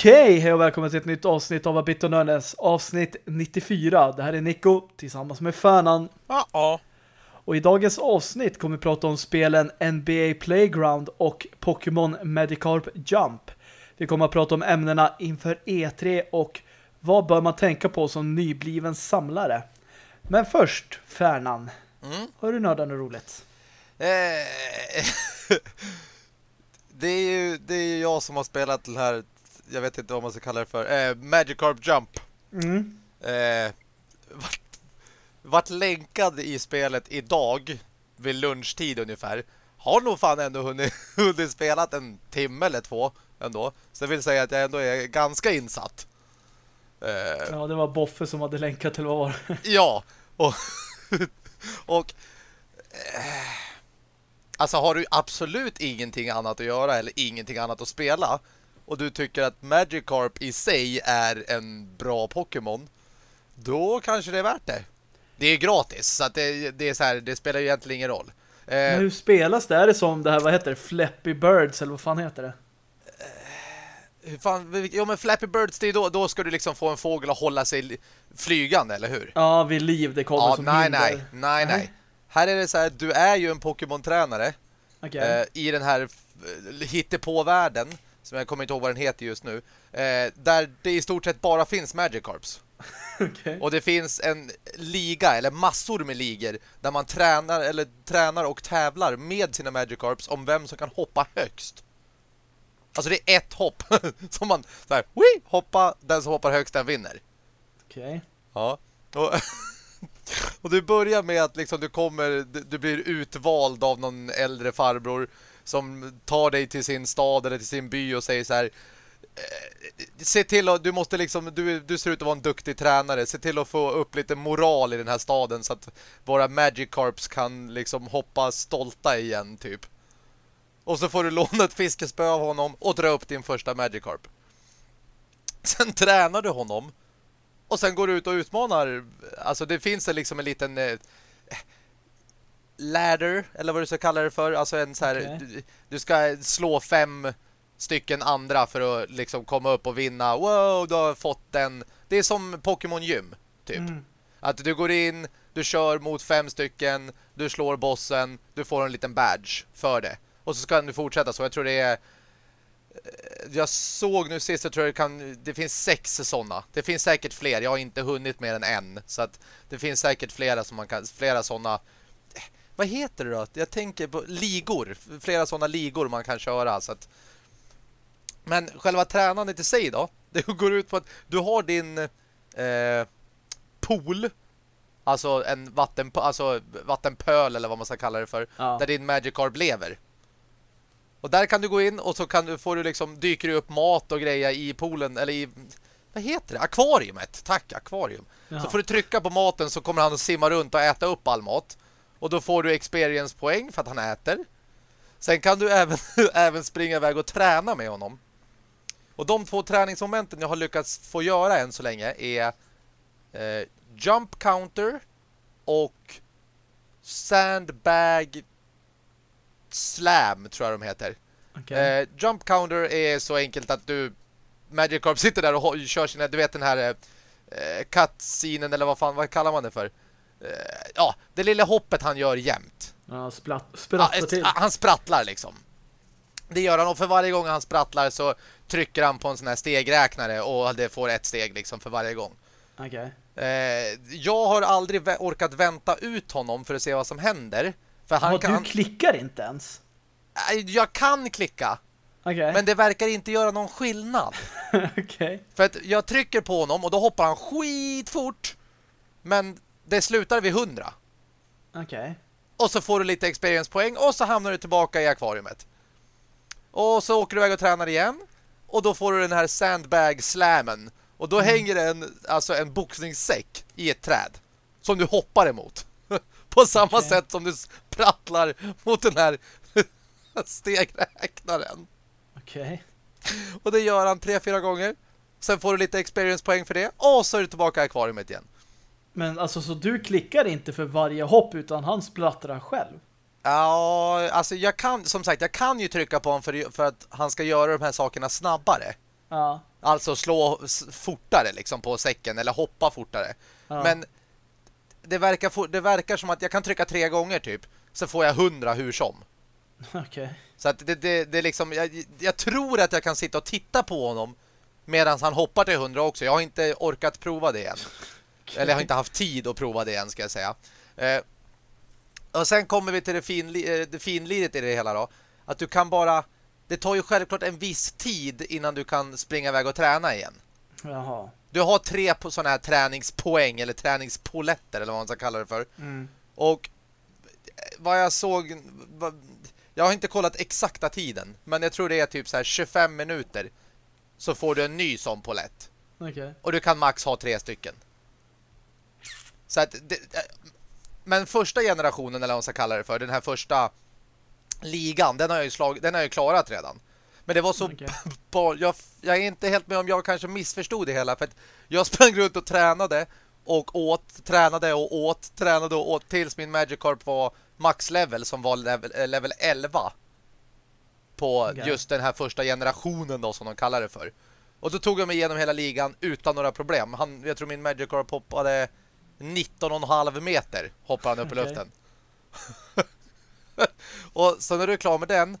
Okej, hej och välkommen till ett nytt avsnitt av Abit och Nörnes. Avsnitt 94. Det här är Nico tillsammans med Färnan. Ja, ja. Och i dagens avsnitt kommer vi prata om spelen NBA Playground och Pokémon Magikarp Jump. Vi kommer att prata om ämnena inför E3 och vad bör man tänka på som nybliven samlare. Men först, Färnan. Mm. Har du nördat något roligt? Eh, det, är ju, det är ju jag som har spelat den här, jag vet inte vad man ska kalla det för, eh, Magikarp Jump. Mm. Eh, vart, vart länkad i spelet idag vid lunchtid ungefär. Har nog fan ändå hunnit, hunnit spelat en timme eller två ändå. Så jag vill säga att jag ändå är ganska insatt. Eh, Ja, det var Boffe som hade länkat till vad var? Ja, och, och eh, alltså har du absolut ingenting annat att göra eller ingenting annat att spela och du tycker att Magikarp i sig är en bra Pokémon då kanske det är värt det. Det är gratis så att det, det är så här, det spelar ju egentligen ingen roll. Eh, Men hur spelas det? Är det som det här, vad heter det? Flappy Birds eller vad fan heter det? hur fan, ja men Flappy Birds det är då, då ska du liksom få en fågel att hålla sig flygande, eller hur? Ja, vid liv, det kommer Ja, som nej, hinder. nej, nej, nej. Här är det så här, du är ju en Pokémon-tränare Okej. eh, i den här eh, hittepå-världen som jag kommer inte ihåg vad den heter just nu eh, där det i stort sett bara finns Magikarps. Okej. Och det finns en liga, eller massor med ligor där man tränar eller tränar och tävlar med sina Magikarps om vem som kan hoppa högst. Alltså det är ett hopp som man så här, wii, hoppa, den som hoppar högst den vinner. Okej. Ja. Och, och du börjar med att liksom du kommer du du blir utvald av någon äldre farbror som tar dig till sin stad eller till sin by och säger så här eh, se till att du måste liksom du, du ser ut att vara en duktig tränare. Se till att få upp lite moral i den här staden så att våra Magic Carps kan liksom hoppa stolta igen typ. Och så får du låna ett fiskespö av honom och dra upp din första Magic Carp. Sen tränar du honom och sen går du ut och utmanar. Alltså det finns en, liksom en liten eh, ladder, eller vad du ska kalla det för. Alltså en så här, Okej. du, du ska slå fem stycken andra för att liksom komma upp och vinna. Wow, du har fått den. Det är som Pokémon Gym, typ. Mm. Att du går in, du kör mot fem stycken, du slår bossen, du får en liten badge för det. Och så ska du fortsätta så. Jag tror det är eh, jag såg nu sist, jag tror det kan det finns sex sådana. Det finns säkert fler. Jag har inte hunnit mer än en så att det finns säkert flera som man kan flera sådana vad heter det då? Jag tänker på ligor, flera sådana ligor man kan köra så att men själva tränandet i sig då, det går ut på att du har din eh, pool alltså en vatten alltså vattenpöl eller vad man ska kalla det för Ja. där din Magikarp lever. Och där kan du gå in och så kan du, får du liksom, dyker du upp mat och grejer i poolen, eller i, vad heter det? Akvariumet. Tack, akvarium. Ja. Så får du trycka på maten så kommer han att simma runt och äta upp all mat. Och då får du experience-poäng för att han äter. Sen kan du även, även springa iväg och träna med honom. Och de två träningsmomenten jag har lyckats få göra än så länge är eh, jump counter och sandbag slam tror jag de heter. Okej. Eh, jump counter är så enkelt att du Magikarp sitter där och kör sina, du vet den här eh, cutscenen eller vad fan, vad kallar man det för? Eh, ja, det lilla hoppet han gör jämt. Ja, spratt, ett- till. ah, han sprattlar liksom. Det gör han och för varje gång han sprattlar så trycker han på en sån här stegräknare och det får ett steg liksom för varje gång. Okej. Eh, jag har aldrig orkat vänta ut honom för att se vad som händer. För han Ja, kan, du klickar inte ens? Eh, jag kan klicka, Okej. men det verkar inte göra någon skillnad. Okej. För att jag trycker på honom och då hoppar han skitfort. Men det slutar vid 100. Okej. Och så får du lite experience-poäng och så hamnar du tillbaka i akvariumet. Och så åker du iväg och tränar igen. Och då får du den här sandbag-slammen. Och då hänger det en, alltså en boxningssäck i ett träd. Som du hoppar emot. På samma Okej. sätt som du sprattlar mot den här stegräknaren. Okej. Och det gör han tre, fyra gånger. Sen får du lite experience-poäng för det. Och så är du tillbaka i akvariumet igen. Men alltså så du klickar inte för varje hopp utan han splattrar själv? Ja, alltså jag kan, som sagt, jag kan ju trycka på honom för, för att han ska göra de här sakerna snabbare. Ja. Alltså slå fortare liksom på säcken eller hoppa fortare. Ja. Men det verkar, det verkar som att jag kan trycka tre gånger typ. Så får jag hundra hur som. Okej. Okay. Så att det, det, det liksom, jag, jag, tror att jag kan sitta och titta på honom medan han hoppar till hundra också. Jag har inte orkat prova det än. Eller jag har inte haft tid att prova det än ska jag säga. Eh, och sen kommer vi till det, finli, eh, det finliret i det hela då. Att du kan bara... Det tar ju självklart en viss tid innan du kan springa iväg och träna igen. Jaha. Du har tre på sådana här träningspoäng eller träningspoletter eller vad man ska kalla det för. Mm. Och vad jag såg... Vad, jag har inte kollat exakta tiden, men jag tror det är typ så här 25 minuter så får du en ny sån polett. Okay. Och du kan max ha tre stycken. Så att det, men första generationen eller vad man ska kalla det för, den här första ligan, den har jag ju slag, den har jag klarat redan. Men det var så okay. jag, jag är inte helt med om jag kanske missförstod det hela för att jag sprang runt och tränade och åt, tränade och åt, tränade och åt tills min Magikarp var max level som var level, eh, level 11 på okay. just den här första generationen då som de kallar det för. Och då tog jag mig igenom hela ligan utan några problem. Han, jag tror min Magikarp hoppade 19,5 meter hoppar han upp okay. i luften. och så när du är klar med den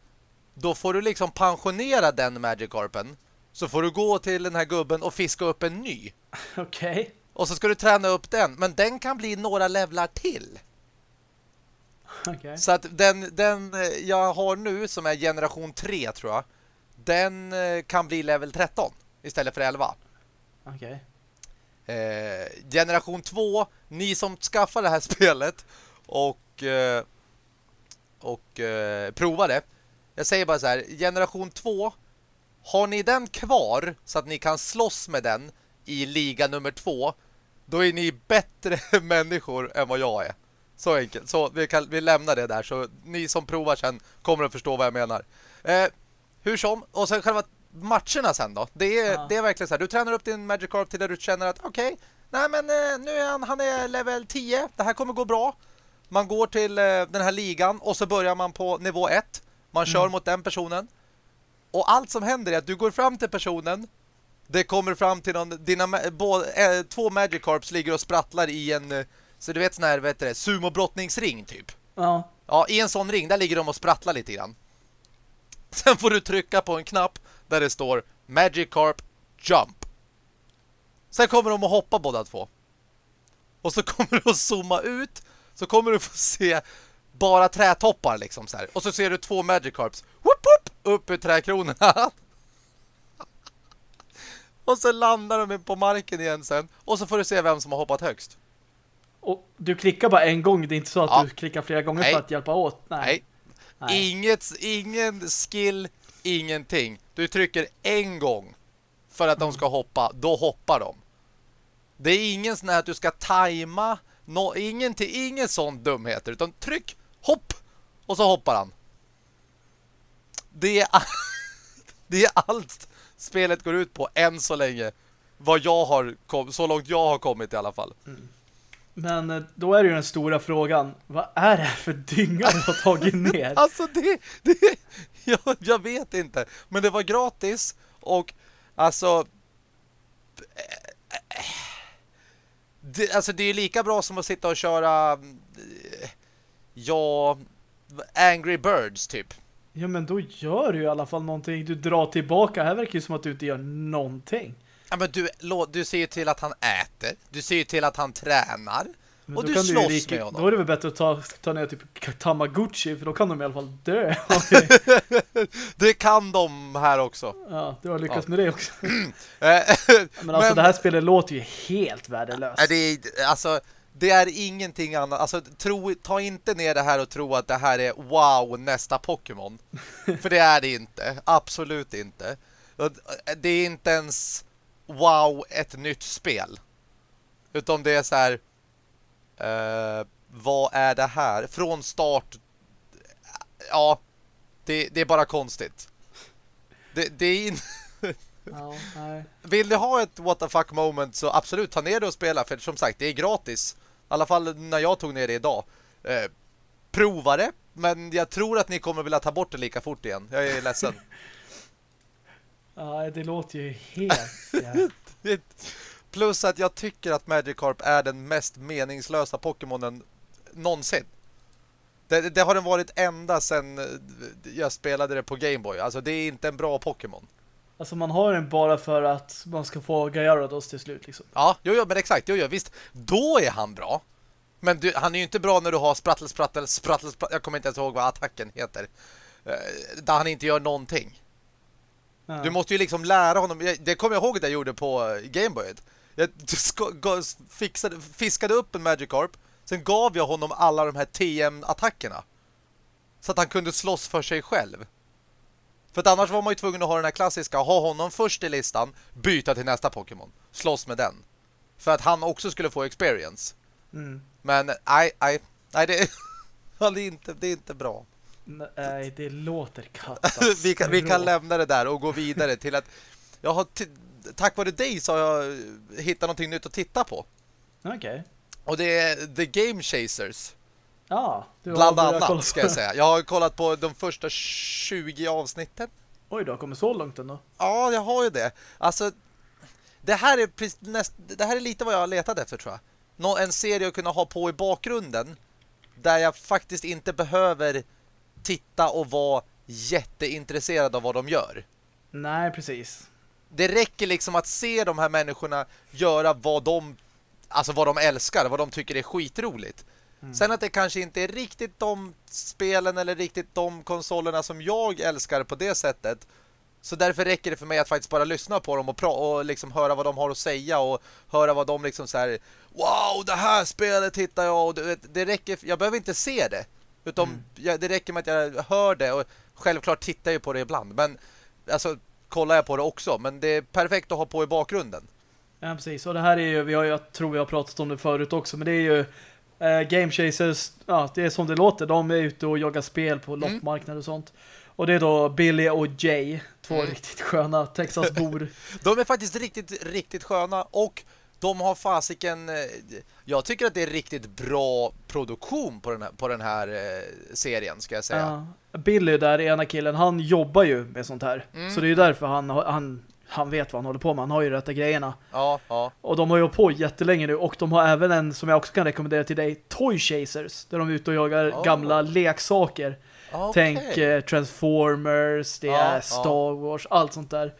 då får du liksom pensionera den Magikarpen. Så får du gå till den här gubben och fiska upp en ny. Okej. Okay. Och så ska du träna upp den. Men den kan bli några levlar till. Okay. Så att den, den eh, jag har nu som är generation 3 tror jag. Den eh, kan bli level 13 istället för 11. Okej. Okay. Eh, generation 2, ni som skaffar det här spelet och eh, och eh, provar det. Jag säger bara så här, generation 2 har ni den kvar så att ni kan slåss med den i liga nummer 2 då är ni bättre människor än vad jag är. Så enkelt. Så vi, kan, vi lämnar det där så ni som provar sen kommer att förstå vad jag menar. Eh, hur som, och sen själva matcherna sen då. Det är, ja. det är verkligen så här. Du tränar upp din Magikarp till där du känner att okej, okay, nej men eh, nu är han, han är level 10. Det här kommer gå bra. Man går till eh, den här ligan och så börjar man på nivå 1. Man kör mm. mot den personen. Och allt som händer är att du går fram till personen. Det kommer fram till någon, dina, bo, äh, två Magikarps ligger och sprattlar i en, eh, så du vet sån här, vet du sumo-brottningsring typ. Ja. Ja, i en sån ring, där ligger de och sprattlar lite grann. Sen får du trycka på en knapp där det står Magikarp Jump. Sen kommer de att hoppa båda två. Och så kommer du att zooma ut. Så kommer du få se bara trätoppar liksom så här. Och så ser du två Magikarps whoop, whoop, upp ur träkronorna. och så landar de på marken igen sen. Och så får du se vem som har hoppat högst. Och du klickar bara en gång. Det är inte så att ja. du klickar flera gånger Nej. för att hjälpa åt. Nej. Nej. Nej. Inget, ingen skill, ingenting. Du trycker en gång för att de ska hoppa. Då hoppar de. Det är ingen sån här att du ska tajma. No, ingenting, ingen sån dumheter. Utan tryck, hopp. Och så hoppar han. Det är, det är allt spelet går ut på än så länge. Vad jag har kom, så långt jag har kommit i alla fall. Mm. Men eh, då är det ju den stora frågan. Vad är det för dynga du har tagit ner? alltså det, det jag, jag, vet inte. Men det var gratis och alltså det, alltså det är lika bra som att sitta och köra ja Angry Birds typ. Ja men då gör du i alla fall någonting. Du drar tillbaka. Här verkar det som att du inte gör någonting. Ja, men du, du ser ju till att han äter. Du ser ju till att han tränar. Men och du slåss du lika, med honom. Då är det väl bättre att ta, ta ner typ Tamagotchi. För då kan de i alla fall dö. det kan de här också. Ja, du har lyckats ja. med det också. men alltså men, det här spelet låter ju helt värdelöst. Det är, alltså, det är ingenting annat. Alltså, tro, ta inte ner det här och tro att det här är wow, nästa Pokémon. för det är det inte. Absolut inte. Det är inte ens wow, ett nytt spel. Utan det är så här uh, vad är det här? Från start ja, det, det är bara konstigt. Det, det är inte Ja, Vill du ha ett what the fuck moment så absolut ta ner det och spela för som sagt det är gratis. I alla fall när jag tog ner det idag. Eh, prova det, men jag tror att ni kommer vilja ta bort det lika fort igen. Jag är ledsen. Ja, det låter ju helt... ja. Plus att jag tycker att Magikarp är den mest meningslösa Pokémonen någonsin. Det, det har den varit ända sedan eh, jag spelade det på Gameboy. Alltså det är inte en bra Pokémon. Alltså man har den bara för att man ska få Gyarados till slut liksom. Ja, jo, jo men exakt. Jo, jo, visst. Då är han bra. Men du, han är ju inte bra när du har sprattel, sprattel, sprattel, sprattel. Jag kommer inte ens ihåg vad attacken heter. Uh, där han inte gör någonting. Ja. Du måste ju liksom lära honom. Det kommer jag ihåg att jag gjorde på eh, Gameboyet. Jag fixade, fiskade upp en Magikarp. Sen gav jag honom alla de här TM-attackerna. Så att han kunde slåss för sig själv. För att annars var man ju tvungen att ha den här klassiska. Ha honom först i listan. Byta till nästa Pokémon. Slåss med den. För att han också skulle få experience. Mm. Men nej, nej, nej det, är, det, är inte, det är inte bra. Nej, det låter katastrof. vi, kan, vi kan lämna det där och gå vidare till att jag har tack vare dig så har jag hittat någonting nytt att titta på. Okej. Okay. Och det är The Game Chasers. Ja, du Bland annat ska jag säga. Jag har kollat på de första 20 avsnitten. Oj, du har kommit så långt ändå. Ja, jag har ju det. Alltså, det här är, näst, det här är lite vad jag har letat efter tror jag en serie att kunna ha på i bakgrunden där jag faktiskt inte behöver titta och vara jätteintresserad av vad de gör. Nej, precis. Det räcker liksom att se de här människorna göra vad de alltså vad de älskar, vad de tycker är skitroligt. Mm. Sen att det kanske inte är riktigt de spelen eller riktigt de konsolerna som jag älskar på det sättet så därför räcker det för mig att faktiskt bara lyssna på dem och, och liksom höra vad de har att säga och höra vad de liksom så här Wow, det här spelet hittar jag och det, det räcker, jag behöver inte se det utan mm. jag, det räcker med att jag hör det och självklart tittar jag på det ibland men alltså kollar jag på det också men det är perfekt att ha på i bakgrunden. Ja, precis. Och det här är ju, vi har, jag tror vi har pratat om det förut också men det är ju eh, Game Chasers, ja det är som det låter, de är ute och jagar spel på mm. loppmarknader och sånt. Och det är då Billy och Jay, två mm. riktigt sköna Texasbor. de är faktiskt riktigt, riktigt sköna och de har fasiken... Eh, jag tycker att det är riktigt bra produktion på den här, på den här eh, serien, ska jag säga. Ja. Billy där, ena killen, han jobbar ju med sånt här. Mm. Så det är ju därför han, han, han vet vad han håller på med. Han har ju rätta grejerna. Ja, ja. Och de har ju på jättelänge nu. Och de har även en, som jag också kan rekommendera till dig, Toy Chasers. Där de är ute och jagar oh. gamla leksaker. Okay. Tänk eh, Transformers, det är Star Wars, allt sånt där.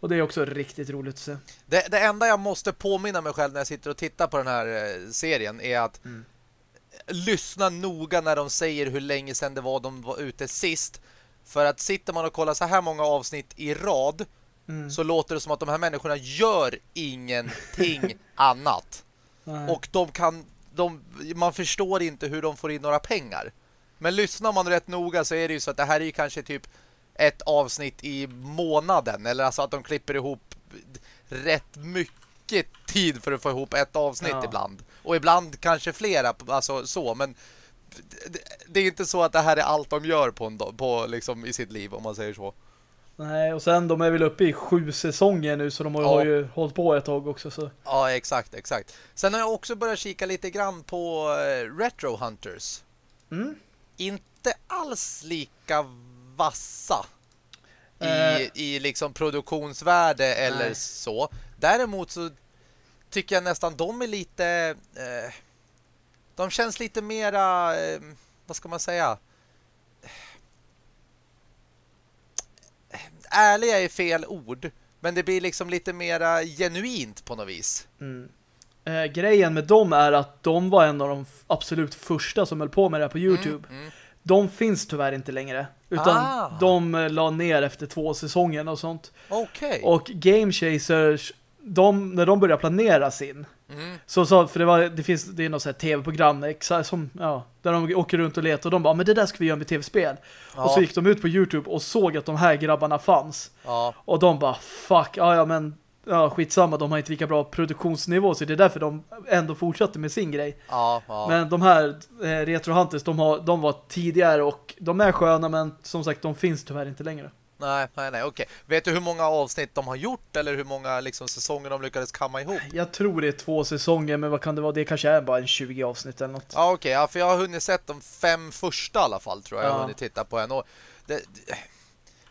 Och det är också riktigt roligt att se. Det, det enda jag måste påminna mig själv när jag sitter och tittar på den här eh, serien är att mm. lyssna noga när de säger hur länge sedan det var de var ute sist. För att sitter man och kollar så här många avsnitt i rad mm. så låter det som att de här människorna gör ingenting annat. Nej. Och de kan de, man förstår inte hur de får in några pengar. Men lyssnar man rätt noga så är det ju så att det här är ju kanske typ ett avsnitt i månaden. Eller alltså att de klipper ihop rätt mycket tid för att få ihop ett avsnitt ja. ibland. Och ibland kanske flera, alltså så. Men det, det, är inte så att det här är allt de gör på, en, på liksom, i sitt liv, om man säger så. Nej, och sen de är väl uppe i sju säsonger nu så de har, ja. ju hållit på ett tag också. Så. Ja, exakt, exakt. Sen har jag också börjat kika lite grann på uh, Retro Hunters. Mm. Inte alls lika vassa i, uh, i liksom produktionsvärde eller nej. så. Däremot så tycker jag nästan de är lite... Uh, de känns lite mera... vad ska man säga? ärliga är fel ord. Men det blir liksom lite mera genuint på något vis. Mm. Eh, grejen med dem är att de var en av de absolut första som höll på med det här på Youtube. Mm, mm. De finns tyvärr inte längre. Utan ah. de eh, la ner efter två säsonger och sånt. Okay. Och Game Chasers, de, när de började planera sin Mm. Så, för det, var, det finns det är något sånt tv-program som, ja, där de åker runt och letar och de bara, men det där ska vi göra med tv-spel. Ja. Och så gick de ut på Youtube och såg att de här grabbarna fanns. Ja. Och de bara, fuck, ja, ja men ja, skitsamma, de har inte lika bra produktionsnivå så det är därför de ändå fortsatte med sin grej. Ja, ja. Men de här eh, Retro Hunters, de, har, de var tidigare och de är sköna men som sagt, de finns tyvärr inte längre. Nej, nej, nej, okej. Vet du hur många avsnitt de har gjort eller hur många liksom, säsonger de lyckades kamma ihop? Jag tror det är två säsonger, men vad kan det vara? Det kanske är bara en 20 avsnitt eller något. Ja, okej. Ja, för jag har hunnit sett de fem första i alla fall, tror jag. Ja. Jag har hunnit titta på en. Och det,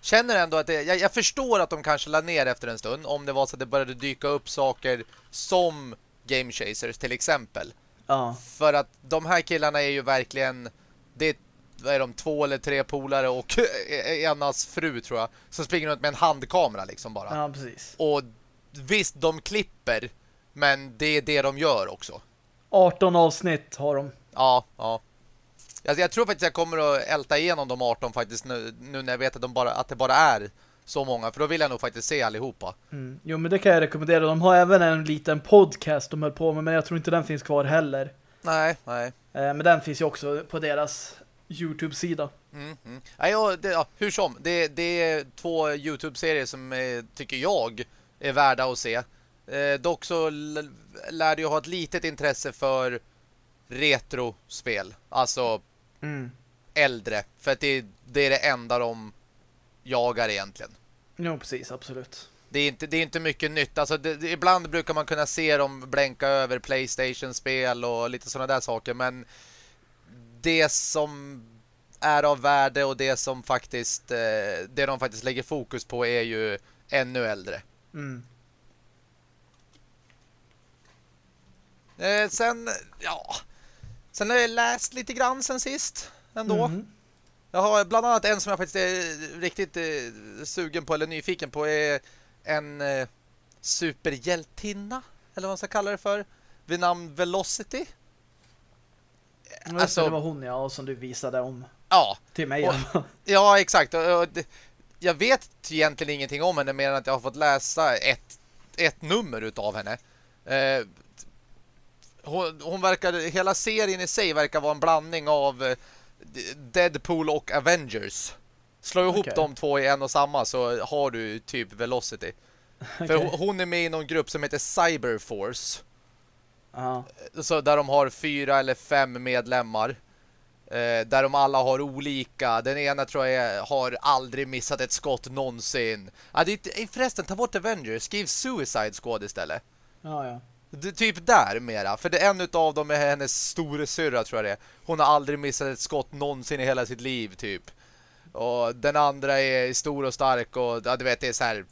känner ändå att det, jag, jag förstår att de kanske la ner efter en stund om det var så att det började dyka upp saker som Game Chasers till exempel. Ja. För att de här killarna är ju verkligen det är, vad är de, två eller tre polare och enas fru tror jag som springer runt med en handkamera liksom bara. Ja, precis. Och visst, de klipper men det är det de gör också. 18 avsnitt har de. Ja, ja. Jag, jag tror faktiskt jag kommer att älta igenom de 18 faktiskt nu, nu när jag vet att, de bara, att det bara är så många. För då vill jag nog faktiskt se allihopa. Mm. Jo, men det kan jag rekommendera. De har även en liten podcast de höll på med, men jag tror inte den finns kvar heller. Nej, nej. Eh, men den finns ju också på deras YouTube-sida. Mm, mm. Ja, det, ja, hur som, det, det är två YouTube-serier som eh, tycker jag är värda att se. Eh, dock så lär jag ha ett litet intresse för retrospel. Alltså Mm. äldre. För att det, det är det enda de jagar egentligen. Jo, precis, absolut. Det är inte, det är inte mycket nytt. Alltså det, det, ibland brukar man kunna se dem blänka över Playstation-spel och lite sådana där saker. Men det som är av värde och det som faktiskt eh, det de faktiskt lägger fokus på är ju ännu äldre. Mm. Eh, sen, ja... Sen har jag läst lite grann sen sist ändå. Mm. Jag har bland annat en som jag faktiskt är riktigt eh, sugen på eller nyfiken på är en eh, superhjältinna eller vad man ska kalla det för vid namn Velocity. Alltså, Alltså- det var hon, ja, som du visade om Ja, till mig. Och- ja. exakt. Och, och, jag vet egentligen ingenting om henne mer än att jag har fått läsa ett, ett nummer utav henne. Eh, hon, hon verkar, hela serien i sig verkar vara en blandning av eh, Deadpool och Avengers. Slå ihop Okej. de två i en och samma så har du typ Velocity. För Okej. hon, är med i någon grupp som heter Cyberforce. Ja. Så där de har fyra eller fem medlemmar. Eh, där de alla har olika. Den ena tror jag är- har aldrig missat ett skott någonsin. Ah, det är, eh, förresten, ta bort Avengers. Skriv Suicide Squad istället. ja, ja. Det, typ där mera. För det en utav dem är hennes store syrra tror jag det. Hon har aldrig missat ett skott någonsin i hela sitt liv typ. Och den andra är stor och stark och ja, du vet det är så här.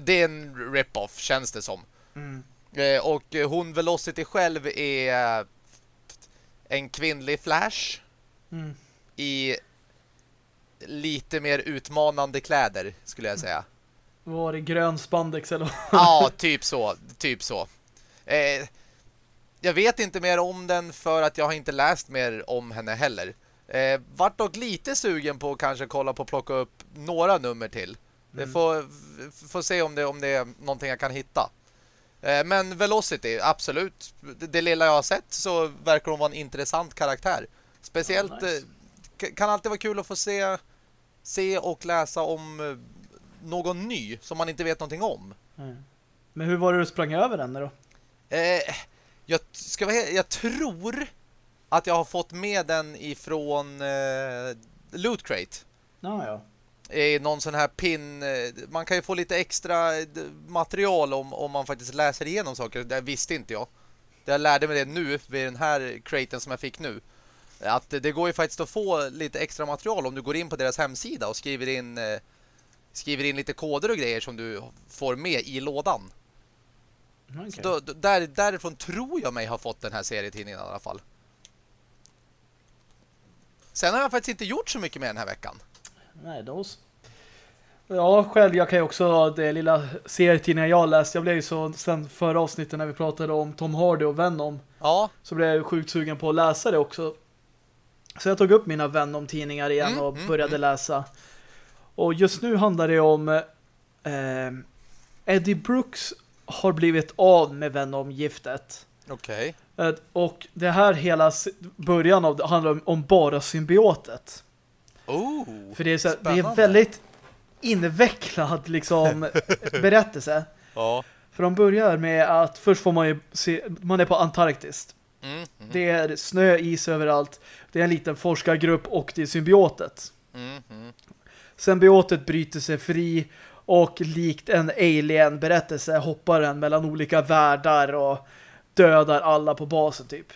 Det, är en rip-off känns det som. Mm. Eh, och hon Velocity själv är en kvinnlig Flash Mm. i lite mer utmanande kläder skulle jag säga. Var det grön spandex eller? Ja, typ så. Typ så. Eh, jag vet inte mer om den för att jag har inte läst mer om henne heller. Eh, vart dock lite sugen på att kanske kolla på att plocka upp några nummer till. Mm. får, får se om det, om det är någonting jag kan hitta. Eh, men Velocity, absolut. Det, det lilla jag har sett så verkar hon vara en intressant karaktär. Speciellt Ja, nice. eh, kan alltid vara kul att få se, se och läsa om eh, någon ny som man inte vet någonting om. Mm. Men hur var det du sprang över den då? Eh, jag, ska vara, jag tror att jag har fått med den ifrån eh, Loot Crate. Ja, ja. I någon sån här pin. eh, Man kan ju få lite extra material om, om man faktiskt läser igenom saker. Det visste inte jag. Jag lärde mig det nu vid den här craten som jag fick nu. Att det går ju faktiskt att få lite extra material om du går in på deras hemsida och skriver in eh, skriver in lite koder och grejer som du får med i lådan. Okej. Så då, där, därifrån tror jag mig ha fått den här serietidningen i alla fall. Sen har jag faktiskt inte gjort så mycket med den här veckan. Nej, då... Ja, själv, jag kan ju också det lilla serietidningen jag läst. Jag blev ju så, sen förra avsnittet när vi pratade om Tom Hardy och Venom, Ja, så blev jag ju sjukt sugen på att läsa det också. Så jag tog upp mina Venom-tidningar igen Mm, och mm, började mm. läsa. Och just nu handlar det om eh, Eddie Brooks har blivit av med Venom-giftet. okej. Eh, Och det här hela början av det handlar om, om bara symbiotet. Oh, För det är, så, här- det är Spännande. väldigt invecklad liksom berättelse. Ja. För de börjar med att först får man ju se, man är på Antarktis. Mm, mm, Det är snö, is överallt. Det är en liten forskargrupp och det är symbiotet. mm. Symbiotet bryter sig fri och likt en alien-berättelse hoppar den mellan olika världar och dödar alla på basen typ.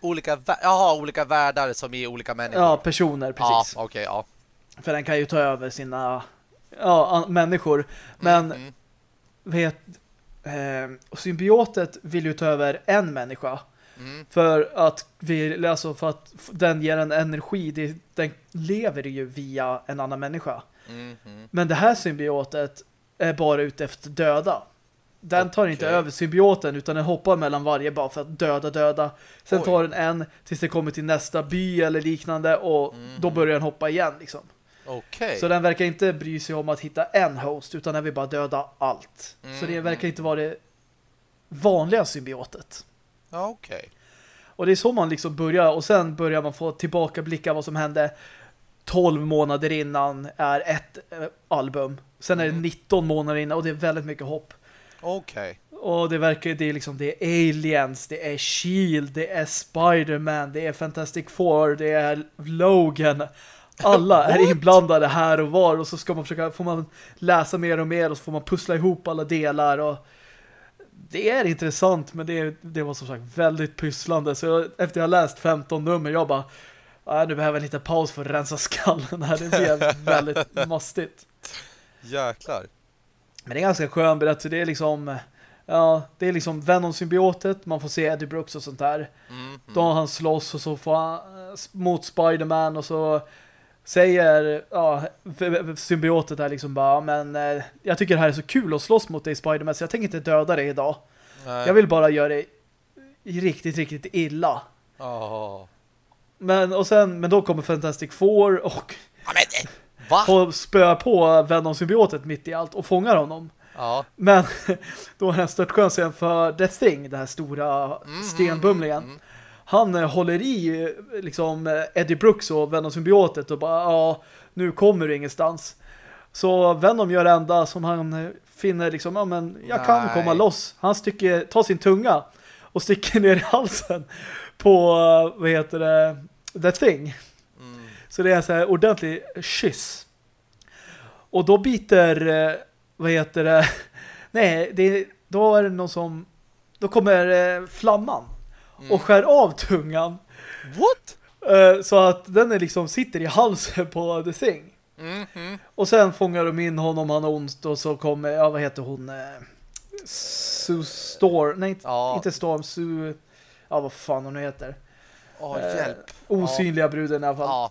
Olika, Jaha, olika världar som är olika människor. Ja, personer, ja precis. okej, ja. För den kan ju ta över sina ja, människor. Men mm, mm. vet eh, symbiotet vill ju ta över en människa. Mm. För att vi, alltså för att den ger en energi, det, den lever ju via en annan människa. Mm. Men det här symbiotet är bara ute efter döda. Den tar okay. inte över symbioten utan den hoppar mellan varje bara för att döda döda. Sen Oj. tar den en tills det kommer till nästa by eller liknande och mm. då börjar den hoppa igen liksom. Okay. Så den verkar inte bry sig om att hitta en host utan den vill bara döda allt. Mm. Så det verkar inte vara det vanliga symbiotet. Okej. Okay. Och det är så man liksom börjar och sen börjar man få tillbaka blicka vad som hände 12 månader innan är ett äh, album. Sen är det 19 mm. månader innan och det är väldigt mycket hopp. Okej. Okay. Och det verkar det är liksom det är Aliens, det är Shield, det är Spider-Man, det är Fantastic Four, det är Logan. Alla är inblandade här och var och så ska man försöka får man läsa mer och mer och så får man pussla ihop alla delar och det är intressant men det, det var som sagt väldigt pysslande så jag, efter jag läst 15 nummer jag bara äh, nu behöver jag lite paus för att rensa skallen här. Det blev väldigt mastigt. Jäklar. Men det är ganska skön berättelse. Det är liksom ja, det är liksom Venom-symbiotet. Man får se Eddie Brooks och sånt där. Mm, mm. Då han slåss och så får han mot Spiderman och så säger ja, symbiotet här liksom bara men eh, jag tycker det här är så kul att slåss mot dig Spiderman så jag tänker inte döda dig idag. Nej. Jag vill bara göra dig riktigt, riktigt illa. Oh. Men, och sen, men då kommer Fantastic Four och ja, men, eh, och spöar på Venom-symbiotet mitt i allt och fångar honom. Ja. Men då är den störtskön för The Thing, den här stora mm, stenbumlingen. Mm, mm han eh, håller i eh, liksom eh, Eddie Brooks och Venom-symbiotet och bara, ja, nu kommer du ingenstans. Så Venom gör det enda som han finner liksom, ja men jag kan Nej. komma loss. Han sticker, tar sin tunga och sticker ner i halsen på, vad heter det, The Thing. Mm. Så det är så här ordentlig kyss. Och då biter, vad heter det, nej, det, då är det någon som, då kommer flamman mm. Och skär av tungan. What? Uh, så att den är liksom sitter i halsen på The Thing. Mm -hmm. Och sen fångar de in honom, han har ont och så kommer, ja vad heter hon? Uh, Sue Storm, nej ja. inte Storm, Sue, ja vad fan hon heter. Oh, hjälp. osynliga ja. bruden i alla fall. Ja.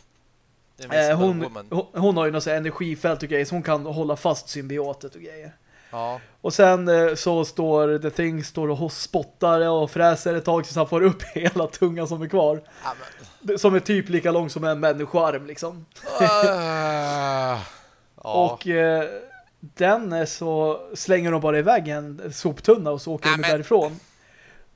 Hon, hon, hon, har ju något energifält och grejer så hon kan hålla fast symbiotet och grejer. Ja. Och sen eh, så står The Thing står och spottar och fräser ett tag tills han får upp hela tungan som är kvar. Ja, men... Som är typ lika lång som en människoarm liksom. Uh, och uh, den så slänger de bara iväg en soptunna och så åker ja, de därifrån.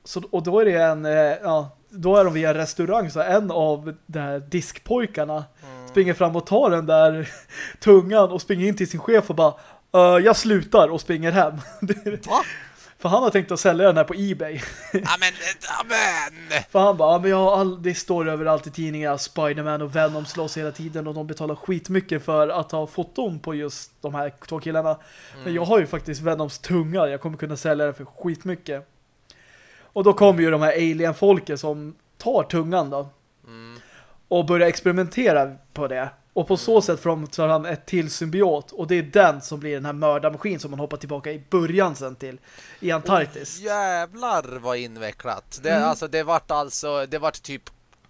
Så, och då är det en, uh, ja, då är de via restaurang så en av de här diskpojkarna mm. springer fram och tar den där tungan och springer in till sin chef och bara jag slutar och springer hem. Va? För han har tänkt att sälja den här på Ebay. Amen, amen. För han bara, men jag har all, det står överallt i tidningar Spiderman och Venom slåss hela tiden och de betalar skitmycket för att ha foton på just de här två killarna. Mm. Men jag har ju faktiskt Venoms tunga, jag kommer kunna sälja den för skitmycket. Och då kommer ju de här alien-folket som tar tungan då. Mm. Och börjar experimentera på det. Och på så sätt får de fram ett till symbiot. Och det är den som blir den här mördarmaskin som man hoppar tillbaka i början sen till i Antarktis. Oh, jävlar vad invecklat. Det, mm. alltså, det vart alltså, det vart typ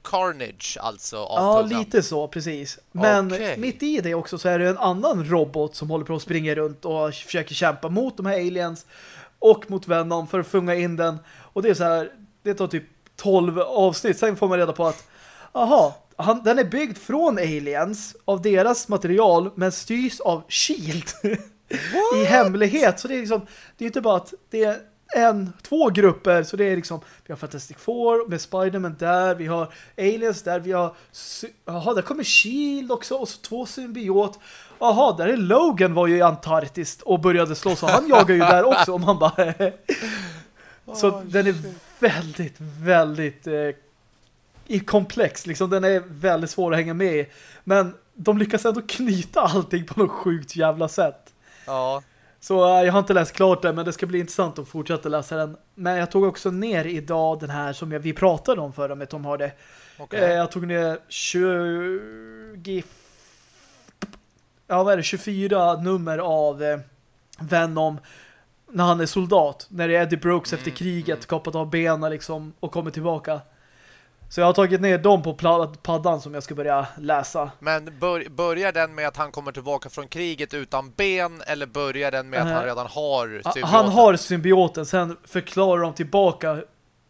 Carnage alltså Ja, tungan. lite så, precis. Men okay. mitt i det också så är det en annan robot som håller på att springa runt och försöker kämpa mot de här aliens och mot Venom för att funga in den. Och det är så här, det tar typ 12 avsnitt. Sen får man reda på att aha, han, den är byggd från aliens av deras material men styrs av SHIELD. I hemlighet. Så det är liksom, det är inte bara att det är en, två grupper så det är liksom, vi har Fantastic Four med Spiderman där, vi har Aliens där, vi har jaha, där kommer SHIELD också och så två symbiot. Jaha, där är Logan var ju i Antarktis och började slåss och han jagar ju där också. Och man bara så oh, den är väldigt, väldigt eh, i komplex. Liksom, den är väldigt svår att hänga med i. Men de lyckas ändå knyta allting på något sjukt jävla sätt. Ja. Så äh, jag har inte läst klart det, men det ska bli intressant att fortsätta läsa den. Men jag tog också ner idag den här som jag, vi pratade om förra med Tom Hardy. Okay. Eh, jag tog ner 20... ja, vad är det, 24 nummer av eh, Venom när han är soldat. När det är Eddie Brooks efter Mm, kriget, mm. kapat av benen liksom och kommer tillbaka. Så jag har tagit ner dem på paddan som jag ska börja läsa. Men bör, börjar den med att han kommer tillbaka från kriget utan ben eller börjar den med att Eh, han redan har symbioten? Han har symbioten, sen förklarar de tillbaka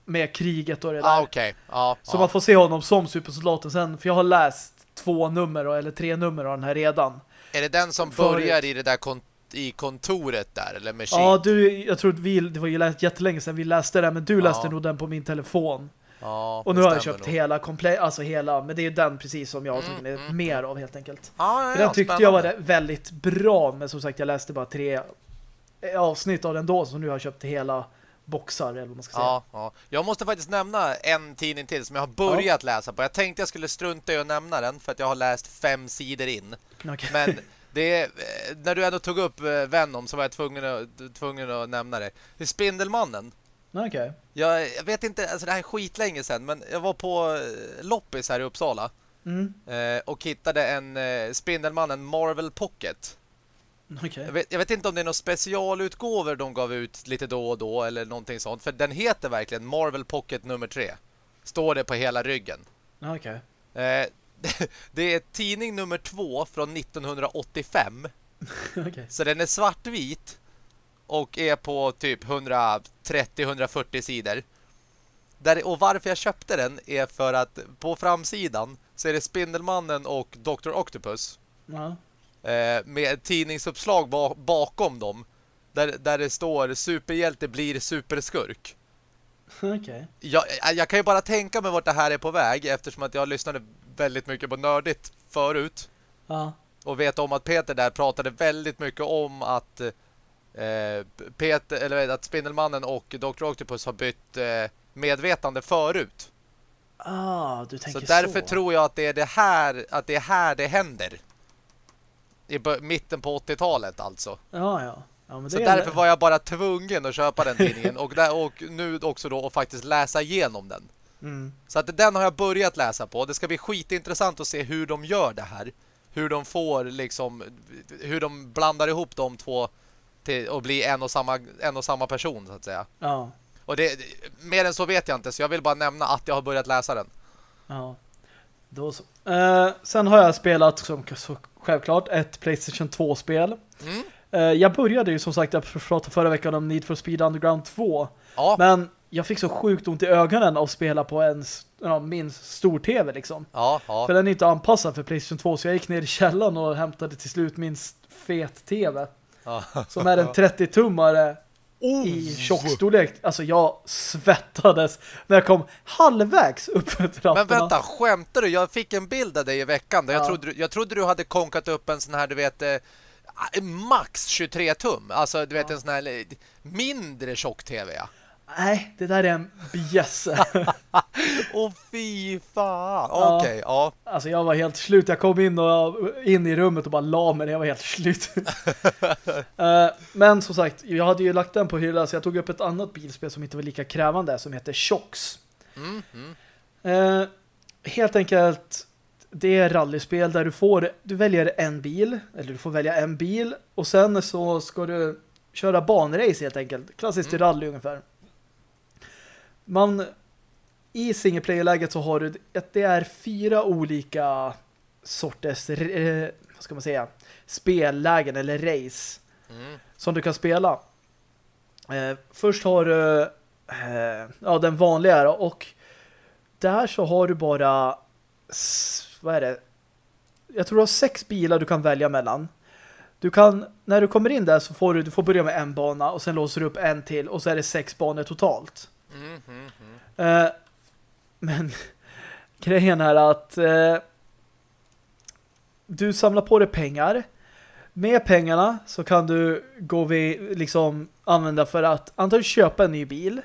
med kriget och det där. Ah, okej. Ja, Så ja. man får se honom som supersoldaten sen, för jag har läst två nummer eller tre nummer av den här redan. Är det den som Förut. börjar i det där kon i kontoret där eller med Ja, du, jag tror att vi, det var ju läst jättelänge sedan vi läste den, men du läste nog den på min telefon. Ja, Och nu har jag köpt nog. hela, komplett, alltså hela, men det är ju den precis som jag har Mm, mm, mer av helt enkelt. Ja, ja, För ja, den tyckte spännande. jag var väldigt bra, men som sagt jag läste bara tre eh, avsnitt av den då, så nu har jag köpt hela boxar, eller vad man ska säga. Ja, ja. Jag måste faktiskt nämna en tidning till som jag har börjat läsa på. Jag tänkte jag skulle strunta i att nämna den för att jag har läst fem sidor in. Okej. Men det eh, när du ändå tog upp eh, Venom så var jag tvungen att, tvungen att nämna det. Spindelmannen. Okej. Jag, jag vet inte, alltså det här är skitlänge sedan men jag var på eh, loppis här i Uppsala Mm. eh, och hittade en eh, Spindelmannen Marvel Pocket. Okej. Jag vet, jag vet inte om det är några specialutgåvor de gav ut lite då och då eller någonting sånt. För den heter verkligen Marvel Pocket nummer tre. Står det på hela ryggen. Okej. Eh, det är tidning nummer två från 1985. Okej. Så den är svartvit och är på typ 130-140 sidor. Där, och varför jag köpte den är för att på framsidan så är det Spindelmannen och Dr. Octopus Ja. eh, med tidningsuppslag ba bakom dem där, där det står superhjälte blir superskurk. Okej. Jag, jag kan ju bara tänka mig vart det här är på väg eftersom att jag lyssnade väldigt mycket på Nördigt förut Ja. och vet om att Peter där pratade väldigt mycket om att eh, Peter, eller att Spindelmannen och Dr. Octopus har bytt eh, medvetande förut. Ah, du Så tänker så. därför tror jag att det är det här att det är här det händer. I mitten på 80-talet alltså. Ja, ja. ja det Så är därför var jag bara tvungen att köpa den tidningen och, där, och nu också då och faktiskt läsa igenom den. Mm. Så att den har jag börjat läsa på. Det ska bli skitintressant att se hur de gör det här. Hur de får liksom hur de blandar ihop de två till att bli en och samma en och samma person så att säga. Ja. Och det mer än så vet jag inte så jag vill bara nämna att jag har börjat läsa den. Ja. Då så. Eh, sen har jag spelat som självklart ett Playstation 2-spel. Mm. Eh, jag började ju som sagt, jag pratade förra veckan om Need for Speed Underground 2. Ja, Men jag fick så sjukt ont i ögonen av att spela på en ja, min stor-tv liksom. ja, ja. För den är inte anpassad för Playstation 2 så jag gick ner i källaren och hämtade till slut min fet-tv. Ja. Som är en 30-tummare Oh! i tjockstorlek. Alltså jag svettades när jag kom halvvägs upp för trapporna. Men vänta, skämtar du? Jag fick en bild av dig i veckan. Där jag, Ja. trodde, du- jag trodde du hade konkat upp en sån här, du vet, eh, max 23 tum. Alltså, du vet, en sån här eh, mindre tjock-tv, ja. Nej, det där är en bjässe. Åh, fy fan. Ja. Okej, ja. alltså jag var helt slut. Jag kom in och in i rummet och bara la mig. Jag var helt slut. Eh, Men som sagt, jag hade ju lagt den på hylla så jag tog upp ett annat bilspel som inte var lika krävande som heter Shocks. Mm, mm. Eh, helt enkelt det är rallyspel där du får du väljer en bil eller du får välja en bil och sen så ska du köra banrace helt enkelt. Klassiskt i rally ungefär. Man i singleplayer-läget så har du att det är fyra olika sorters eh, vad ska man säga spellägen eller race Mm. som du kan spela. Eh, först har du eh, ja, den vanliga och där så har du bara vad är det? Jag tror du har sex bilar du kan välja mellan. Du kan, när du kommer in där så får du, du får börja med en bana och sen låser du upp en till och så är det sex banor totalt. Mm, mm, mm. Eh, men grejen är att eh, du samlar på dig pengar. Med pengarna så kan du gå vid, liksom använda för att Antingen köpa en ny bil.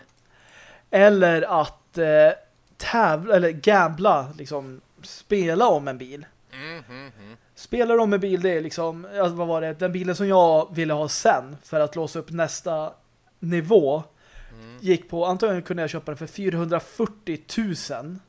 Eller att eh, tävla eller gambla, liksom spela om en bil. Mm, mm, mm. Spelar om en bil, det är liksom, alltså, vad var det? Den bilen som jag ville ha sen för att låsa upp nästa nivå Mm gick på, antagligen kunde jag köpa den för 440 000.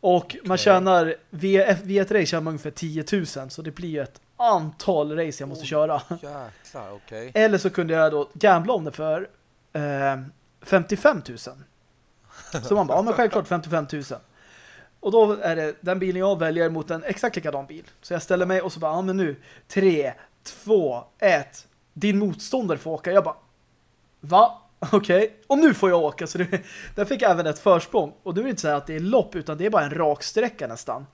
Och man tjänar, via, via ett race tjänar man ungefär 10 000 så det blir ju ett antal race jag måste köra. Jäklar, okej. Eller så kunde jag då gambla om det för eh, 55 000. Så man bara, ja men självklart 55 000. Och då är det den bilen jag väljer mot en exakt likadan bil. Så jag ställer mig och så bara, ja men nu, 3, 2, 1. Din motståndare får åka. Jag bara, va? Okej, okay. och nu får jag åka. Så det, där fick jag även ett försprång. Och du vill inte säga att det är lopp, utan det är bara en rak sträcka nästan.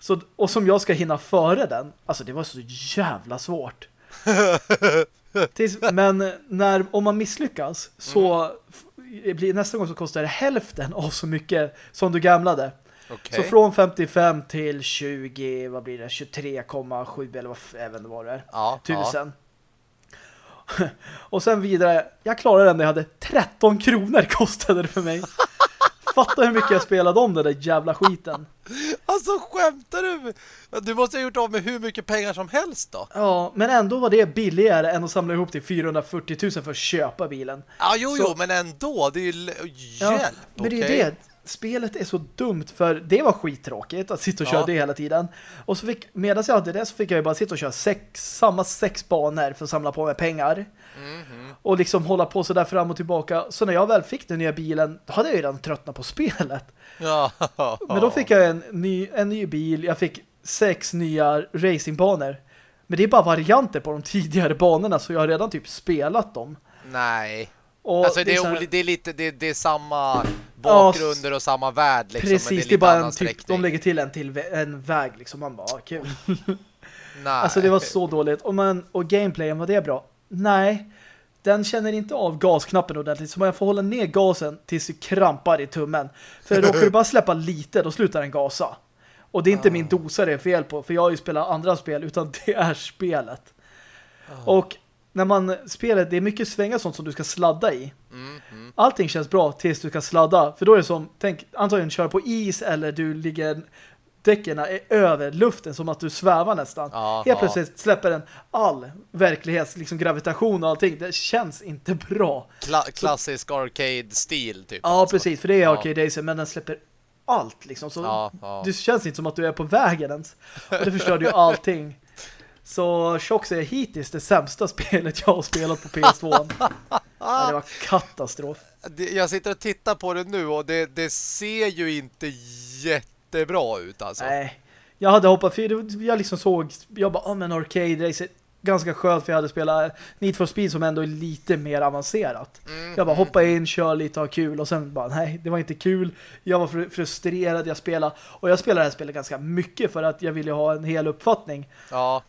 Så, och som jag ska hinna före den. Alltså det var så jävla svårt. Tills, men när, om man misslyckas så mm. blir nästa gång så kostar det hälften av så mycket som du gamlade. Okay. Så från 55 till 20, vad blir det? 23,7 eller vad även var det ja, Tusen. Ja. Och sen vidare, jag klarade den, det hade 13 kronor kostade det för mig. Fatta hur mycket jag spelade om den där jävla skiten. Alltså skämtar du? Du måste ha gjort av med hur mycket pengar som helst då. Ja, men ändå var det billigare än att samla ihop till 440 000 för att köpa bilen. Ja, jo, Så... jo, men ändå. Det är ju hjälp, ja, Men det är ju det spelet är så dumt för det var skittråkigt att sitta och köra ja. det hela tiden. Och så fick, medan jag hade det så fick jag ju bara sitta och köra sex, samma sex banor för att samla på mig pengar. Mm -hmm. Och liksom hålla på så där fram och tillbaka. Så när jag väl fick den nya bilen, då hade jag ju redan tröttnat på spelet. Ja. Men då fick jag en ny, en ny bil, jag fick sex nya racingbanor. Men det är bara varianter på de tidigare banorna så jag har redan typ spelat dem. Nej. Och alltså det är, det är, det är lite det, det är samma bakgrunder och samma värld liksom, Precis, det är, det bara en typ, de lägger till en till en väg liksom, man bara, ah, kul. Nej. Alltså det var så dåligt. Och, man, och gameplayen, var det bra? Nej, den känner inte av gasknappen ordentligt. Så man får hålla ner gasen tills du krampar i tummen. För råkar du bara släppa lite, då slutar den gasa. Och det är inte ah. min dosa det är fel på, för jag har ju spelat andra spel, utan det är spelet. Ah. Och när man spelar, det är mycket svängar sånt som du ska sladda i. Mm, mm. Allting känns bra tills du ska sladda. För då är det som, tänk, antagligen kör på is eller du ligger däcken är över luften som att du svävar nästan. Ja, Helt plötsligt släpper den all verklighets, liksom gravitation och allting. Det känns inte bra. Kla klassisk arcade-stil typ. Ja, alltså. precis. För det är ja. arcade days, men den släpper allt liksom. Så ja, ja. det känns inte som att du är på vägen ens. Och det förstörde ju allting. Så Shocks är hittills det sämsta spelet jag har spelat på PS2. ja, det var katastrof. Jag sitter och tittar på det nu och det, det ser ju inte jättebra ut alltså. Nej, jag hade hoppat för jag liksom såg, jag bara, oh, men arcade race ganska skönt för jag hade spelat Need for Speed som ändå är lite mer avancerat. Mm, jag bara hoppa in, kör lite, ha kul och sen bara, nej, det var inte kul. Jag var frustrerad, jag spelade och jag spelade det här spelet ganska mycket för att jag ville ha en hel uppfattning. Ja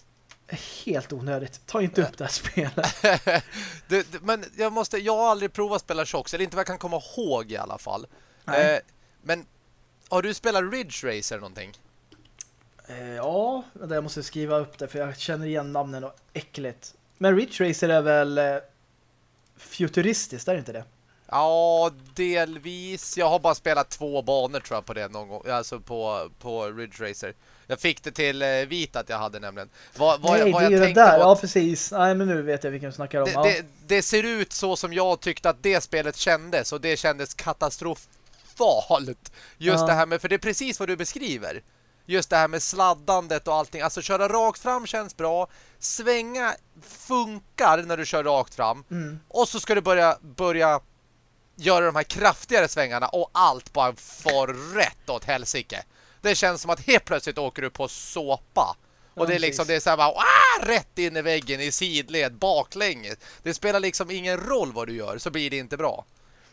helt onödigt. Ta inte upp det här spelet. det, det, men jag måste jag har aldrig provat att spela Shocks, eller inte vad jag kan komma ihåg i alla fall. Eh, men har du spelat Ridge Racer någonting? Eh, ja, jag måste skriva upp det för jag känner igen namnen och äckligt. Men Ridge Racer är väl eh, futuristiskt, är det inte det? Ja, delvis. Jag har bara spelat två banor tror jag på det någon gång. Alltså på, på Ridge Racer. Jag fick det till eh, vit att jag hade nämligen. Vad, vad, Nej, vad det är det där. ja, precis. Nej, men nu vet jag vilken du snackar om. Det, ja. det, det, ser ut så som jag tyckte att det spelet kändes. Och det kändes katastrofalt. Just ja. det här med, för det är precis vad du beskriver. Just det här med sladdandet och allting. Alltså köra rakt fram känns bra. Svänga funkar när du kör rakt fram. Mm. Och så ska du börja, börja göra de här kraftigare svängarna och allt bara får rätt åt helsike. Det känns som att helt plötsligt åker du på såpa. Och det är liksom, det är så här bara, ah, rätt in i väggen i sidled, baklänges. Det spelar liksom ingen roll vad du gör, så blir det inte bra.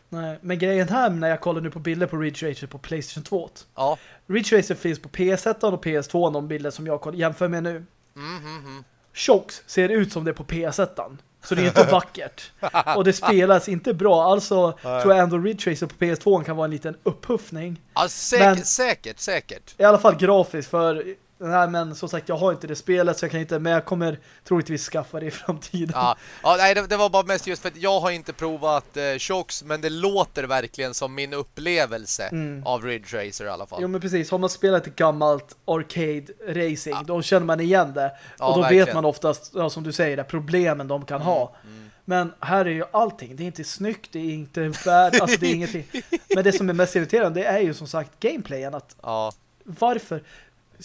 Nej, men grejen här när jag kollar nu på bilder på Ridge Racer på Playstation 2. Ja. Ridge Racer finns på PS1 och PS2, de bilder som jag jämför med nu. Mm, mm, mm. Shocks ser ut som det på PS1. Så det är inte vackert. Och det spelas inte bra. Alltså tror jag ändå Ridge Racer på PS2 kan vara en liten upphuffning. Ja, säkert, men, säkert, säkert. I alla fall grafiskt för Nej, men som sagt, jag har inte det spelet så jag kan inte, men jag kommer troligtvis skaffa det i framtiden. Ja, ja nej, det, det var bara mest just för att jag har inte provat eh, Shocks, men det låter verkligen som min upplevelse mm. av Ridge Racer i alla fall. Jo, men precis. Har man spelat ett gammalt arcade racing, ja. då känner man igen det. Ja, och då verkligen. vet man oftast, ja, som du säger, det problemen de kan mm. ha. Mm. Men här är ju allting. Det är inte snyggt, det är inte värd, alltså det är ingenting. Men det som är mest irriterande det är ju som sagt gameplayen. Att ja. Varför?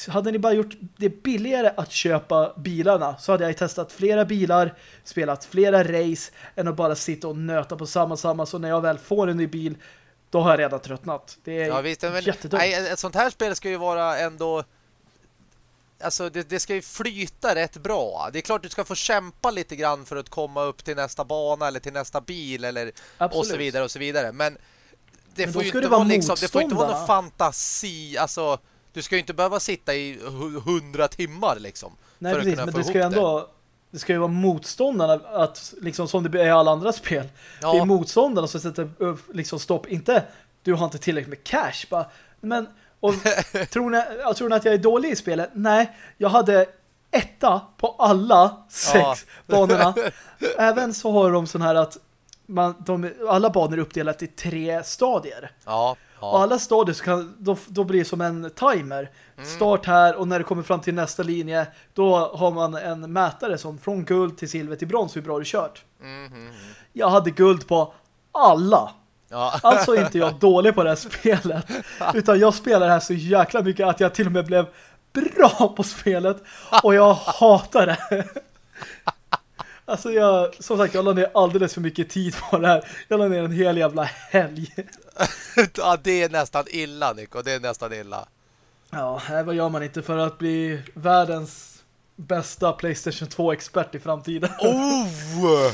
Hade ni bara gjort det billigare att köpa bilarna så hade jag testat flera bilar, spelat flera race än att bara sitta och nöta på samma samma så när jag väl får en ny bil då har jag redan tröttnat. Det är ja, visst, men, jättedumt. Nej, ett sånt här spel ska ju vara ändå alltså det, det, ska ju flyta rätt bra. Det är klart du ska få kämpa lite grann för att komma upp till nästa bana eller till nästa bil eller och så vidare och så vidare. Men det men får ju inte vara liksom, det får inte vara någon fantasi, alltså du ska ju inte behöva sitta i hundra timmar liksom. Nej, precis, men det ska ju ändå det. det ska ju vara motståndarna att liksom som det är i alla andra spel. Ja. Det är motståndarna som sätter upp liksom stopp, inte du har inte tillräckligt med cash bara, men och tror ni, jag tror ni att jag är dålig i spelet? Nej, jag hade etta på alla sex ja. banorna. Även så har de sån här att man, de, alla banor är uppdelat i tre stadier. Ja. Och alla stadier så kan, då, då blir det som en timer. Mm. Start här och när det kommer fram till nästa linje då har man en mätare som från guld till silver till brons hur bra du kört. Mm. Jag hade guld på alla Ja. Alltså inte jag dålig på det här spelet. Utan jag spelar det här så jäkla mycket att jag till och med blev bra på spelet. Och jag hatar det. Alltså jag, som sagt, jag la ner alldeles för mycket tid på det här. Jag la ner en hel jävla helg. ja, det är nästan illa, Nico. Det är nästan illa. Ja, vad gör man inte för att bli världens bästa Playstation 2-expert i framtiden? Oh!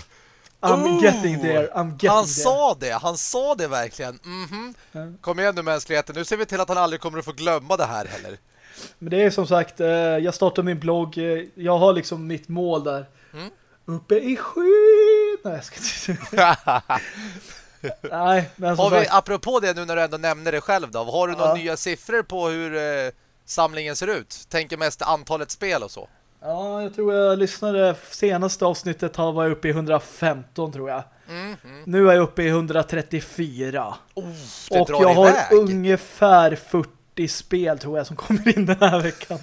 I'm oh, getting there, I'm getting Han there. sa det, han sa det verkligen. Mm -hmm. mm. Kom igen nu mänskligheten, nu ser vi till att han aldrig kommer att få glömma det här heller. Men det är som sagt, eh, jag startar min blogg, eh, jag har liksom mitt mål där. Mm. Uppe i skyn! Nej, jag ska inte Nej, men har vi, sagt... Apropå det nu när du ändå nämner det själv då, har du några nya siffror på hur eh, samlingen ser ut? Tänker mest antalet spel och så. Ja, jag tror jag lyssnade senaste avsnittet har varit uppe i 115 tror jag. Mm, mm. Nu är jag uppe i 134. Oh, och jag har iväg. ungefär 40 spel tror jag som kommer in den här veckan.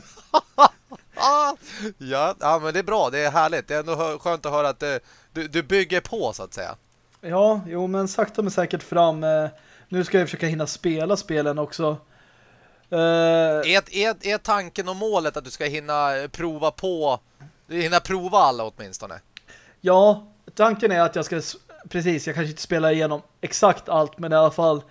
ja, ja, men det är bra. Det är härligt. Det är ändå skönt att höra att det, du, du bygger på så att säga. Ja, jo men sakta men säkert fram. Eh, nu ska jag försöka hinna spela spelen också. Uh, är, är, är tanken och målet att du ska hinna prova på hinna prova alla åtminstone? Ja, tanken är att jag ska precis, jag kanske inte spelar igenom exakt allt men i alla fall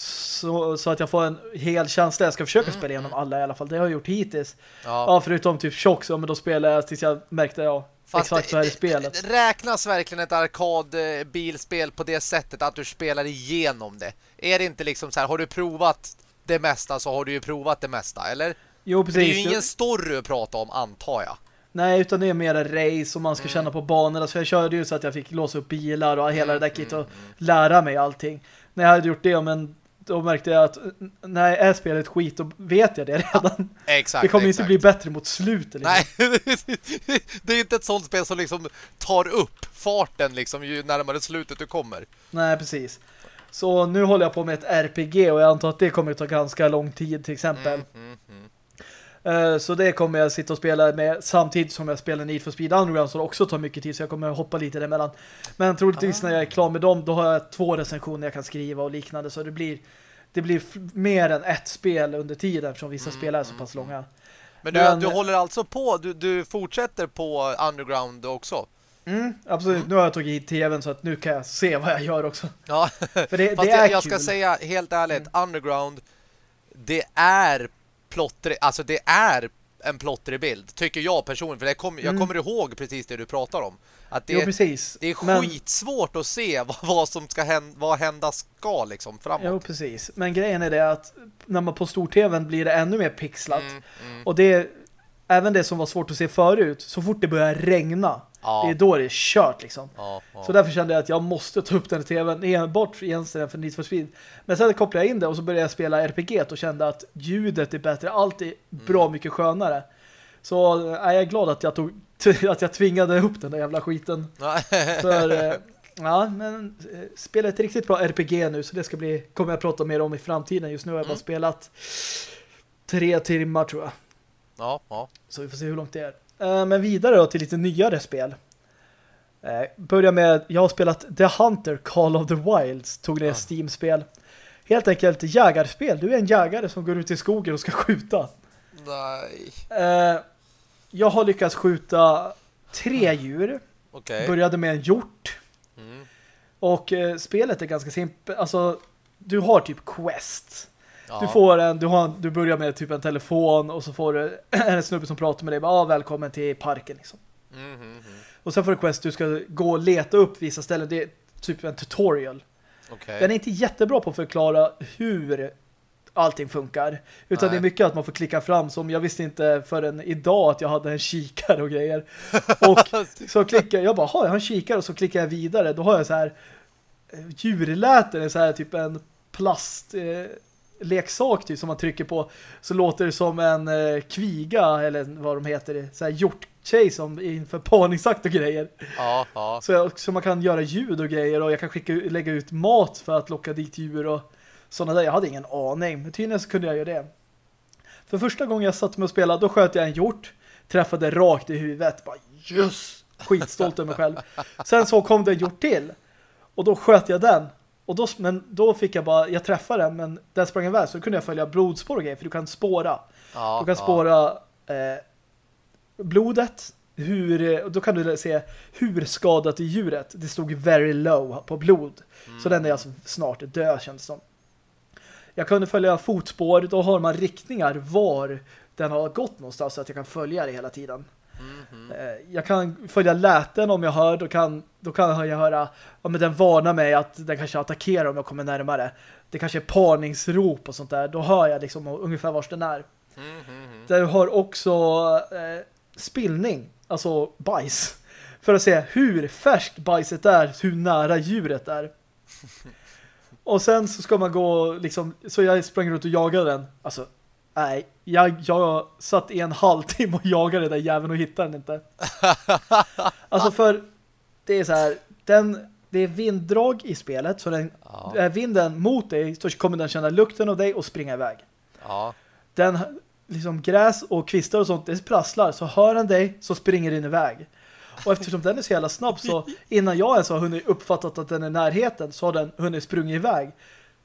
så, så att jag får en hel känsla. Jag ska försöka mm, spela igenom mm. alla i alla fall. Det har jag gjort hittills. Ja, ja förutom typ chock så, men då spelar jag tills jag märkte ja, Fast exakt så här i spelet. Räknas verkligen ett arkadbilspel på det sättet att du spelar igenom det? Är det inte liksom så här, har du provat det mesta så har du ju provat det mesta, eller? Jo, precis. det är ju ingen story att prata om, antar jag. Nej, utan det är mer race och man ska mm. känna på banorna. Så jag körde ju så att jag fick låsa upp bilar och hela mm, det där kit och mm, mm. lära mig allting. När jag hade gjort det, men då märkte jag att när är spelet skit, då vet jag det redan. Ja, exakt, det kommer exakt. inte bli bättre mot slutet. Liksom. Nej, det är inte ett sånt spel som liksom tar upp farten liksom ju närmare slutet du kommer. Nej, precis. Så nu håller jag på med ett RPG och jag antar att det kommer att ta ganska lång tid till exempel. Mm, mm, mm. Så det kommer jag sitta och spela med samtidigt som jag spelar Need for Speed Underground så det också tar mycket tid så jag kommer hoppa lite däremellan. Men troligtvis ah. när jag är klar med dem då har jag två recensioner jag kan skriva och liknande så det blir det blir mer än ett spel under tiden eftersom vissa mm, spel är så pass långa. Men du, Men, du håller alltså på, du, du fortsätter på Underground också? Mm, absolut. Mm. Nu har jag tagit hit tvn så att nu kan jag se vad jag gör också. Ja, för det, det är jag, ska säga helt ärligt, mm. Underground det är plottrig, alltså det är en plottrig bild, tycker jag personligen. För det kom, jag mm. kommer ihåg precis det du pratar om. Att det, jo, precis. det är skitsvårt Men... att se vad, vad som ska hända, vad hända ska liksom framåt. Jo, precis. Men grejen är det att när man på stor-tvn blir det ännu mer pixlat. Mm, mm. Och det även det som var svårt att se förut, så fort det börjar regna Ja. Det är då det är kört liksom. Ja, ja. Så därför kände jag att jag måste ta upp den tvn enbart egentligen för Need for Speed. Men sen kopplade jag in det och så började jag spela RPG och kände att ljudet är bättre. Allt är bra mm. mycket skönare. Så äh, jag är glad att jag tog att jag tvingade upp den där jävla skiten. för äh, ja, men äh, spelar ett riktigt bra RPG nu så det ska bli kommer jag prata mer om i framtiden. Just nu har jag bara mm. spelat tre timmar tror jag. Ja, ja. Så vi får se hur långt det är. Eh, men vidare då till lite nyare spel. Uh, börja med, jag har spelat The Hunter Call of the Wilds, tog det ja. Steam-spel. Helt enkelt jägarspel. Du är en jägare som går ut i skogen och ska skjuta. Nej. Eh, jag har lyckats skjuta tre djur. Okej. Började med en hjort. Mm. Och eh, spelet är ganska simpelt. Alltså, du har typ quest. Ja. Du får en, du, har en, du börjar med typ en telefon och så får du en snubbe som pratar med dig. Ja, ah, välkommen till parken liksom. Mm, mm, mm. Och sen får du quest, du ska gå och leta upp vissa ställen. Det är typ en tutorial. Okej. Den är inte jättebra på att förklara hur allting funkar. Utan Nej. det är mycket att man får klicka fram som jag visste inte förrän idag att jag hade en kikare och grejer. Och så klickar jag bara, har jag en kikare och så klickar jag vidare. Då har jag så här eh, djurläten, så här typ en plast eh, leksak typ som man trycker på så låter det som en eh, kviga eller vad de heter, så här hjorttjej som inför parningsakt och grejer. Ja, ja. Så, så man kan göra ljud och grejer och jag kan skicka, lägga ut mat för att locka dit djur och sådana där. Jag hade ingen aning, men tydligen så kunde jag göra det. För första gången jag satt med och spelade, då sköt jag en hjort, träffade rakt i huvudet. Bara, yes! Skitstolt över mig själv. Sen så kom det en hjort till och då sköt jag den. Och då, men då fick jag bara, jag träffade den men den sprang iväg så kunde jag följa blodspår och grejer för du kan spåra. ja Du kan ja. spåra eh, blodet. Hur, då kan du se hur skadat är djuret. Det stod very low på blod. Så den är alltså snart död känns det som. Jag kunde följa fotspår. Då har man riktningar var den har gått någonstans så att jag kan följa det hela tiden. Mhm. Eh, Jag kan följa läten om jag hör. Då kan, då kan jag höra ja, men den varnar mig att den kanske attackerar om jag kommer närmare. Det kanske är parningsrop och sånt där. Då hör jag liksom ungefär vars den är. Mhm. Där du har också eh, spillning, alltså bajs. För att se hur färskt bajset är, hur nära djuret är. Och sen så ska man gå liksom, så jag sprang runt och jagade den. Alltså, nej, jag, jag satt i en halvtimme och jagade den där jäveln och hittade den inte. Alltså för det är så här, den, det är vinddrag i spelet så den, Ja. är vinden mot dig så kommer den känna lukten av dig och springa iväg Ja. den liksom gräs och kvistar och sånt, det prasslar. Så hör den dig så springer den iväg. Och eftersom den är så jävla snabb så innan jag ens har hunnit uppfattat att den är närheten så har den hunnit sprungit iväg.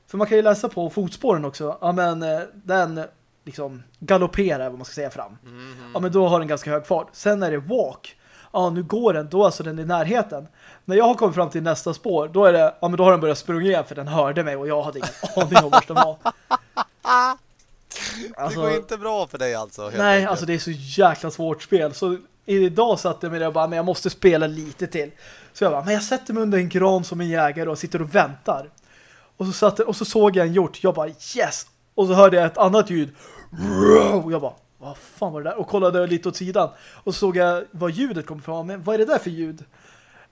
För man kan ju läsa på fotspåren också. Ja men eh, den liksom galopperar vad man ska säga fram. Mhm. Ja men då har den ganska hög fart. Sen är det walk. Ja nu går den, då alltså den i närheten. När jag har kommit fram till nästa spår, då är det, ja men då har den börjat sprunga igen för den hörde mig och jag hade ingen aning om vart den var. det går inte bra för dig alltså. Nej, enkelt. alltså det är så jäkla svårt spel. Så idag satt jag med det och bara, men jag måste spela lite till. Så jag bara, men jag sätter mig under en gran som en jägare och sitter och väntar. Och så, satt, och så såg jag en hjort. Jag bara, yes! Och så hörde jag ett annat ljud. Och jag bara, vad fan var det där? Och kollade lite åt sidan. Och såg jag vad ljudet kom ifrån. Men vad är det där för ljud?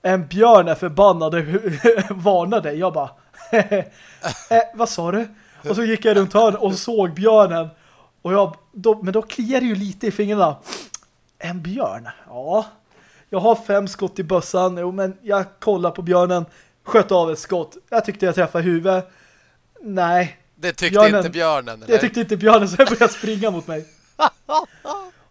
En björn är förbannad och varnade. Jag bara, eh, vad sa du? Och så gick jag runt hörn och såg björnen. Och jag, då, men då kliar det ju lite i fingrarna. En björn? Ja. Jag har fem skott i bössan. Jo, men jag kollar på björnen. Sköt av ett skott. Jag tyckte jag träffade huvudet. Nej, det tyckte Björnen- inte björnen. det eller? tyckte inte björnen så jag började springa mot mig.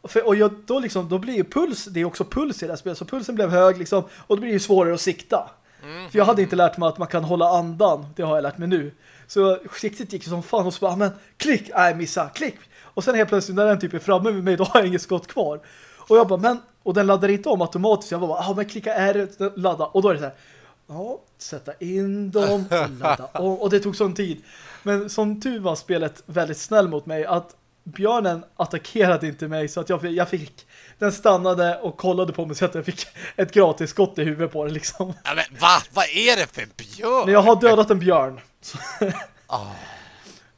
Och, för, och jag, då, liksom, då blir ju puls, det är också puls i det här spelet, så pulsen blev hög liksom, och då blir det ju svårare att sikta. Mm. För jag hade inte lärt mig att man kan hålla andan, det har jag lärt mig nu. Så siktet gick som fan och så bara, "Ah, men klick, nej missa, klick. Och sen helt plötsligt när den typ är framme med mig, då har jag inget skott kvar. Och jag bara, men, och den laddar inte om automatiskt. Jag bara, ja men klicka R, ladda. Och då är det så här, ja, sätta in dem, ladda om. Och det tog sån tid. Men som tur var spelet väldigt snäll mot mig att björnen attackerade inte mig så att jag, jag fick den stannade och kollade på mig så att jag fick ett gratis skott i huvudet på den liksom. Ja, men va? Vad är det för björn? Men jag har dödat en björn. Ah,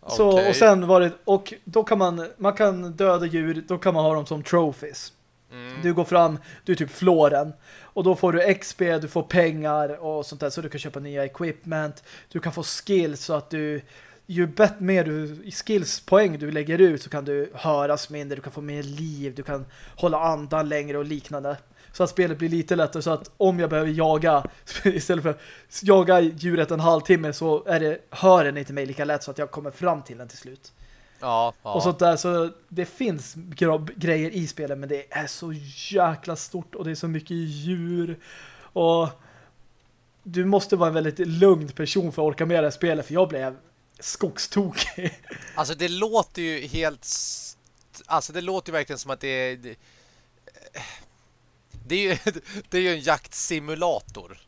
Så, okej. och sen var det, och då kan man, man kan döda djur, då kan man ha dem som trophies. Mm. Du går fram, du typ flår den. Och då får du XP, du får pengar och sånt där så du kan köpa nya equipment. Du kan få skills så att du ju bättre mer du skillspoäng du lägger ut så kan du höras mindre, du kan få mer liv, du kan hålla andan längre och liknande. Så att spelet blir lite lättare så att om jag behöver jaga istället för att jaga djuret en halvtimme så är det, hör den inte mig lika lätt så att jag kommer fram till den till slut. Ja, ja. Och sånt där, så det finns grejer i spelet men det är så jäkla stort och det är så mycket djur och du måste vara en väldigt lugn person för att orka med det här spelet för jag blev skogstokig. Alltså det låter ju helt alltså det låter ju verkligen som att det är det, det är ju det är ju en jaktsimulator.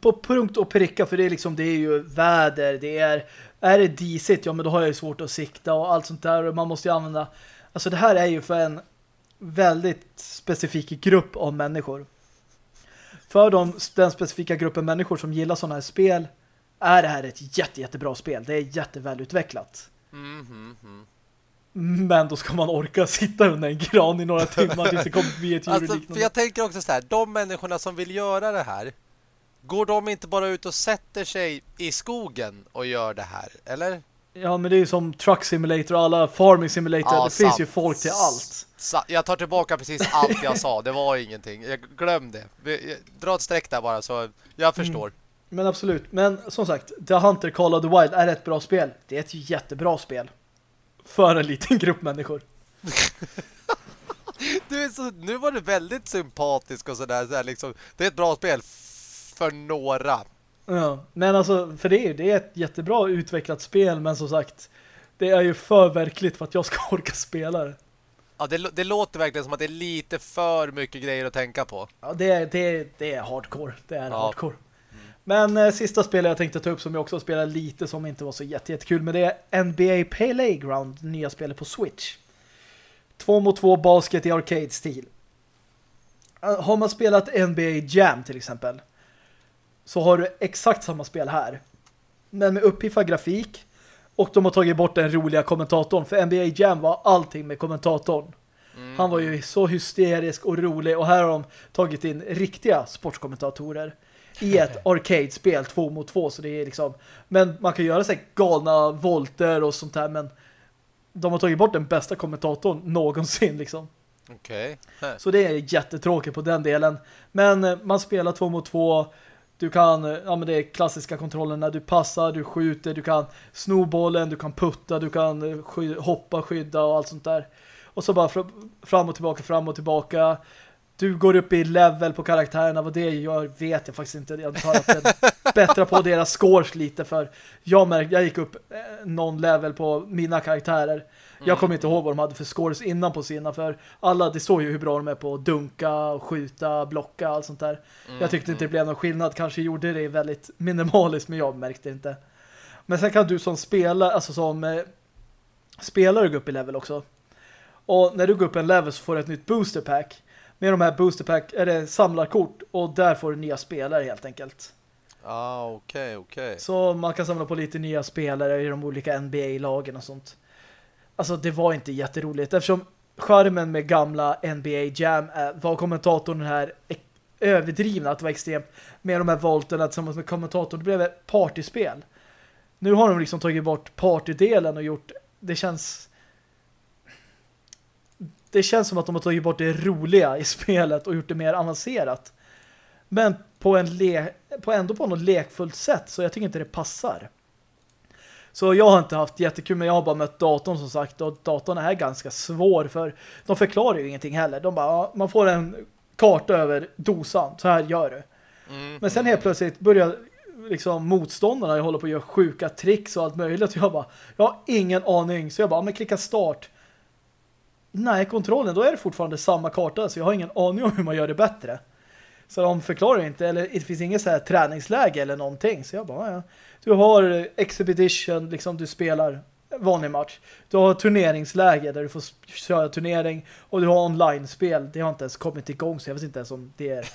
På punkt och pricka för det är liksom det är ju väder, det är är det disigt, ja men då har jag ju svårt att sikta och allt sånt där och man måste ju använda alltså det här är ju för en väldigt specifik grupp av människor. För de, den specifika gruppen människor som gillar sådana här spel är det här ett jätte, jättebra spel. Det är jättevälutvecklat. Mm, mm, mm. Men då ska man orka sitta under en gran i några timmar tills det kommer bli ett alltså, för Jag tänker också så här, de människorna som vill göra det här Går de inte bara ut och sätter sig i skogen och gör det här, eller? Ja, men det är ju som Truck Simulator och alla Farming Simulator. Ja, det sant. finns ju folk till allt. Jag tar tillbaka precis allt jag sa. Det var ingenting. Jag glömde. Dra ett streck där bara så jag mm. förstår. Mm. Men absolut. Men som sagt, The Hunter Call of the Wild är ett bra spel. Det är ett jättebra spel. För en liten grupp människor. du är så, nu var du väldigt sympatisk och sådär. Så liksom, det är ett bra spel för några. Ja, men alltså för det, det är ett jättebra utvecklat spel men som sagt det är ju för verkligt för att jag ska orka spela det. Ja, det, det låter verkligen som att det är lite för mycket grejer att tänka på. Ja, det, det, det är hardcore. Det är ja. hardcore. Men eh, sista spelet jag tänkte ta upp som jag också spelar lite som inte var så jätte, jättekul men det är NBA Playground, nya spelet på Switch. Två mot två basket i arcade-stil. Eh, har man spelat NBA Jam till exempel så har du exakt samma spel här. Men med uppiffad grafik och de har tagit bort den roliga kommentatorn. För NBA Jam var allting med kommentatorn. Mm. Han var ju så hysterisk och rolig och här har de tagit in riktiga sportkommentatorer i ett arcade-spel två mot två så det är liksom men man kan göra sig galna volter och sånt där men de har tagit bort den bästa kommentatorn någonsin liksom. Okej. Okay. Så det är jättetråkigt på den delen. Men man spelar två mot två du kan, eh, ja men det är klassiska kontrollerna. Du passar, du skjuter, du kan sno bollen, du kan putta, du kan eh, sky hoppa, skydda och allt sånt där. Och så bara fram och tillbaka, fram och tillbaka. Du går upp i level på karaktärerna. Vad det gör vet jag faktiskt inte. Jag tar att det bättre på deras scores lite för jag märkte, jag gick upp eh, någon level på mina karaktärer. Jag mm. kommer inte ihåg vad de hade för scores innan på sina för alla, det står ju hur bra de är på att dunka, skjuta, blocka allt sånt där. Mm. Jag tyckte inte det blev någon skillnad. Kanske gjorde det väldigt minimaliskt men jag märkte inte. Men sen kan du som spelare, alltså som eh, spelare gå upp i level också. Och när du går upp en level så får du ett nytt booster pack med de här booster pack är det samlarkort och där får du nya spelare helt enkelt. Ah, okej, okay, okej. Okay. Så man kan samla på lite nya spelare i de olika NBA-lagen och sånt. Alltså det var inte jätteroligt eftersom skärmen med gamla NBA Jam var kommentatorn här överdrivna att det var extremt med de här volterna tillsammans med kommentatorn. Det blev ett partyspel. Nu har de liksom tagit bort partydelen och gjort det känns det känns som att de har tagit bort det roliga i spelet och gjort det mer avancerat. Men på, en le på ändå på något lekfullt sätt så jag tycker inte det passar. Så jag har inte haft jättekul men jag har bara mött datorn som sagt och datorn är ganska svår för de förklarar ju ingenting heller. De bara, man får en karta över dosan, så här gör du. Mm, men sen helt plötsligt börjar liksom motståndarna håller på att göra sjuka tricks och allt möjligt och jag bara, jag har ingen aning så jag bara, men klicka start nej, kontrollen, då är det fortfarande samma karta så jag har ingen aning om hur man gör det bättre. Så de förklarar inte, eller det finns inget så här träningsläge eller någonting. Så jag bara, ja. Du har Expedition, liksom du spelar vanlig match. Du har turneringsläge där du får köra turnering och du har online-spel. Det har inte ens kommit igång så jag vet inte ens om det är,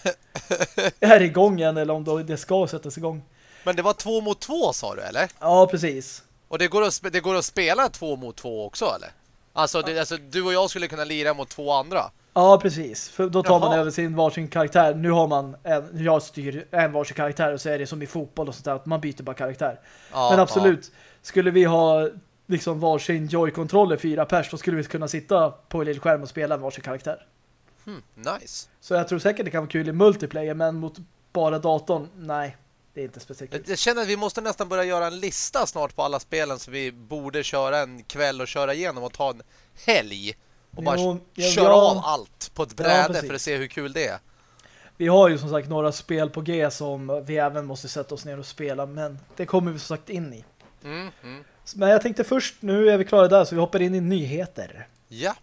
är igång än eller om det ska sättas igång. Men det var två mot två sa du, eller? Ja, precis. Och det går att, det går att spela två mot två också, eller? Alltså, det, alltså, du och jag skulle kunna lira mot två andra. Ja, precis. För då tar Jaha. man över sin varsin karaktär. Nu har man en, jag styr en varsin karaktär och så är det som i fotboll och sånt där, att man byter bara karaktär. Ja, Men absolut, ja. skulle vi ha liksom varsin joy-kontroller fyra pers, då skulle vi kunna sitta på en skärm och spela en varsin karaktär. Hmm, nice. Så jag tror säkert det kan vara kul i multiplayer, men mot bara datorn, nej det är inte speciellt. Jag känner att vi måste nästan börja göra en lista snart på alla spelen som vi borde köra en kväll och köra igenom och ta en helg och bara jo, ja, köra ja. av allt på ett bräde ja, för att se hur kul det är. Vi har ju som sagt några spel på G som vi även måste sätta oss ner och spela men det kommer vi som sagt in i. Mm, mm. Men jag tänkte först, nu är vi klara där så vi hoppar in i nyheter. Ja.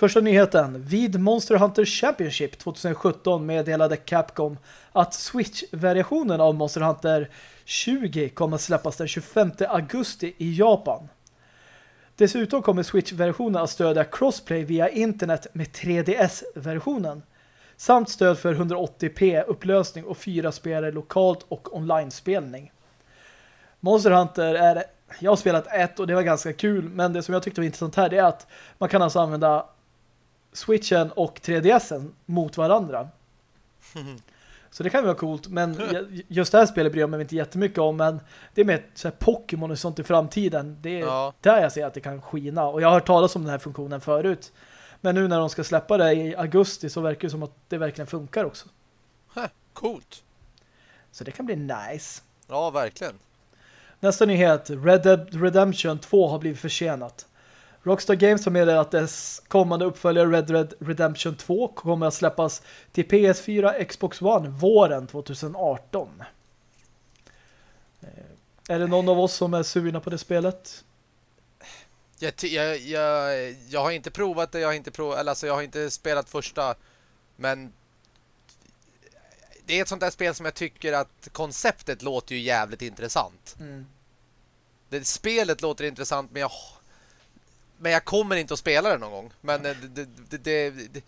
Första nyheten. Vid Monster Hunter Championship 2017 meddelade Capcom att Switch-variationen av Monster Hunter 20 kommer att släppas den 25 augusti i Japan. Dessutom kommer Switch-versionen att stödja crossplay via internet med 3DS-versionen samt stöd för 180p-upplösning och fyra spelare lokalt och online-spelning. Monster Hunter är jag har spelat ett och det var ganska kul men det som jag tyckte var intressant här är att man kan alltså använda Switchen och 3DSen mot varandra. Så det kan vara coolt, men just det här spelet bryr jag mig inte jättemycket om, men det är med så Pokémon och sånt i framtiden. Det är ja. där jag ser att det kan skina. Och jag har hört talas om den här funktionen förut. Men nu när de ska släppa det i augusti så verkar det som att det verkligen funkar också. Huh, coolt. Så det kan bli nice. Ja, verkligen. Nästa nyhet. Red Dead Redemption 2 har blivit försenat. Rockstar Games har meddelat att dess kommande uppföljare Red Dead Redemption 2 kommer att släppas till PS4 Xbox One våren 2018. Eh, är det någon av oss som är sugna på det spelet? Jag, jag, jag, jag har inte provat det, jag har inte provat, eller alltså jag har inte spelat första, men det är ett sånt där spel som jag tycker att konceptet låter ju jävligt intressant. Mm. Det, spelet låter intressant, men jag men jag kommer inte att spela det någon gång. Men det, det, det, det,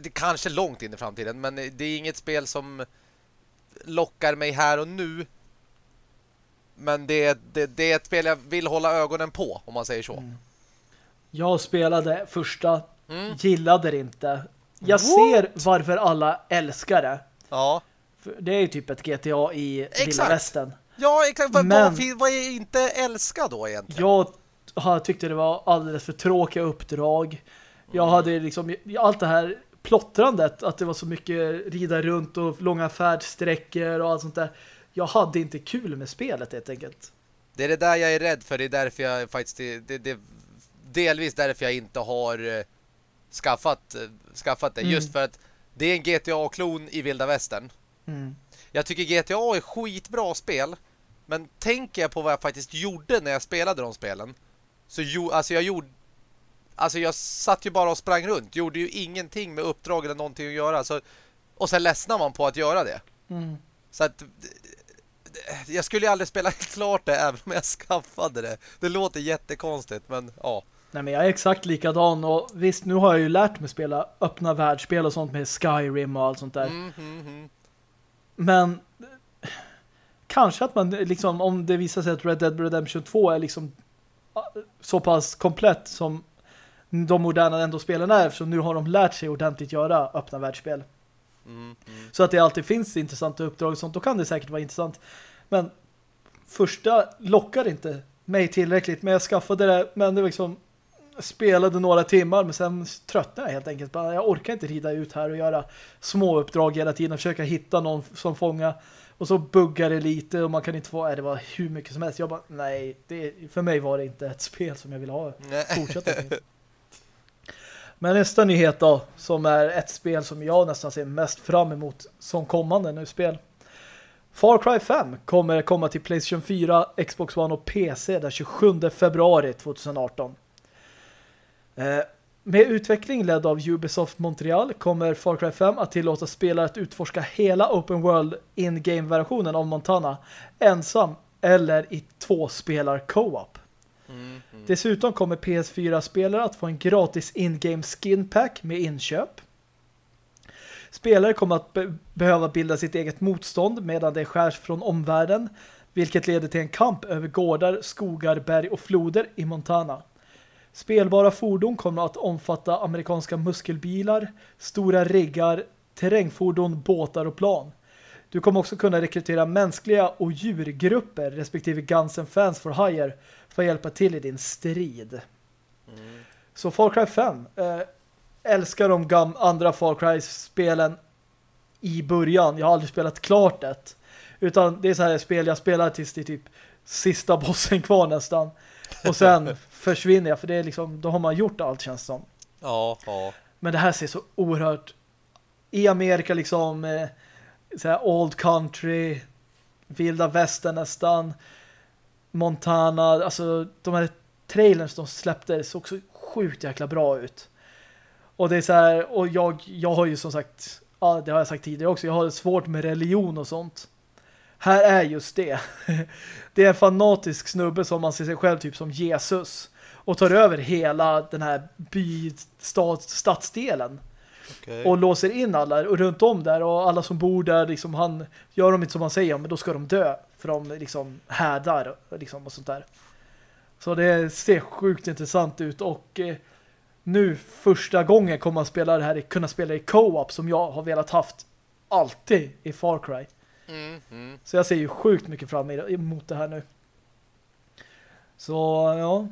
det, kanske långt in i framtiden. Men det är inget spel som lockar mig här och nu. Men det, det, det är ett spel jag vill hålla ögonen på, om man säger så. Mm. Jag spelade första, mm. gillade det inte. Jag What? ser varför alla älskar det. Ja. Det är ju typ ett GTA i Vilda Västern. Ja, exakt. Men, vad, vad är inte älska då egentligen? Jag jag tyckte det var alldeles för tråkiga uppdrag. Jag mm. hade liksom allt det här plottrandet, att det var så mycket rida runt och långa färdsträckor och allt sånt där. Jag hade inte kul med spelet helt enkelt. Det är det där jag är rädd för. Det är därför jag faktiskt det, det, delvis därför jag inte har uh, skaffat, uh, skaffat det. Mm. Just för att det är en GTA-klon i vilda västern. Mm. Jag tycker GTA är skitbra spel. Men tänker jag på vad jag faktiskt gjorde när jag spelade de spelen så jo, alltså jag gjorde Alltså jag satt ju bara och sprang runt Gjorde ju ingenting med uppdrag eller någonting att göra så, Och sen ledsnar man på att göra det mm. Så att Jag skulle ju aldrig spela klart det Även om jag skaffade det Det låter jättekonstigt men ja Nej men jag är exakt likadan och visst nu har jag ju lärt mig spela öppna världsspel och sånt med Skyrim och allt sånt där. Mm, mm, mm. Men kanske att man liksom om det visar sig att Red Dead Redemption 2 är liksom så pass komplett som de moderna ändå spelen är eftersom nu har de lärt sig ordentligt göra öppna världsspel. Mm, mm. Så att det alltid finns intressanta uppdrag och sånt, då kan det säkert vara intressant. Men första lockar inte mig tillräckligt, men jag skaffade det, men det liksom spelade några timmar, men sen tröttnade jag helt enkelt. Jag orkar inte rida ut här och göra små uppdrag hela tiden och försöka hitta någon som fångar och så buggar det lite och man kan inte få, nej, det var hur mycket som helst. Jag bara, nej, det, för mig var det inte ett spel som jag vill ha fortsätta Men nästa nyhet då, som är ett spel som jag nästan ser mest fram emot som kommande nu spel. Far Cry 5 kommer komma till Playstation 4, Xbox One och PC den 27 februari 2018. Eh, med utveckling ledd av Ubisoft Montreal kommer Far Cry 5 att tillåta spelare att utforska hela Open World in-game-versionen av Montana ensam eller i två spelar co-op. Mm, mm. Dessutom kommer PS4-spelare att få en gratis in-game skin pack med inköp. Spelare kommer att be behöva bilda sitt eget motstånd medan det skärs från omvärlden vilket leder till en kamp över gårdar, skogar, berg och floder i Montana. Spelbara fordon kommer att omfatta amerikanska muskelbilar, stora riggar, terrängfordon, båtar och plan. Du kommer också kunna rekrytera mänskliga och djurgrupper respektive Guns and Fans for Hire för att hjälpa till i din strid. Mm. Så Far Cry 5 äh, eh, älskar de andra Far Cry-spelen i början. Jag har aldrig spelat klart det. Utan det är så här spel jag spelar tills det är typ sista bossen kvar nästan. Och sen försvinner jag för det är liksom, då har man gjort allt känns som. Ja, ja. Men det här ser så oerhört i Amerika liksom eh, så här old country vilda västern nästan Montana, alltså de här trailers de släppte såg så sjukt jäkla bra ut. Och det är så här, och jag, jag har ju som sagt, ja det har jag sagt tidigare också, jag har svårt med religion och sånt. Här är just det. Det är en fanatisk snubbe som man ser sig själv typ som Jesus och tar över hela den här by, stad, stadsdelen. Okay. Och låser in alla och runt om där och alla som bor där liksom han gör de inte som han säger men då ska de dö för de liksom härdar liksom och sånt där. Så det ser sjukt intressant ut och eh, nu första gången kommer man spela det här kunna spela i co-op som jag har velat haft alltid i Far Cry. Mm, mm. Så jag ser ju sjukt mycket fram emot det här nu. Så ja.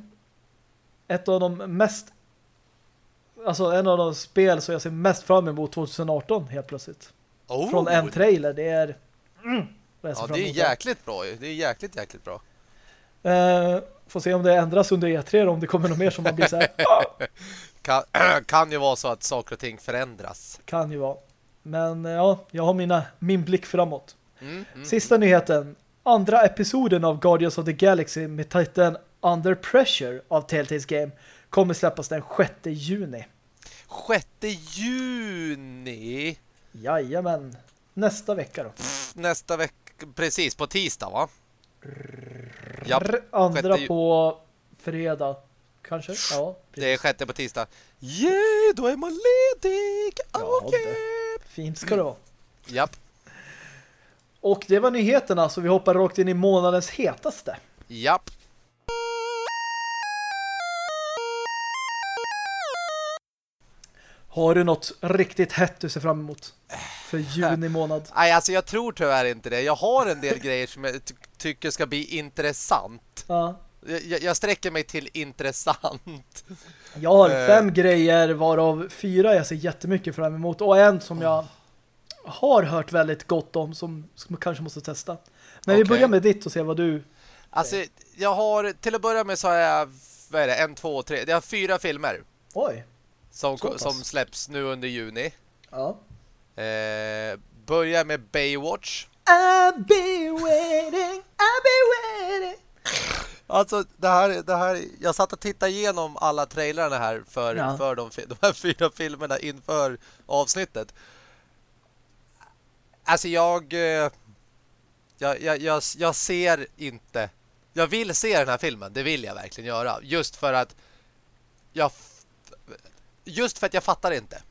Ett av de mest alltså en av de spel som jag ser mest fram emot 2018 helt plötsligt. Oh. Från en trailer. Det är mm, Ja, det är jäkligt bra Det är jäkligt, jäkligt bra. Uh, får se om det ändras under E3 om det kommer något mer som man blir så här. Ah! kan, kan ju vara så att saker och ting förändras. Kan ju vara. Men eh, ja, jag har mina, min blick framåt. Mm, mm, Sista nyheten. Andra episoden av Guardians of the Galaxy med titeln Under Pressure av Telltales Game kommer släppas den 6 juni. 6 juni? Jajamän. Nästa vecka då. nästa vecka, precis på tisdag va? Japp, Andra på fredag. Kanske? Ja, precis. Det är sjätte på tisdag. Yeah, då är man ledig! Ja, okay. Fint ska det vara. Japp. Och det var nyheterna så vi hoppar rakt in i månadens hetaste. Japp. Har du något riktigt hett du ser fram emot för juni månad? Nej, alltså jag tror tyvärr inte det. Jag har en del grejer som jag ty tycker ska bli intressant. Ja. Jag, jag sträcker mig till intressant. Jag har uh. fem grejer varav fyra jag ser jättemycket fram emot och en som jag har hört väldigt gott om som, som kanske måste testa. Men okay. vi börjar med ditt och se vad du Alltså, jag har, till att börja med så har jag, vad är det, en, två, tre, jag har fyra filmer. Oj. Som, som släpps nu under juni. Ja. Eh, börjar med Baywatch. I'll be waiting, I'll be waiting. Alltså, det här, det här, jag satt och tittade igenom alla trailrarna här för, ja. för de, de här fyra filmerna inför avsnittet. Alltså, jag, eh, jag, jag, jag, jag ser inte... Jag vill se den här filmen, det vill jag verkligen göra. Just för att jag just för att jag fattar inte.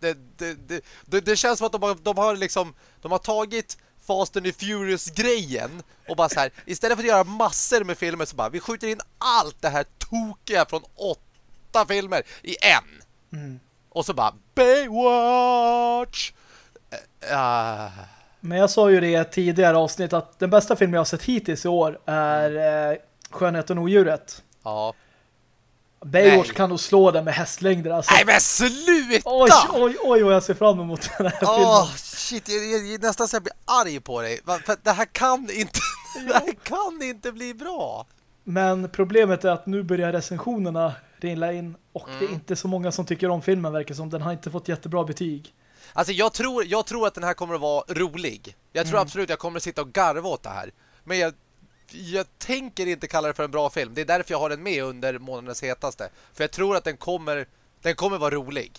Det, det, det, det, känns som att de har, de har liksom de har tagit Fast and Furious-grejen och bara så här, istället för att göra massor med filmer så bara, vi skjuter in allt det här tokiga från åtta filmer i en. Mm. Och så bara, Baywatch! Uh. Men jag sa ju det i ett tidigare avsnitt att den bästa filmen jag har sett hittills i år är eh, Skönheten och odjuret. Ja. Baywatch kan nog slå den med hästlängder alltså. Nej men sluta! Oj, oj, oj vad jag ser fram emot den här oh, filmen. shit, jag, jag, jag nästan så jag blir arg på dig. För det här kan inte det här kan inte bli bra. Men problemet är att nu börjar recensionerna rinla in och mm. det är mm. inte så många som tycker om filmen verkar som. Den har inte fått jättebra betyg. Alltså jag tror, jag tror att den här kommer att vara rolig. Jag tror mm. absolut jag kommer att sitta och garva åt det här. Men jag jag tänker inte kalla det för en bra film. Det är därför jag har den med under månadens hetaste. För jag tror att den kommer den kommer vara rolig.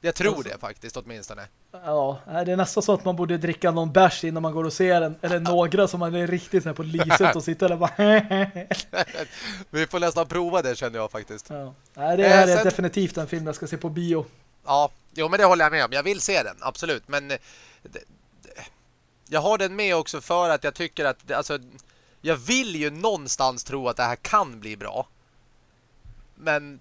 Jag tror alltså, det faktiskt åtminstone. Ja, det är nästan så att man borde dricka någon bärs innan man går och ser den. Eller några som man är riktigt så här på lyset och sitter där bara... Vi får nästan prova det känner jag faktiskt. Ja. Nej, det här är sen... definitivt en film jag ska se på bio. Ja, jo men det håller jag med om. Jag vill se den, absolut. Men det, det, jag har den med också för att jag tycker att alltså, jag vill ju någonstans tro att det här kan bli bra. Men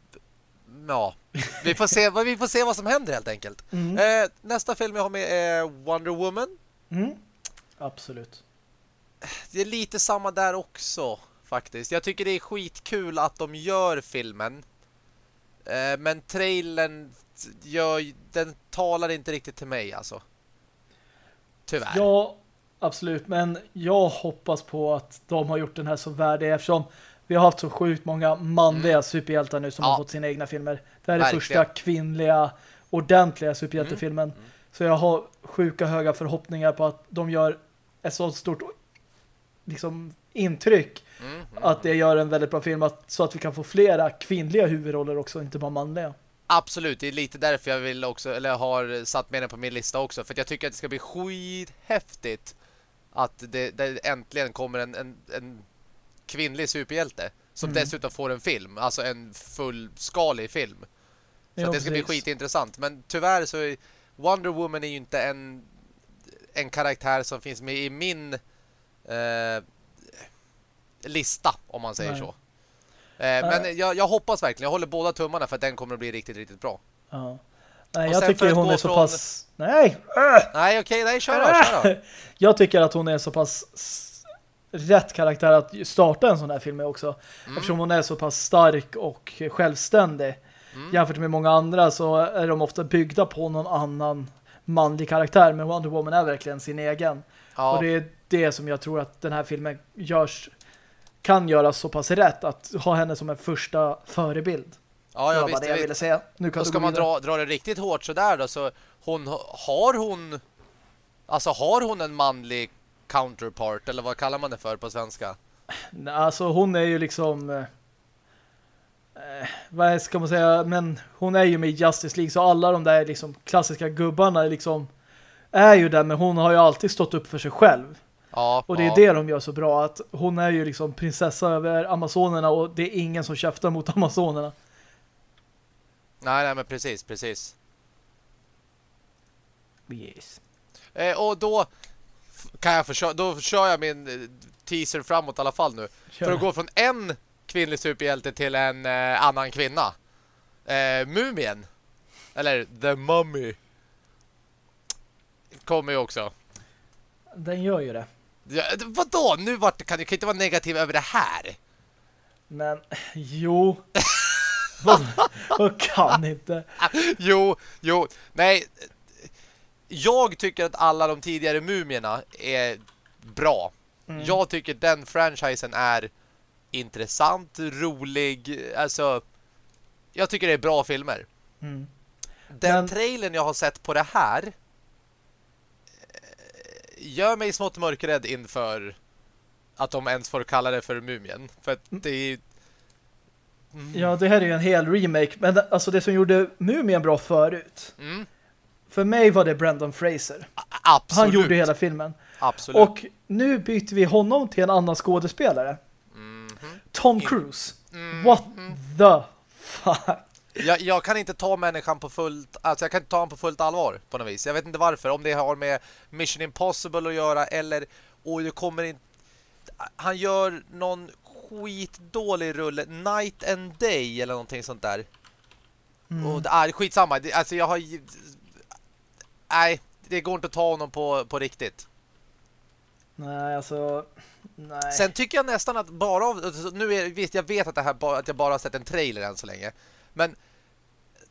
ja, vi får se, vi får se vad som händer helt enkelt. Mm. Eh, nästa film jag har med är Wonder Woman. Mm. Absolut. Det är lite samma där också faktiskt. Jag tycker det är skitkul att de gör filmen. Eh, men trailern gör, den talar inte riktigt till mig alltså. Tyvärr. Ja, absolut. Men jag hoppas på att de har gjort den här så värdig eftersom vi har haft så sjukt många manliga mm. superhjältar nu som ja. har fått sina egna filmer. Det här är Verkligen. första kvinnliga, ordentliga superhjältefilmen. Mm. Mm. Så jag har sjuka höga förhoppningar på att de gör ett så stort liksom, intryck mm att det gör en väldigt bra film att, så att vi kan få flera kvinnliga huvudroller också, inte bara manliga. Absolut, det är lite därför jag vill också, eller har satt med den på min lista också. För jag tycker att det ska bli skithäftigt att det, det äntligen kommer en, en, en kvinnlig superhjälte. Som mm. dessutom får en film, alltså en fullskalig film. Så jo, det ska precis. bli skitintressant. Men tyvärr så är Wonder Woman är ju inte en, en karaktär som finns med i min eh, lista, om man säger Nej. så. Eh, men jag, jag, hoppas verkligen, jag håller båda tummarna för att den kommer att bli riktigt, riktigt bra. Ja. Nej, jag tycker hon är så från... pass... Nej! Nej, okej, okay, nej, kör då, kör då. Jag tycker att hon är så pass rätt karaktär att starta en sån här film med också. Mm. Eftersom hon är så pass stark och självständig. Mm. Jämfört med många andra så är de ofta byggda på någon annan manlig karaktär. Men Wonder Woman är verkligen sin egen. Ja. Och det är det som jag tror att den här filmen görs kan göra så pass rätt att ha henne som en första förebild. Ja, jag visste det jag ville säga. Nu kan då ska man dra, dra det riktigt hårt så där då så hon har hon alltså har hon en manlig counterpart eller vad kallar man det för på svenska? Alltså hon är ju liksom eh, eh, vad ska man säga men hon är ju med i Justice League så alla de där liksom klassiska gubbarna liksom är ju där men hon har ju alltid stått upp för sig själv. Ja, och det är ja. det de gör så bra att hon är ju liksom prinsessa över Amazonerna och det är ingen som käftar mot Amazonerna. Nej, nej men precis, precis. Yes. Eh, och då kan jag försöka, då kör jag min eh, teaser framåt i alla fall nu. Kör. För att gå från en kvinnlig superhjälte till en eh, annan kvinna. Eh, Mumien. Eller The Mummy. Kommer ju också. Den gör ju det. Ja, vadå? Nu vart det, kan du kan inte vara negativ över det här. Men, jo. Vad kan inte. Jo, jo. Nej, jag tycker att alla de tidigare mumierna är bra. Mm. Jag tycker den franchisen är intressant, rolig. Alltså, jag tycker det är bra filmer. Mm. Den Men... trailern jag har sett på det här gör mig smått mörkrädd inför att de ens får kalla det för Mumien. För att mm. det är... Mm. Ja, det här är ju en hel remake. Men alltså det som gjorde Mumien bra förut mm. För mig var det Brandon Fraser. Absolut. Han gjorde hela filmen. Absolut. Och nu byter vi honom till en annan skådespelare. Mm -hmm. Tom Cruise. -hmm. What the fuck? Jag, jag, kan inte ta människan på fullt alltså jag kan inte ta honom på fullt allvar på något vis. Jag vet inte varför. Om det har med Mission Impossible att göra eller och det kommer inte han gör någon skitdålig rulle Night and Day eller någonting sånt där. Mm. Och det är skitsamma. Alltså jag har nej, det går inte att ta honom på, på riktigt. Nej, alltså nej. Sen tycker jag nästan att bara av, alltså, nu är visst jag vet att det här att jag bara har sett en trailer än så länge. Men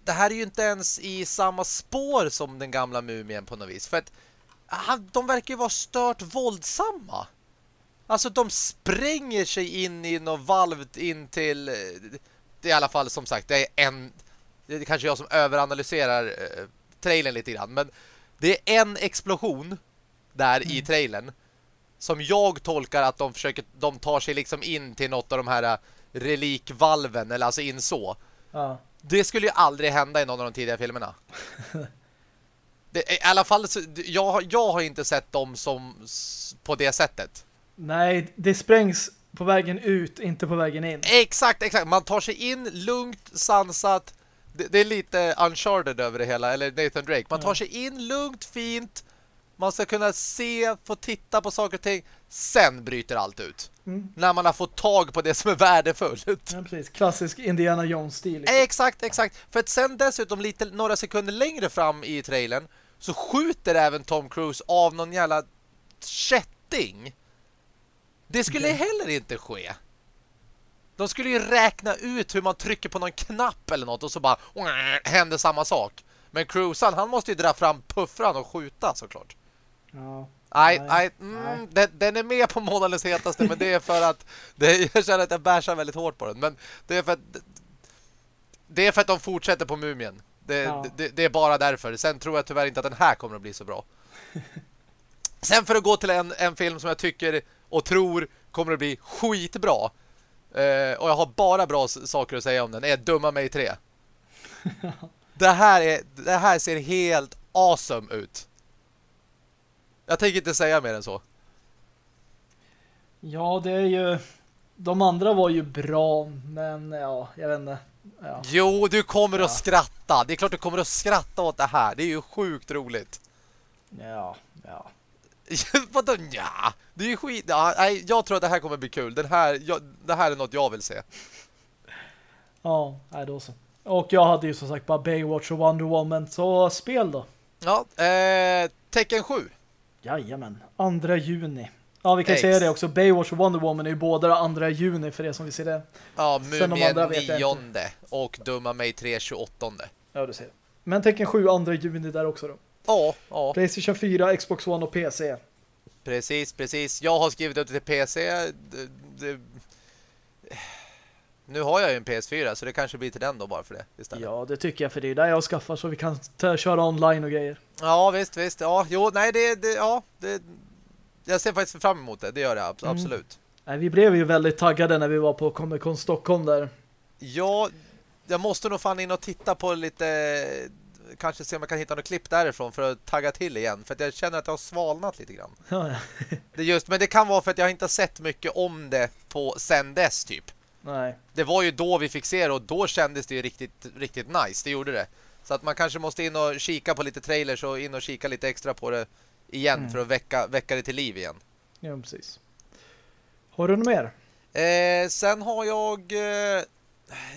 det här är ju inte ens i samma spår som den gamla mumien på något vis för att han, de verkar ju vara stört våldsamma. Alltså de spränger sig in i något valvt in till det är i alla fall som sagt det är en det är kanske jag som överanalyserar eh, trailern lite grann men det är en explosion där mm. i trailern som jag tolkar att de försöker de tar sig liksom in till något av de här äh, relikvalven eller alltså in så. Ja. Det skulle ju aldrig hända i någon av de tidigare filmerna. det, I alla fall jag, jag har inte sett dem som på det sättet. Nej, det sprängs på vägen ut, inte på vägen in. Exakt, exakt. Man tar sig in lugnt, sansat det, det, är lite Uncharted över det hela, eller Nathan Drake. Man tar sig in lugnt, fint. Man ska kunna se, få titta på saker och ting. Sen bryter allt ut. Mm. När man har fått tag på det som är värdefullt. Ja, precis. Klassisk Indiana Jones-stil. Liksom. Exakt, exakt. För att sen dessutom lite några sekunder längre fram i trailern så skjuter även Tom Cruise av någon jävla kätting. Det skulle okay. heller inte ske. De skulle ju räkna ut hur man trycker på någon knapp eller något och så bara händer samma sak. Men Cruisan, han måste ju dra fram puffran och skjuta såklart. Ja. Nej, Nej, mm. Den, den är med på månadens hetaste men det är för att det, jag känner att jag bärsar väldigt hårt på den. Men det är för att det är för att de fortsätter på Mumien. Det, Ja. det, det är bara därför. Sen tror jag tyvärr inte att den här kommer att bli så bra. Sen för att gå till en, en film som jag tycker och tror kommer att bli skitbra. Eh, och jag har bara bra saker att säga om den. är Dumma mig 3. det, här är, det här ser helt awesome ut. Jag tänker inte säga mer än så. Ja, det är ju... De andra var ju bra, men ja, jag vet inte. Ja. Jo, du kommer Ja. att skratta. Det är klart du kommer att skratta åt det här. Det är ju sjukt roligt. Ja, ja. Vadå ja? Det är ju skit. Ja, nej, jag tror att det här kommer bli kul. Den här, jag, det här är något jag vill se. Ja, nej då så. Och jag hade ju som sagt bara Baywatch och Wonder Woman, så spel då. Ja, eh, Tecken 7. Jajamän, 2 juni. Ja, vi kan Ex. säga det också. Baywatch och Wonder Woman är ju båda 2 juni för det som vi ser det. Ja, Sen de Mumien andra vet jag 9 inte. och Dumma mig 3 28. Ja, du ser. Men Tecken 7, 2 juni där också då. Ja, ja, Playstation 4, Xbox One och PC. precis, precis. Jag har skrivit upp det till PC. Nu har jag ju en PS4 så det kanske blir till den då bara för det istället. Ja, det tycker jag för det är där jag skaffar så vi kan köra online och grejer. Ja, visst, visst. Ja, jo, nej, det, det ja, det, jag ser faktiskt fram emot det. Det gör jag ab- Mm. absolut. Nej, vi blev ju väldigt taggade när vi var på Comic Con Stockholm där. Ja, jag måste nog fan in och titta på lite, kanske se om jag kan hitta något klipp därifrån för att tagga till igen. För att jag känner att det har svalnat lite grann. Ja, ja. Det just, men det kan vara för att jag inte har sett mycket om det på sen dess typ. Nej. Det var ju då vi fick se det och då kändes det ju riktigt, riktigt nice. Det gjorde det. Så att man kanske måste in och kika på lite trailers och in och kika lite extra på det igen Mm. för att väcka, väcka det till liv igen. Ja, precis. Har du något mer? Eh, sen har jag eh,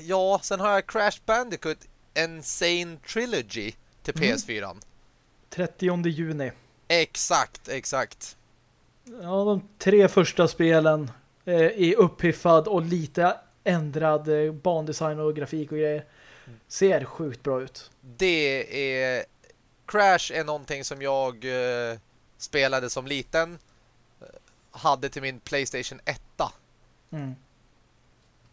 ja, sen har jag Crash Bandicoot Insane Trilogy till Mm. PS4. 30 juni. Exakt, exakt. Ja, de tre första spelen är uppiffad och lite ändrad eh, bandesign och grafik och grejer. Ser sjukt bra ut. Det är Crash är någonting som jag eh, spelade som liten. eh, Hade till min Playstation 1. Mm.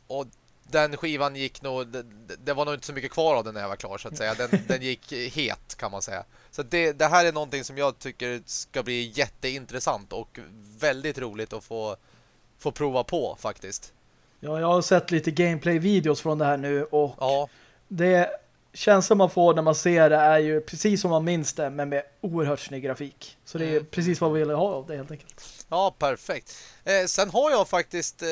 Och den skivan gick nog det, det var nog inte så mycket kvar av den när jag var klar så att säga. Den, den gick het kan man säga. Så det, det här är någonting som jag tycker ska bli jätteintressant och väldigt roligt att få, få prova på faktiskt. Ja, jag har sett lite gameplay-videos från det här nu och Ja, det känslan man får när man ser det är ju precis som man minns det men med oerhört snygg grafik. Så det är Mm. precis vad vi vill ha av det helt enkelt. ja perfekt. Eh, sen har jag faktiskt eh,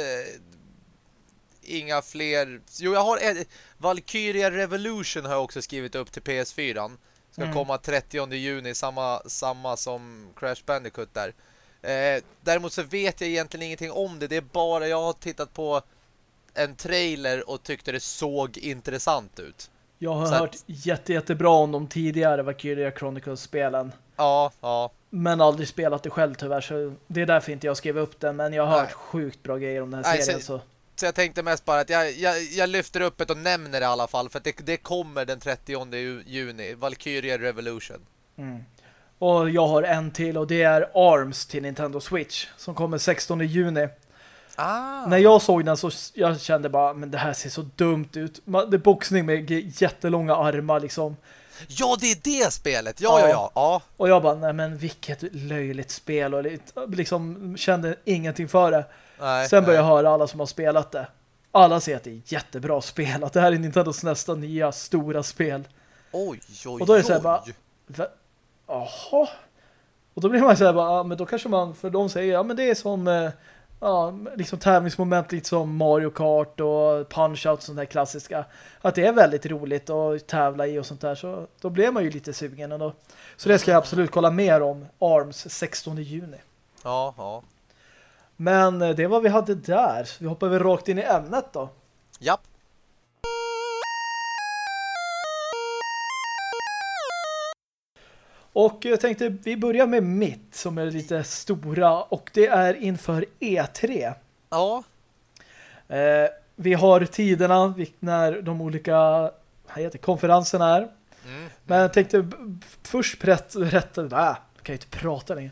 inga fler... Jo, jag har en, Valkyria Revolution har jag också skrivit upp till PS4. Ska Mm. komma 30 juni, samma, samma som Crash Bandicoot där. Eh, däremot så vet jag egentligen ingenting om det. Det är bara, jag har tittat på en trailer och tyckte det såg intressant ut. Jag har Så att- hört jätte, jättebra om de tidigare Valkyria Chronicles-spelen. Ja, ja. Men aldrig spelat det själv tyvärr så det är därför inte jag skrev upp den men jag har hört Nej. sjukt bra grejer om den här Nej, serien så- så Så jag tänkte mest bara att jag, jag, jag lyfter upp det och nämner det i alla fall. För att det, det kommer den 30 ju- juni. Valkyria Revolution. mm. Och jag har en till och det är ARMS till Nintendo Switch som kommer 16 juni. Ah. När jag såg den så jag kände bara men det här ser så dumt ut. Det är boxning med jättelånga armar liksom. Ja, det är det spelet. Ja, ja, Ja. ja. Och jag bara nej men vilket löjligt spel och liksom kände ingenting för det. Nej, Sen började nej. jag höra alla som har spelat det. Alla säger att det är jättebra spel. Att det här är Nintendos nästa nya stora spel. Oj, oj, Och då är det så här bara- Jaha. Och då blir man så här bara, ja, men då kanske man, för de säger, ja men det är som eh, ja, liksom tävlingsmoment lite som Mario Kart och Punch-Out sånt där klassiska. Att det är väldigt roligt att tävla i och sånt där. Så då blir man ju lite sugen. Och då. Så det ska jag absolut kolla mer om ARMS 16 juni. Ja, ja. Men eh, det var vi hade där. Så vi hoppar väl rakt in i ämnet då. Japp. Och jag tänkte vi börjar med mitt som är lite stora och det är inför E3. Ja. Eh, vi har tiderna när de olika heter, konferenserna är. Mm. Men jag tänkte först berätta, äh, jag kan ju inte prata längre.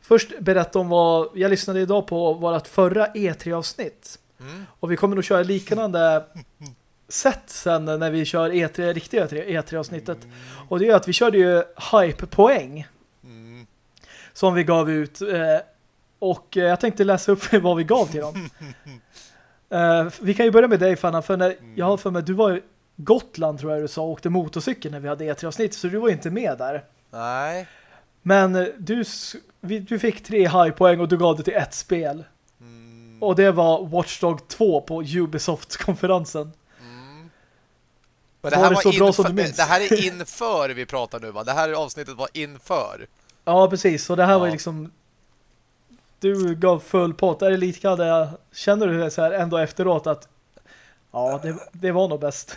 först berätta om vad jag lyssnade idag på vårt förra E3-avsnitt. Mm. Och vi kommer nog köra liknande sätt sen när vi kör E3, riktiga E3-avsnittet. Och det är att vi körde ju hype-poäng Mm. som vi gav ut. Eh, och eh, jag tänkte läsa upp vad vi gav till dem. Eh, vi kan ju börja med dig Fanna, för när, jag har för mig du var i Gotland tror jag du sa och åkte motorcykel när vi hade E3-avsnitt så du var inte med där. Nej. Men du, du fick tre high-poäng och du gav det till ett spel. Mm. Och det var Watch Dogs 2 på Ubisoft-konferensen. Mm. Var det här, det var så bra som inför, det här är inför vi pratar nu va? Det här avsnittet var inför. Ja, precis. Och det här var Ja. ju liksom du gav full pott. Är det lite kallade, känner du det så här ändå efteråt att ja, det, det var nog bäst.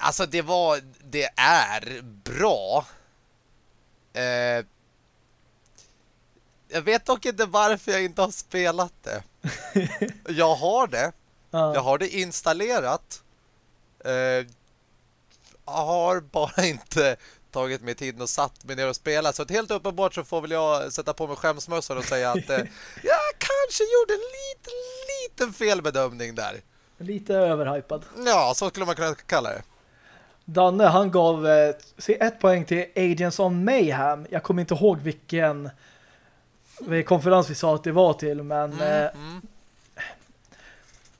Alltså det var, det är bra. Eh, jag vet dock inte varför jag inte har spelat det. Jag har det. ja. Jag har det installerat. Eh, jag har bara inte tagit mig tiden och satt mig ner och spela. Så att helt uppenbart så får väl jag sätta på mig skämsmössan och säga att eh, jag kanske gjorde en liten, liten felbedömning där. Lite överhypad. Ja, så skulle man kunna kalla det. Danne, han gav eh, ett poäng till Agents of Mayhem. Jag kommer inte ihåg vilken konferens vi sa att det var till, men eh, Mm, mm.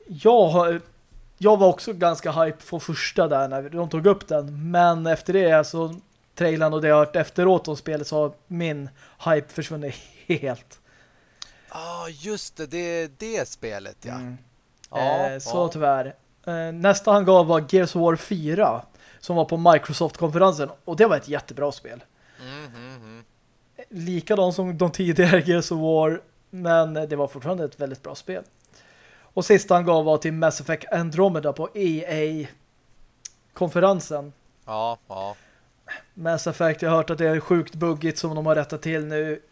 jag, har- jag var också ganska hype för första där när de tog upp den. Men efter det, alltså trailern och det jag hört efteråt om spelet så har min hype försvunnit helt. ah, just det, det är det spelet, ja. Mm. Ja, eh, så ja. tyvärr. Eh, nästa han gav var Gears of War 4 som var på Microsoft-konferensen och det var ett jättebra spel. Mm, mm, mm. Likadant som de tidigare Gears of War men det var fortfarande ett väldigt bra spel. Och sista han gav var till Mass Effect Andromeda på EA-konferensen. Ja, ja. Mass Effect, jag har hört att det är sjukt buggigt som de har rättat till nu.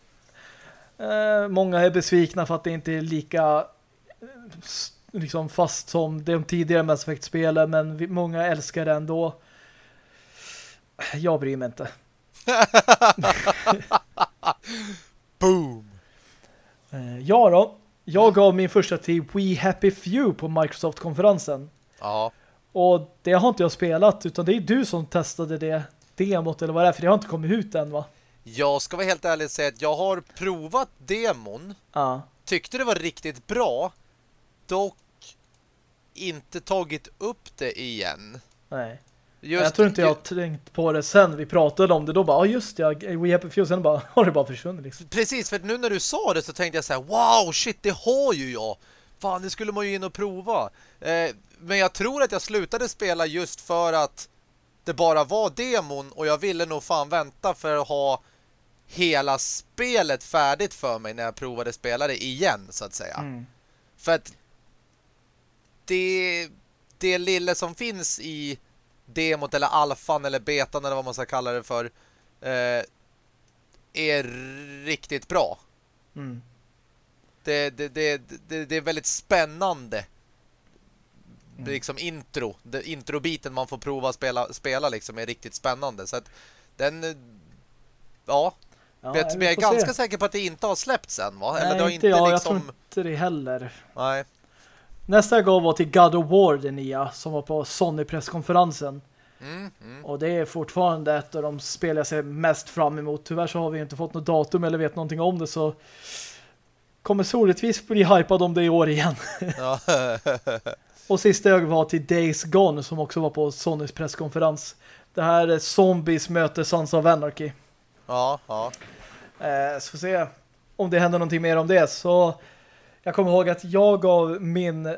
Eh, många är besvikna för att det inte är lika eh, liksom fast som de tidigare Mass Effect-spelen men vi, många älskar det ändå. Jag bryr mig inte. Boom! Eh, ja då, jag gav min första till We Happy Few på Microsoft-konferensen. Ja. Och det har inte jag spelat utan det är du som testade det demot eller vad det är för det har inte kommit ut än va? Jag ska vara helt ärlig och säga att jag har provat demon. Ja. Tyckte det var riktigt bra. Dock inte tagit upp det igen. Nej. Just, jag tror inte jag har tänkt på det sen vi pratade om det. Då bara, ja just det, We Happy Few. Sen bara, har det bara försvunnit liksom. Precis, för nu när du sa det så tänkte jag så här: wow, shit, det har ju jag. Fan, det skulle man ju in och prova. Eh, men jag tror att jag slutade spela just för att det bara var demon och jag ville nog fan vänta för att ha hela spelet färdigt för mig när jag provade spela det igen, så att säga. Mm. För att det, det lilla som finns i demot eller alfan eller betan eller vad man ska kalla det för eh, är riktigt bra. Mm. Det, det, det, det, det är väldigt spännande Mm. liksom intro. Det, introbiten man får prova spela, spela liksom är riktigt spännande. Så att den ja, Ja, vet, men jag är ganska se. säker på att det inte har släppts än va? Nej, Eller det har inte inte jag. Jag liksom tror inte det heller. Nej. Nästa jag gav var till God of War, det nya, som var på Sony-presskonferensen. Mm, mm. Och det är fortfarande ett av de spel jag ser mest fram emot. Tyvärr så har vi inte fått något datum eller vet någonting om det så kommer troligtvis bli hypad om det i år igen. Ja. Och sista jag var till Days Gone som också var på Sonys presskonferens. Det här är Zombies möter Sons of Anarchy. ja, ja. Eh, så får se om det händer någonting mer om det. Så jag kommer ihåg att jag gav min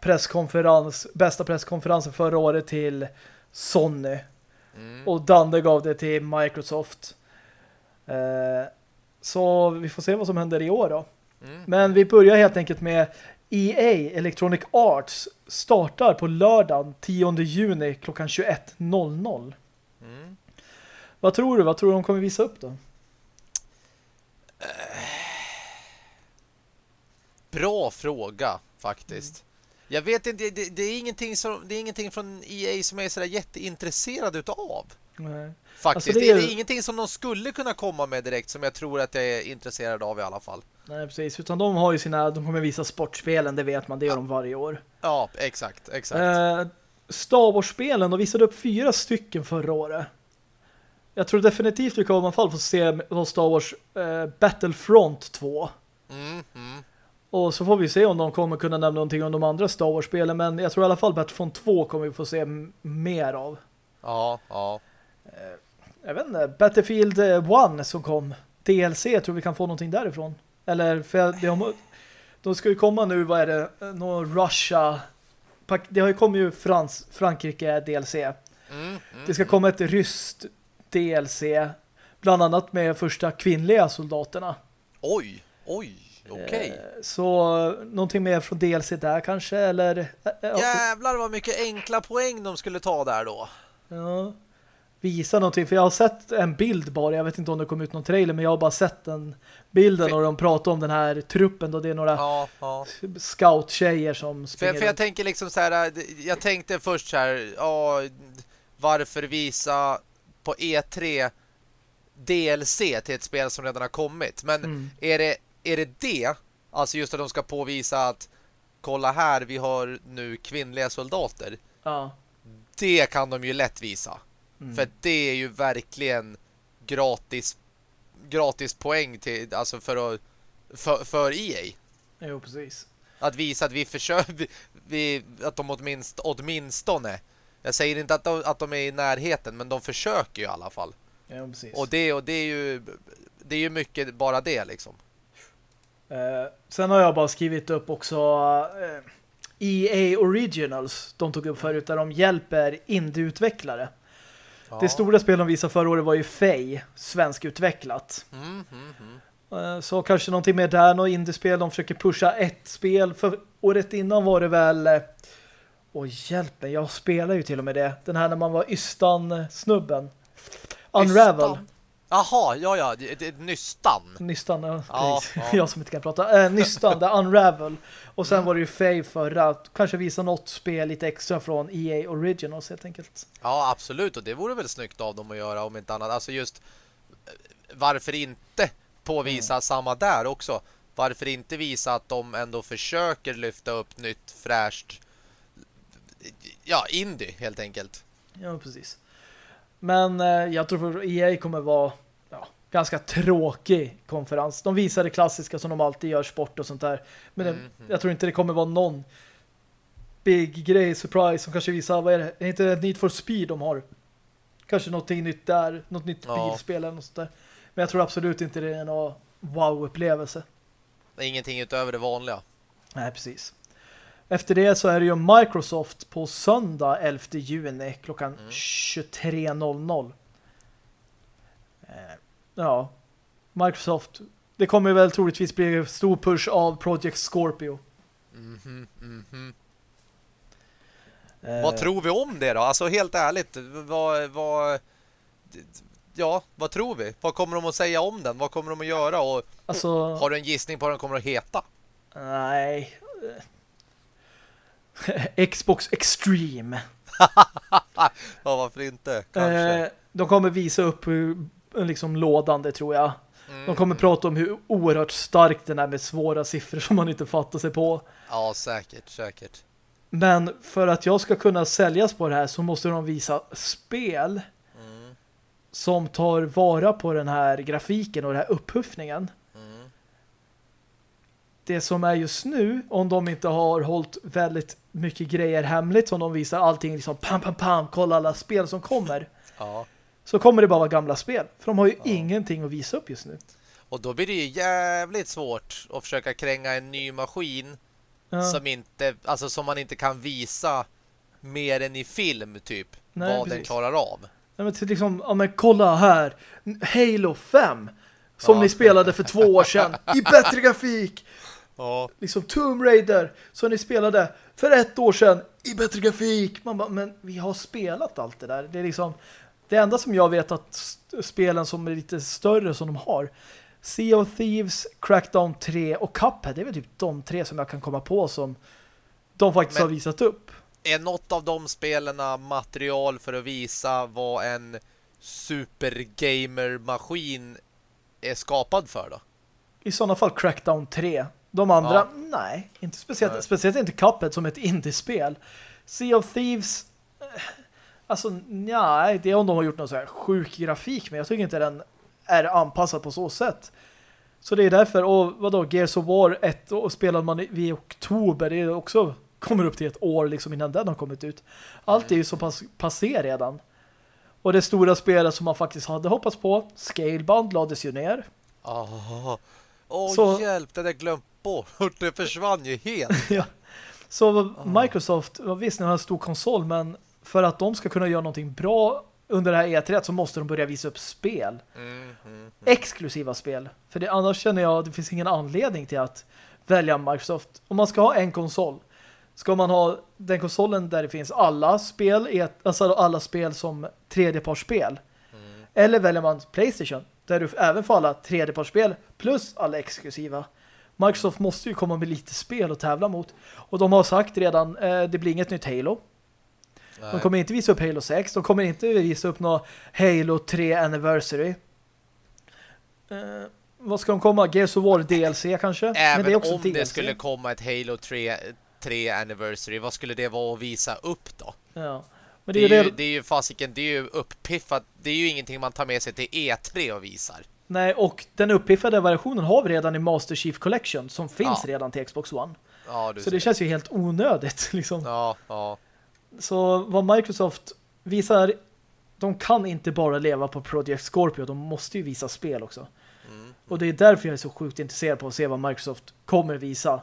presskonferens, bästa presskonferensen förra året till Sony. Mm. Och Danne gav det till Microsoft. Eh, så vi får se vad som händer i år då. Mm. Men vi börjar helt enkelt med EA Electronic Arts startar på lördagen 10 juni klockan 21.00. Mm. Vad tror du? Vad tror du de kommer visa upp då? Bra fråga faktiskt. Jag vet inte, det, det är ingenting som det är ingenting från EA som jag är sådär jätteintresserad utav. Nej. Faktiskt. Alltså, det, är... det är ingenting som de skulle kunna komma med direkt som jag tror att jag är intresserad av i alla fall. Nej, precis. Utan de har ju sina, de kommer visa sportspelen, det vet man, det gör de varje år. Ja, exakt, exakt. Eh, Star Wars-spelen, de visade upp fyra stycken förra året. Jag tror definitivt vi kommer i alla fall få se Star Wars eh, Battlefront 2. Mm, mm. Och så får vi se om de kommer kunna nämna någonting om de andra Star Wars-spelen. Men jag tror i alla fall Battlefront 2 kommer vi få se mer av. Ja, ja. Jag vet inte, Battlefield 1 som kom. DLC, jag tror vi kan få någonting därifrån. Eller, för de, de ska ju komma nu, vad är det? Någon Russia... Det har ju kommit ju Frans, Frankrike DLC. Mm, mm, Det ska komma ett ryskt DLC. Bland annat med första kvinnliga soldaterna. Oj, oj, okej. Eh, Så någonting mer från DLC där kanske? Eller... eh, ja, Jävlar vad mycket enkla poäng de skulle ta där då. Ja. Visa någonting, för jag har sett en bild bara, jag vet inte om det kom ut någon trailer, men jag har bara sett den bilden och de pratar om den här truppen då det är några Ja, ja. scout-tjejer som För, springer för jag tänker liksom så här, jag tänkte först så här, ja, varför visa på E3 DLC till ett spel som redan har kommit? Men Mm. är, det, är det det? Alltså just att de ska påvisa att kolla här, vi har nu kvinnliga soldater. Ja. Det kan de ju lätt visa. Mm. För det är ju verkligen gratis gratis poäng till, alltså för, att, för, för EA. Jo, precis. Att visa att vi försöker vi, att de åtminst, åtminstone jag säger inte att de, att de är i närheten men de försöker ju i alla fall. Jo, precis. Och det, och det är ju det är ju mycket bara det liksom. Eh, sen har jag bara skrivit upp också eh, EA Originals, de tog upp förut, där de hjälper indieutvecklare. Det stora spel de visade förra året var ju Fey, svenskutvecklat. Mm, mm, mm. Eh, Så kanske någonting mer där, något indiespel. De försöker pusha ett spel. För året innan var det väl... Åh, hjälp mig. Jag spelar ju till och med det. Den här när man var Ystan-snubben. Unravel. Nystan. Jaha, ja ja, nystan. Nystan, ja, Ja, ja. Jag som inte kan prata. Äh, Nystan, det Unravel. Och sen Mm. var det ju Fave förra. Kanske visa något spel lite extra från EA Originals helt enkelt. Ja, absolut. Och det vore väl snyggt av dem att göra om inte annat. Alltså just eh, varför inte påvisa Mm. samma där också? Varför inte visa att de ändå försöker lyfta upp nytt, fräscht ja, indie helt enkelt. Ja, precis. Men eh, jag tror att EA kommer vara ja, ganska tråkig konferens. De visar det klassiska som de alltid gör, sport och sånt där. Men det, Mhm. jag tror inte det kommer vara någon big grej, surprise, som kanske visar, vad är det? Är det inte Need for Speed de har? Kanske någonting nytt där, något nytt Ja. bilspel eller något sånt där. Men jag tror absolut inte det är någon wow-upplevelse. Det ingenting utöver det vanliga. Nej, precis. Efter det så är det ju Microsoft på söndag 11 juni klockan Mm. 23.00. Eh, Ja, Microsoft. Det kommer väl troligtvis bli stor push av Project Scorpio. Mhm, mhm. Eh, Vad tror vi om det då? Alltså helt ärligt, vad, vad, ja, vad tror vi? Vad kommer de att säga om den? Vad kommer de att göra? Och Alltså, har du en gissning på vad den kommer att heta? nej. Xbox Extreme. Ja, varför inte? Kanske. Eh, de kommer visa upp hur liksom lådande tror jag. De kommer Mm. prata om hur oerhört starkt den är med svåra siffror som man inte fattar sig på. Ja, säkert, säkert. Men för att jag ska kunna säljas på det här så måste de visa spel Mm, som tar vara på den här grafiken och den här upphuffningen. Det som är just nu, om de inte har hållit väldigt mycket grejer hemligt, som de visar allting liksom pam pam pam, kolla alla spel som kommer, Ja. så kommer det bara vara gamla spel. För de har ju Ja. ingenting att visa upp just nu. Och då blir det ju jävligt svårt att försöka kränga en ny maskin Ja. som inte, alltså som man inte kan visa mer än i film typ Nej, vad den precis. klarar av. Ja, men liksom, ja men kolla här. Halo 5. Som Ja. ni spelade för två år sedan. I bättre grafik. Ja. Liksom Tomb Raider. Som ni spelade för ett år sedan. I bättre grafik. Man bara, men vi har spelat allt det där. Det är liksom, det enda som jag vet att spelen som är lite större som de har. Sea of Thieves, Crackdown 3 och Cuphead. Det är väl typ de tre som jag kan komma på som de faktiskt Men- har visat upp. Är något av de spelarna material för att visa vad en supergamer-maskin är skapad för då? I sådana fall Crackdown 3. De andra, ja. nej. Inte speciellt, nej. speciellt inte Cuphead som ett indiespel. Sea of Thieves eh, alltså, nej, det är om de har gjort någon så här sjuk grafik men jag tycker inte den är anpassad på så sätt. Så det är därför, och vadå, Gears of War 1 och spelade man i oktober, det är också kommer upp till ett år liksom innan den har kommit ut. Allt är ju så pass passé redan. Och det stora spelet som man faktiskt hade hoppats på, Scalebound, lades ju ner. Åh, oh, så... hjälp, det där glömt bort. Det försvann ju helt. ja. Så Microsoft, visst, ni har en stor konsol, men för att de ska kunna göra någonting bra under det här E3 så måste de börja visa upp spel. Mm, mm, mm. Exklusiva spel. För det, annars känner jag att det finns ingen anledning till att välja Microsoft. Om man ska ha en konsol ska man ha den konsolen där det finns alla spel, alltså alla spel som tredjepartsspel. Mm. Eller väljer man Playstation där du även får alla tredjepartsspel plus alla exklusiva. Microsoft måste ju komma med lite spel att tävla mot. Och de har sagt redan, eh, det blir inget nytt Halo. Nej. De kommer inte visa upp Halo 6. De kommer inte visa upp något Halo 3 Anniversary. Eh, vad ska de komma? Gears of War DLC kanske? Även Men det om DLC. det skulle komma ett Halo 3, 3 Anniversary, vad skulle det vara att visa upp då? Ja. Men det, är, det, är ju, det är ju fasiken, det är ju uppiffat. Det är ju ingenting man tar med sig till E3 och visar. Nej, och den uppiffade versionen har vi redan i Master Chief Collection som finns ja. redan till Xbox One. Ja, så det känns ju helt onödigt liksom. Ja, ja. Så vad Microsoft visar, de kan inte bara leva på Project Scorpio, de måste ju visa spel också. Mm. Och det är därför jag är så sjukt intresserad på att se vad Microsoft kommer visa.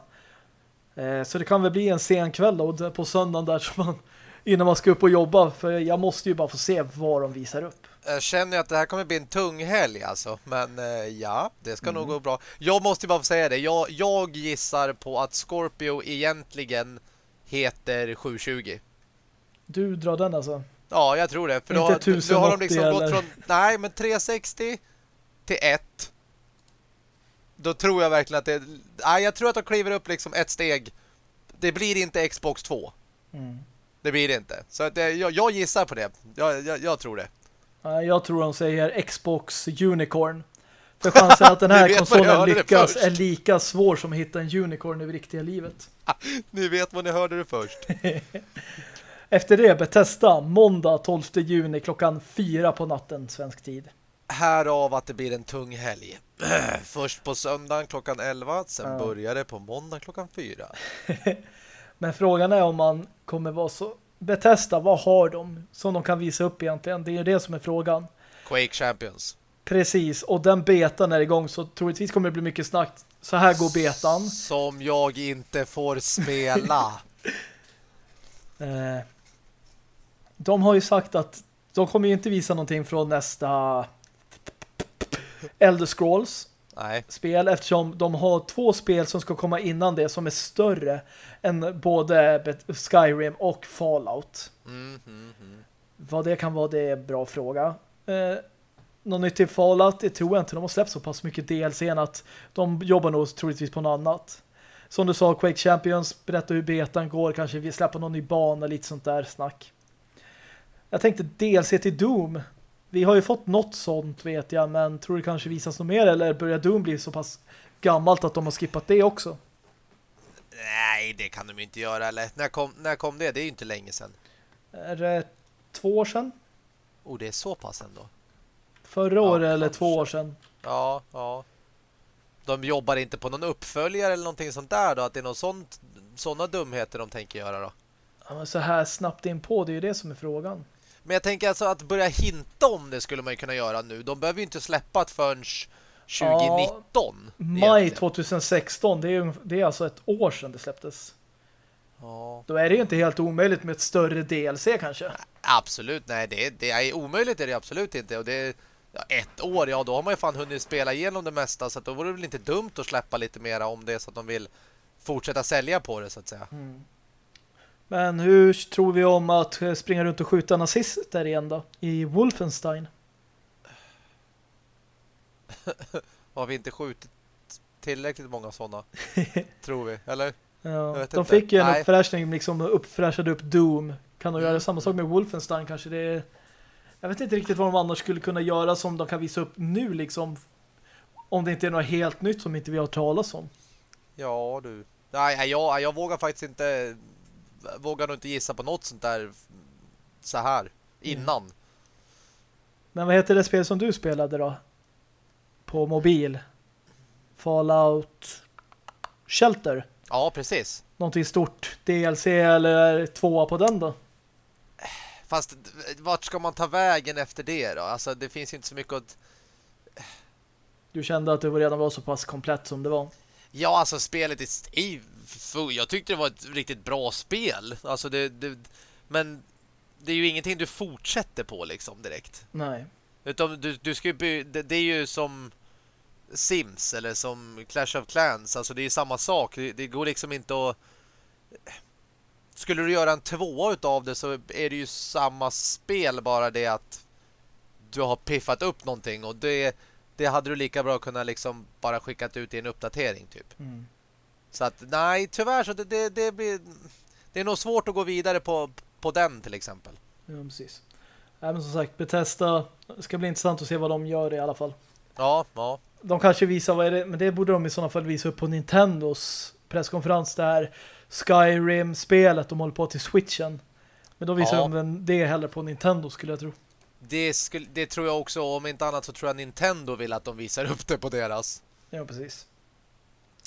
Eh, så det kan väl bli en sen kväll då, på söndagen där som man, innan man ska upp och jobba. För jag måste ju bara få se vad de visar upp. Jag känner att det här kommer bli en tung helg alltså. Men eh, ja, det ska mm. nog gå bra. Jag måste bara säga det. Jag, jag gissar på att Scorpio egentligen heter 720. Du drar den alltså? Ja, jag tror det. För Inte då, 1080 då har de liksom eller? gått från nej, men 360 till 1. Då tror jag verkligen att det nej, jag tror att de kliver upp liksom ett steg. Det blir inte Xbox 2. Mm. Det blir det inte. Så det, jag, jag, gissar på det. Jag, jag, jag tror det. Jag tror de säger Xbox Unicorn. För chansen att den här konsolen lyckas är lika svår som att hitta en unicorn i riktiga livet. Ni vet vad ni hörde det först. Efter det Bethesda måndag 12 juni klockan fyra på natten svensk tid. Härav att det blir en tung helg. Först på söndagen klockan 11, sen ja. börjar det på måndag klockan 4. Men frågan är om man kommer vara så... Bethesda, vad har de som de kan visa upp egentligen? Det är det som är frågan. Quake Champions. Precis, och den betan är igång så troligtvis kommer det bli mycket snack. Så här går betan. Som jag inte får spela. eh, de har ju sagt att de kommer ju inte visa någonting från nästa Elder Scrolls Nej. spel eftersom de har två spel som ska komma innan det som är större än både Skyrim och Fallout. Mm, mm, mm. Vad det kan vara, det är en bra fråga. Eh, något nytt till Fallout, det tror jag inte. De har släppt så pass mycket DLC att de jobbar nog troligtvis på något annat. Som du sa, Quake Champions, berätta hur betan går, kanske vi släpper någon ny bana, lite sånt där snack. Jag tänkte DLC till Doom. Vi har ju fått något sånt vet jag, men tror det kanske visas något mer eller börjar Doom bli så pass gammalt att de har skippat det också? Nej, det kan de inte göra. Eller när kom, när kom det? Det är ju inte länge sedan. Är det två år sedan? Oh, det är så pass ändå. Förra ja, året eller två år sedan. Ja, ja. De jobbar inte på någon uppföljare eller någonting sånt där då? Att det är något sånt, sådana dumheter de tänker göra då? Ja, men så här snabbt in på, det är ju det som är frågan. Men jag tänker alltså att börja hinta om det skulle man ju kunna göra nu. De behöver ju inte släppa det förrän 2019. Ja, maj 2016, det är, det är alltså ett år sedan det släpptes. Ja. Då är det ju inte helt omöjligt med ett större DLC kanske. Absolut, nej det, det är omöjligt är det absolut inte. Och det ja, ett år, ja då har man ju fan hunnit spela igenom det mesta så då vore det väl inte dumt att släppa lite mera om det så att de vill fortsätta sälja på det så att säga. Mm. Men hur tror vi om att springa runt och skjuta nazister igen då? I Wolfenstein? Har vi inte skjutit tillräckligt många sådana? tror vi, eller? Ja, de inte. fick ju en Nej. uppfräschning, liksom uppfräschade upp Doom. Kan de göra mm. samma sak med Wolfenstein kanske? Det är, Jag vet inte riktigt vad de annars skulle kunna göra som de kan visa upp nu liksom. Om det inte är något helt nytt som inte vi har talat om. Ja, du. Nej, jag, jag vågar faktiskt inte vågar nog inte gissa på något sånt där så här innan. Mm. Men vad heter det spel som du spelade då? På mobil? Fallout Shelter? Ja, precis. Någonting stort DLC eller tvåa på den då? Fast vart ska man ta vägen efter det då? Alltså det finns ju inte så mycket att... Du kände att det redan var så pass komplett som det var? Ja, alltså spelet är... Jag tyckte det var ett riktigt bra spel. Alltså det, det... Men det är ju ingenting du fortsätter på liksom direkt. Nej. Utan du, du ska ju... By... Det, det är ju som... Sims eller som Clash of Clans. Alltså det är samma sak. Det, det, går liksom inte att... Skulle du göra en tvåa utav det så är det ju samma spel bara det att du har piffat upp någonting och det, det hade du lika bra kunnat liksom bara skickat ut i en uppdatering typ. Mm. Så att nej, tyvärr så det, det, det blir det är nog svårt att gå vidare på, på den till exempel. Ja, precis. Även som sagt, Bethesda det ska bli intressant att se vad de gör i alla fall. Ja, ja de kanske visar vad är det, men det borde de i sådana fall visa upp på Nintendos presskonferens där Skyrim-spelet de håller på till Switchen. Men då visar ja. de det heller på Nintendo skulle jag tro. Det, skulle, det tror jag också, om inte annat så tror jag Nintendo vill att de visar upp det på deras. Ja, precis.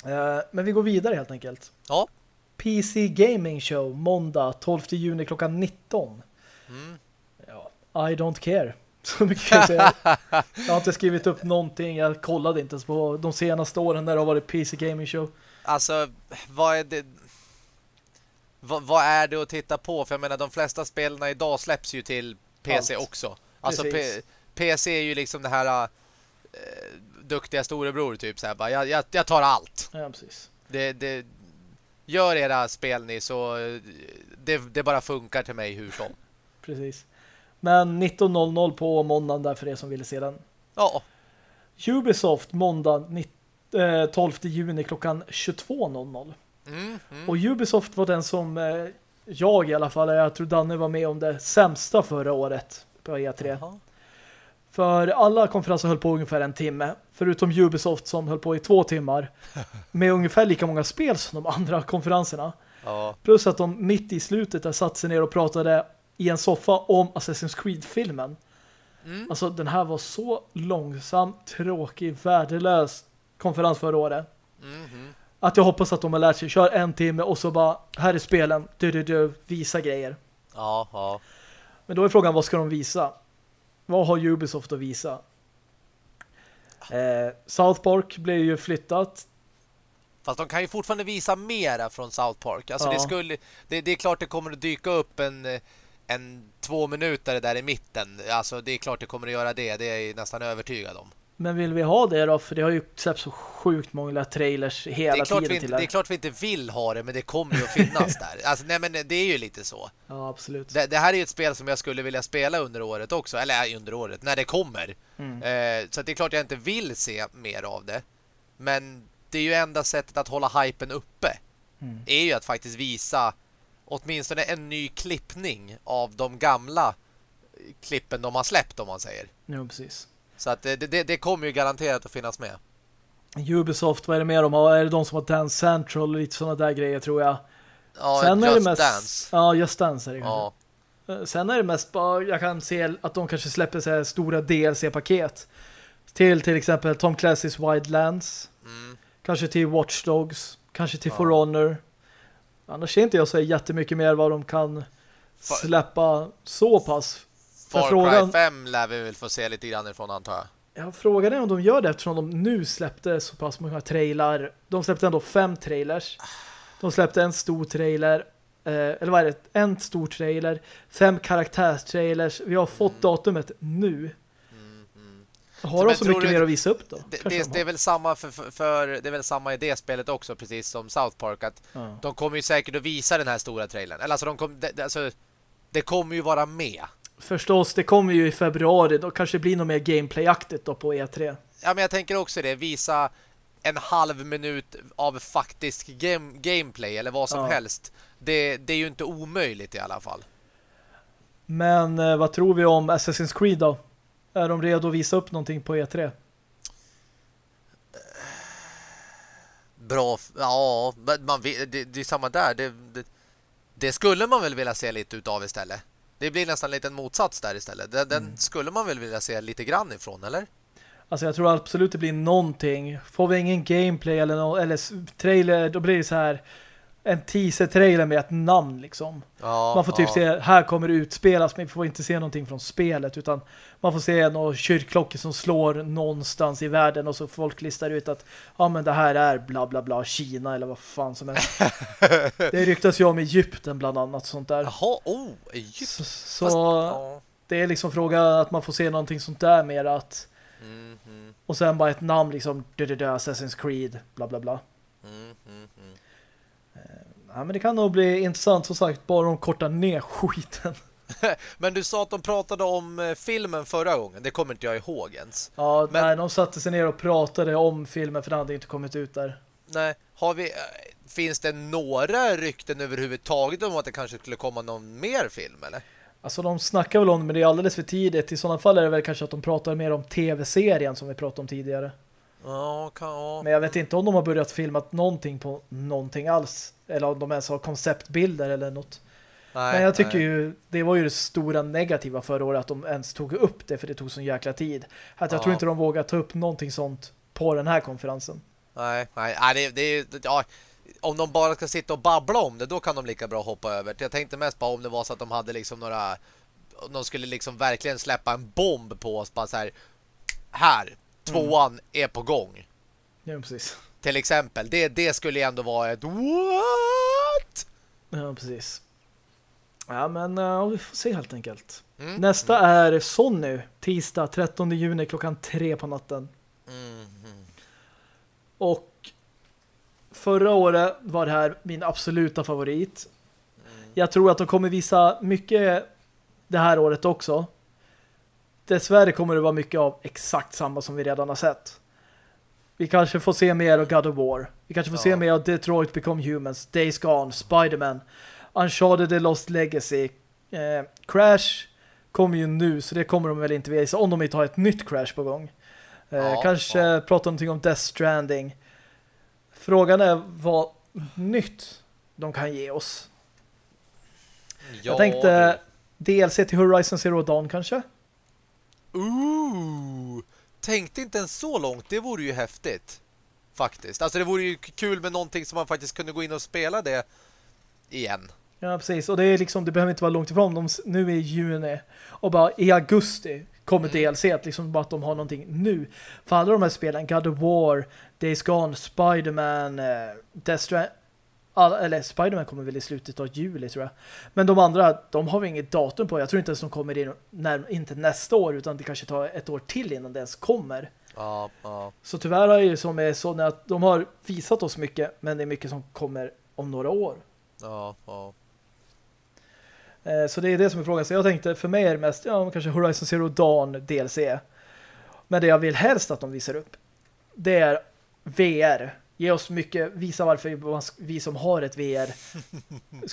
Uh, men vi går vidare helt enkelt. Ja. PC Gaming Show, måndag 12 juni klockan 19. Mm. I don't care. Så mycket kan jag säga. Jag har inte skrivit upp någonting. Jag kollade inte ens på de senaste åren när det har varit PC Gaming Show. Alltså, vad är det... Vad, vad, är det att titta på? För jag menar, de flesta spelarna idag släpps ju till PC Allt. också. Alltså, PC är ju liksom det här... Uh, duktiga storebror typ så här, bara, jag, jag, jag tar allt. Ja, precis. Det, det, gör era spel ni så det, det bara funkar till mig hur som. Precis. Men 19.00 på måndagen där för er som ville se den. Ja. Ubisoft måndag 12 eh, juni klockan 22.00. Mm, mm. Och Ubisoft var den som eh, jag i alla fall, jag tror Danne var med om det sämsta förra året på E3. Aha. För alla konferenser höll på ungefär en timme. Förutom Ubisoft som höll på i två timmar. Med ungefär lika många spel som de andra konferenserna. Ja. Plus att de mitt i slutet där satt sig ner och pratade i en soffa om Assassin's Creed-filmen. Mm. Alltså den här var så långsam, tråkig, värdelös konferens förra året. Mm. Att jag hoppas att de har lärt sig. Kör en timme och så bara, här är spelen. Du, du, du, visa grejer. Ja, ja. Men då är frågan, vad ska de visa? Vad har Ubisoft att visa? Eh, South Park blev ju flyttat. Fast de kan ju fortfarande visa mera från South Park. Alltså ja. det, skulle, det, det, är klart det kommer att dyka upp en, en två minuter där i mitten. Alltså det är klart det kommer att göra det. Det är jag nästan övertygad om. Men vill vi ha det då? För det har ju släppt så sjukt många trailers hela det tiden inte, Det är klart vi inte vill ha det, men det kommer ju att finnas där. Alltså, nej, men det är ju lite så. Ja, absolut. Det, det, här är ju ett spel som jag skulle vilja spela under året också. Eller under året, när det kommer. Mm. Eh, så det är klart jag inte vill se mer av det. Men det är ju enda sättet att hålla hypen uppe. Mm. Är ju att faktiskt visa åtminstone en ny klippning av de gamla klippen de har släppt, om man säger. Ja, precis. Så att det, det, det kommer ju garanterat att finnas med. Ubisoft, vad är det mer de har? Är det de som har Dance Central och lite sådana där grejer tror jag. Ja, Sen Just är det mest, Dance. Ja, Just Dance är det ja. kanske. Sen är det mest bara, jag kan se att de kanske släpper så här stora DLC-paket. Till till exempel Tom Clancy's Wildlands. Mm. Kanske till Watch Dogs. Kanske till ja. For Honor. Annars ser inte jag så jättemycket mer vad de kan släppa så pass Far frågan... Cry 5 lär vi väl få se lite grann ifrån antar jag. Ja, frågan är om de gör det eftersom de nu släppte så pass många trailar. De släppte ändå fem trailers. De släppte en stor trailer. Eh, eller vad är det? En stor trailer. Fem karaktärstrailers. Vi har fått mm. datumet nu. Har de så mycket du, mer att visa upp då? Det, det, det, är väl samma för, för, för, det är väl samma i det spelet också precis som South Park att ja. de kommer ju säkert att visa den här stora trailern. Eller alltså de kom, det, alltså, det kommer ju vara med förstås, det kommer ju i februari. Då kanske det blir något mer gameplayaktigt då på E3. Ja, men jag tänker också det. Visa en halv minut av faktisk game gameplay eller vad som ja. helst. Det, det är ju inte omöjligt i alla fall. Men eh, vad tror vi om Assassin's Creed då? Är de redo att visa upp någonting på E3? Bra, ja, man, det, det är samma där. Det, det, det, skulle man väl vilja se lite utav istället. Det blir nästan lite en motsats där istället. Den, mm. den skulle man väl vilja se lite grann ifrån, eller? Alltså jag tror absolut det blir någonting. Får vi ingen gameplay eller, no eller trailer, då blir det så här en teaser-trailer med ett namn liksom. Ja, man får typ ja. se, här kommer det utspelas men vi får inte se någonting från spelet utan man får se några kyrkklockor som slår någonstans i världen och så folk listar ut att ja men det här är bla bla bla Kina eller vad fan som helst. det ryktas ju om Egypten bland annat sånt där. Jaha, oh, Egypten. Så, så Fast, ja. det är liksom fråga att man får se någonting sånt där mer att mm, mm. och sen bara ett namn liksom Assassin's Creed bla bla bla. Mm, mm, mm. Ja, men det kan nog bli intressant som sagt, bara de kortar ner skiten. men du sa att de pratade om eh, filmen förra gången, det kommer inte jag ihåg ens. Ja, men... nej, de satte sig ner och pratade om filmen för den hade inte kommit ut där. Nej, har vi... Eh, finns det några rykten överhuvudtaget om att det kanske skulle komma någon mer film, eller? Alltså de snackar väl om det, men det är alldeles för tidigt. I sådana fall är det väl kanske att de pratar mer om tv-serien som vi pratade om tidigare. Ja, kan, ja. Men jag vet inte om de har börjat filma någonting på någonting alls. Eller om de ens har konceptbilder eller något. Nej, Men jag tycker nej. ju, det var ju det stora negativa förra året att de ens tog upp det för det tog så jäkla tid. Att jag ja. tror inte de vågar ta upp någonting sånt på den här konferensen. Nej, nej, nej det, det, ja, om de bara ska sitta och babbla om det, då kan de lika bra hoppa över. Jag tänkte mest bara om det var så att de hade liksom några de skulle liksom verkligen släppa en bomb på oss bara så här här, tvåan är på gång. Ja, precis. Till exempel. Det, det skulle ändå vara ett what? Ja, precis. Ja, men uh, vi får se helt enkelt. Mm. Nästa mm. är Sony. Tisdag 13 juni klockan tre på natten. Mm. Och förra året var det här min absoluta favorit. Mm. Jag tror att de kommer visa mycket det här året också dessvärre kommer det vara mycket av exakt samma som vi redan har sett. Vi kanske får se mer av God of War. Vi kanske får ja. se mer av Detroit Become Humans, Days Gone, Spiderman, Uncharted The Lost Legacy, eh, Crash kommer ju nu så det kommer de väl inte visa om de inte har ett nytt Crash på gång. Eh, ja, kanske ja. prata någonting om Death Stranding. Frågan är vad nytt de kan ge oss. Ja, Jag tänkte DLC till Horizon Zero Dawn kanske? Ooh! Tänkte inte ens så långt, det vore ju häftigt. Faktiskt. Alltså det vore ju kul med någonting som man faktiskt kunde gå in och spela det igen. Ja, precis. Och det är liksom, det behöver inte vara långt ifrån. De, nu är juni och bara i augusti kommer mm. DLC att liksom bara att de har någonting nu. För alla de här spelen, God of War, Days Gone, Spiderman, uh, Death Strand All, eller Spiderman kommer väl i slutet av juli tror jag. Men de andra, de har vi inget datum på. Jag tror inte ens de kommer in när, inte nästa år utan det kanske tar ett år till innan det ens kommer. Ja, ja. Så tyvärr är det som är så att de har visat oss mycket men det är mycket som kommer om några år. Ja, ja. Eh, så det är det som är frågan. Så jag tänkte för mig är det mest ja, kanske Horizon Zero Dawn DLC. Men det jag vill helst att de visar upp det är VR ge oss mycket, visa varför vi som har ett VR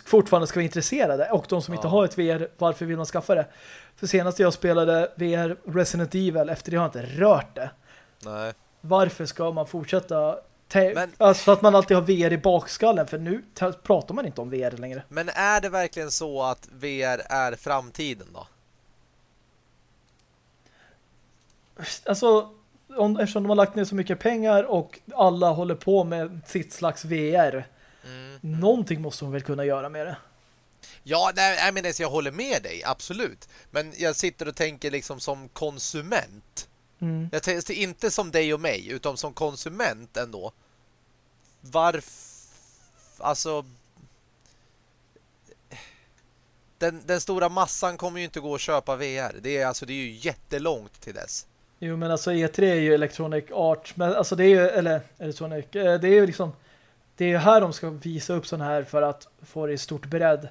fortfarande ska vara intresserade. Och de som ja. inte har ett VR, varför vill man skaffa det? För senast jag spelade VR Resident Evil, efter det har jag inte rört det. Nej. Varför ska man fortsätta men, alltså att man alltid har VR i bakskallen för nu pratar man inte om VR längre. Men är det verkligen så att VR är framtiden då? Alltså om, eftersom de har lagt ner så mycket pengar och alla håller på med sitt slags VR. Mm. Någonting måste de väl kunna göra med det. Ja, nej, jag, menar, jag håller med dig, absolut. Men jag sitter och tänker liksom som konsument. Mm. Jag tänker inte som dig och mig, utan som konsument ändå. Varför... Alltså... Den, den stora massan kommer ju inte gå att köpa VR. Det är, alltså, det är ju jättelångt till dess. Jo, men alltså E3 är ju Electronic Arts, men alltså det är ju, eller Electronic, eh, det är ju liksom det är ju här de ska visa upp sån här för att få det i stort bredd.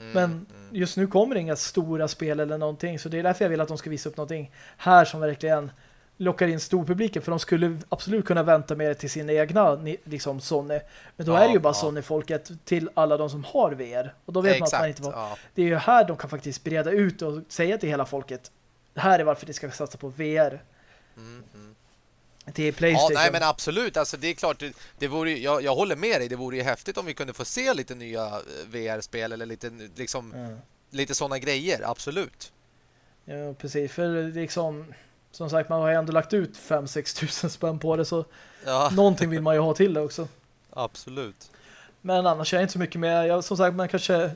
Mm, men mm. just nu kommer det inga stora spel eller någonting, så det är därför jag vill att de ska visa upp någonting här som verkligen lockar in storpubliken för de skulle absolut kunna vänta med det till sina egna liksom Sony. Men då Ja, är det ju bara ja. Sony-folket till alla de som har VR. Och då vet man att man inte ja. Det är ju här de kan faktiskt breda ut och säga till hela folket det här är varför de ska satsa på VR Mm, mm. till Ja, Playstation. nej men absolut. Alltså det är klart, det, det vore, jag, jag håller med dig. Det vore ju häftigt om vi kunde få se lite nya eh, VR-spel eller lite, liksom, Ja. lite sådana grejer. Absolut. Ja, precis. För liksom, som sagt, man har ju ändå lagt ut 5-6 tusen spänn på det så Ja, någonting vill man ju ha till det också. absolut. Men annars är jag inte så mycket med. Jag, som sagt, man kanske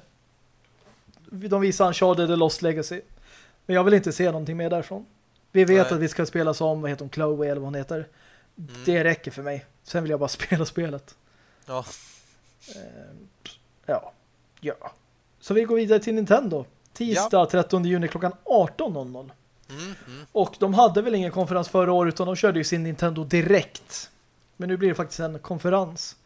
de visar Uncharted The Lost Legacy. Men jag vill inte se någonting mer därifrån. Vi vet Nej. att vi ska spela som, vad heter hon, Chloe eller vad hon heter. Det räcker för mig. Sen vill jag bara spela spelet. Ja. Ehm, ja. Ja. Så vi går vidare till Nintendo. Tisdag 13 juni klockan 18.00. Mm, mm. Och de hade väl ingen konferens förra året utan de körde ju sin Nintendo direkt. Men nu blir det faktiskt en konferens.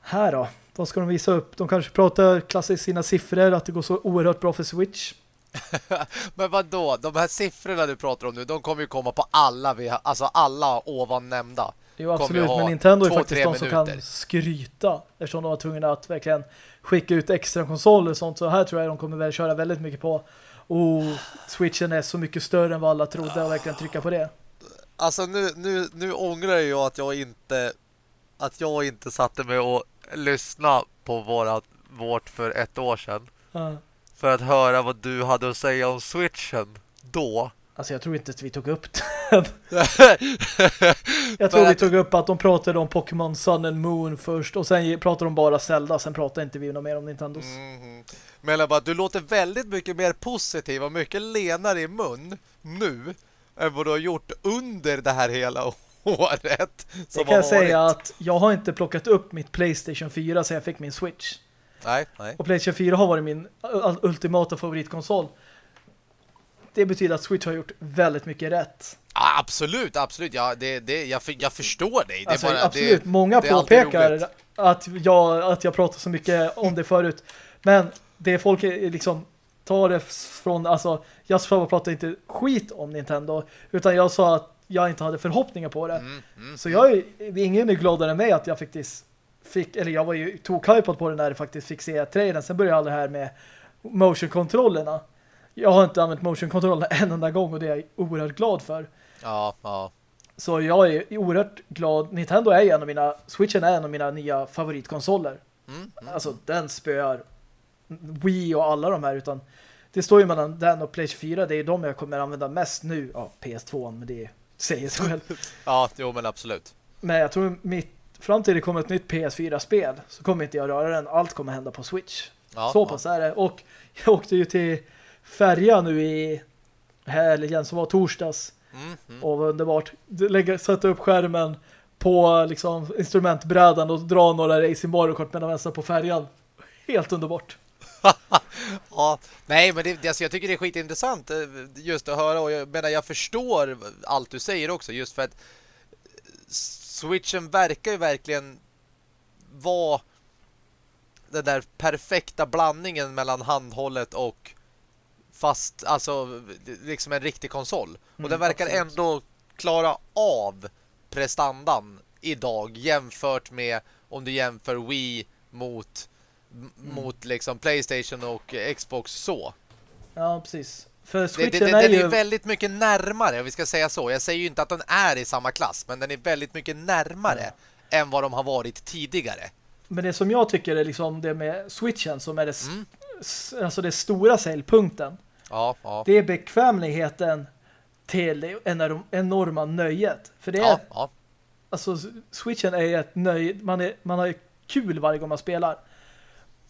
Här då, vad ska de visa upp? De kanske pratar klassiskt sina siffror, att det går så oerhört bra för Switch. Men vad då? De här siffrorna du pratar om nu, de kommer ju komma på alla vi har, alltså alla ovan nämnda. Ju Kommer absolut, men Nintendo är två, faktiskt de som minuter. kan skryta. Eftersom de var tvungna att verkligen skicka ut extra konsoler och sånt. Så här tror jag de kommer väl köra väldigt mycket på. Och Switchen är så mycket större än vad alla trodde och verkligen trycka på det. Alltså nu, nu, nu ångrar jag att jag inte att jag inte satte mig och lyssna på vårat, vårt för ett år sedan. Ja. För att höra vad du hade att säga om Switchen då. Alltså jag tror inte att vi tog upp den. Jag tror vi tog upp att de pratade om Pokémon Sun and Moon först och sen pratade de bara Zelda, sen pratade inte vi något mer om Nintendos. Mhm. Men jag bara, du låter väldigt mycket mer positiv och mycket lenare i mun nu än vad du har gjort under det här hela året. Det kan jag säga att jag har inte plockat upp mitt Playstation 4 sen jag fick min Switch. Nej, nej. Och Playstation 4 har varit min ul- ultimata favoritkonsol. Det betyder att Switch har gjort väldigt mycket rätt. Ja, absolut, absolut. Ja, det, det, jag, jag förstår dig. Alltså, bara, absolut, det, många det påpekar att jag, att jag pratar så mycket om det förut. Men det folk är liksom tar det från, alltså jag pratar inte skit om Nintendo utan jag sa att jag inte hade förhoppningar på det. Mm, mm. Så jag är, ingen är gladare än mig att jag faktiskt fick, eller jag var ju tokhypad på det när det faktiskt fick se trailern. Sen började all det här med motion-kontrollerna. Jag har inte använt motion-kontrollerna en enda gång och det är jag oerhört glad för. Ja, ja. Så jag är oerhört glad. Nintendo är en av mina, Switchen är en av mina nya favoritkonsoler. Mm, mm. Alltså den spöar Wii och alla de här utan det står ju mellan den och PlayStation 4. Det är de jag kommer använda mest nu. Ja, PS2 men det säger sig själv. ja jo men absolut. Men jag tror mitt, fram till det kommer ett nytt PS4-spel så kommer inte jag röra den. Allt kommer hända på Switch. Ja, så pass är det. Och jag åkte ju till Färja nu i helgen som var torsdags. Mm, mm. Och underbart. Lägga, sätta upp skärmen på liksom, instrumentbrädan och dra några racing Kart medan vänster på färjan. Helt underbart. Ja, nej men det, det, alltså, jag tycker det är skitintressant eh, just att höra och jag menar jag förstår allt du säger också just för att Switchen verkar ju verkligen vara den där perfekta blandningen mellan handhållet och fast, alltså liksom en riktig konsol. och Mm, den verkar absolut. ändå klara av prestandan idag jämfört med om du jämför Wii mot Mm. mot liksom Playstation och Xbox så. Ja, precis. För Det, det, Switchen det, är den är ju... ju väldigt mycket närmare, om vi ska säga så. Jag säger ju inte att den är i samma klass, men den är väldigt mycket närmare än vad de har varit tidigare. Men det som jag tycker är liksom det med Switchen som är det, Mm. alltså det stora säljpunkten. Ja, ja. Det är bekvämligheten till det enorm- enorma nöjet. För det är, Ja, ja. alltså Switchen är ett nöje, man, är, man har ju kul varje gång man spelar.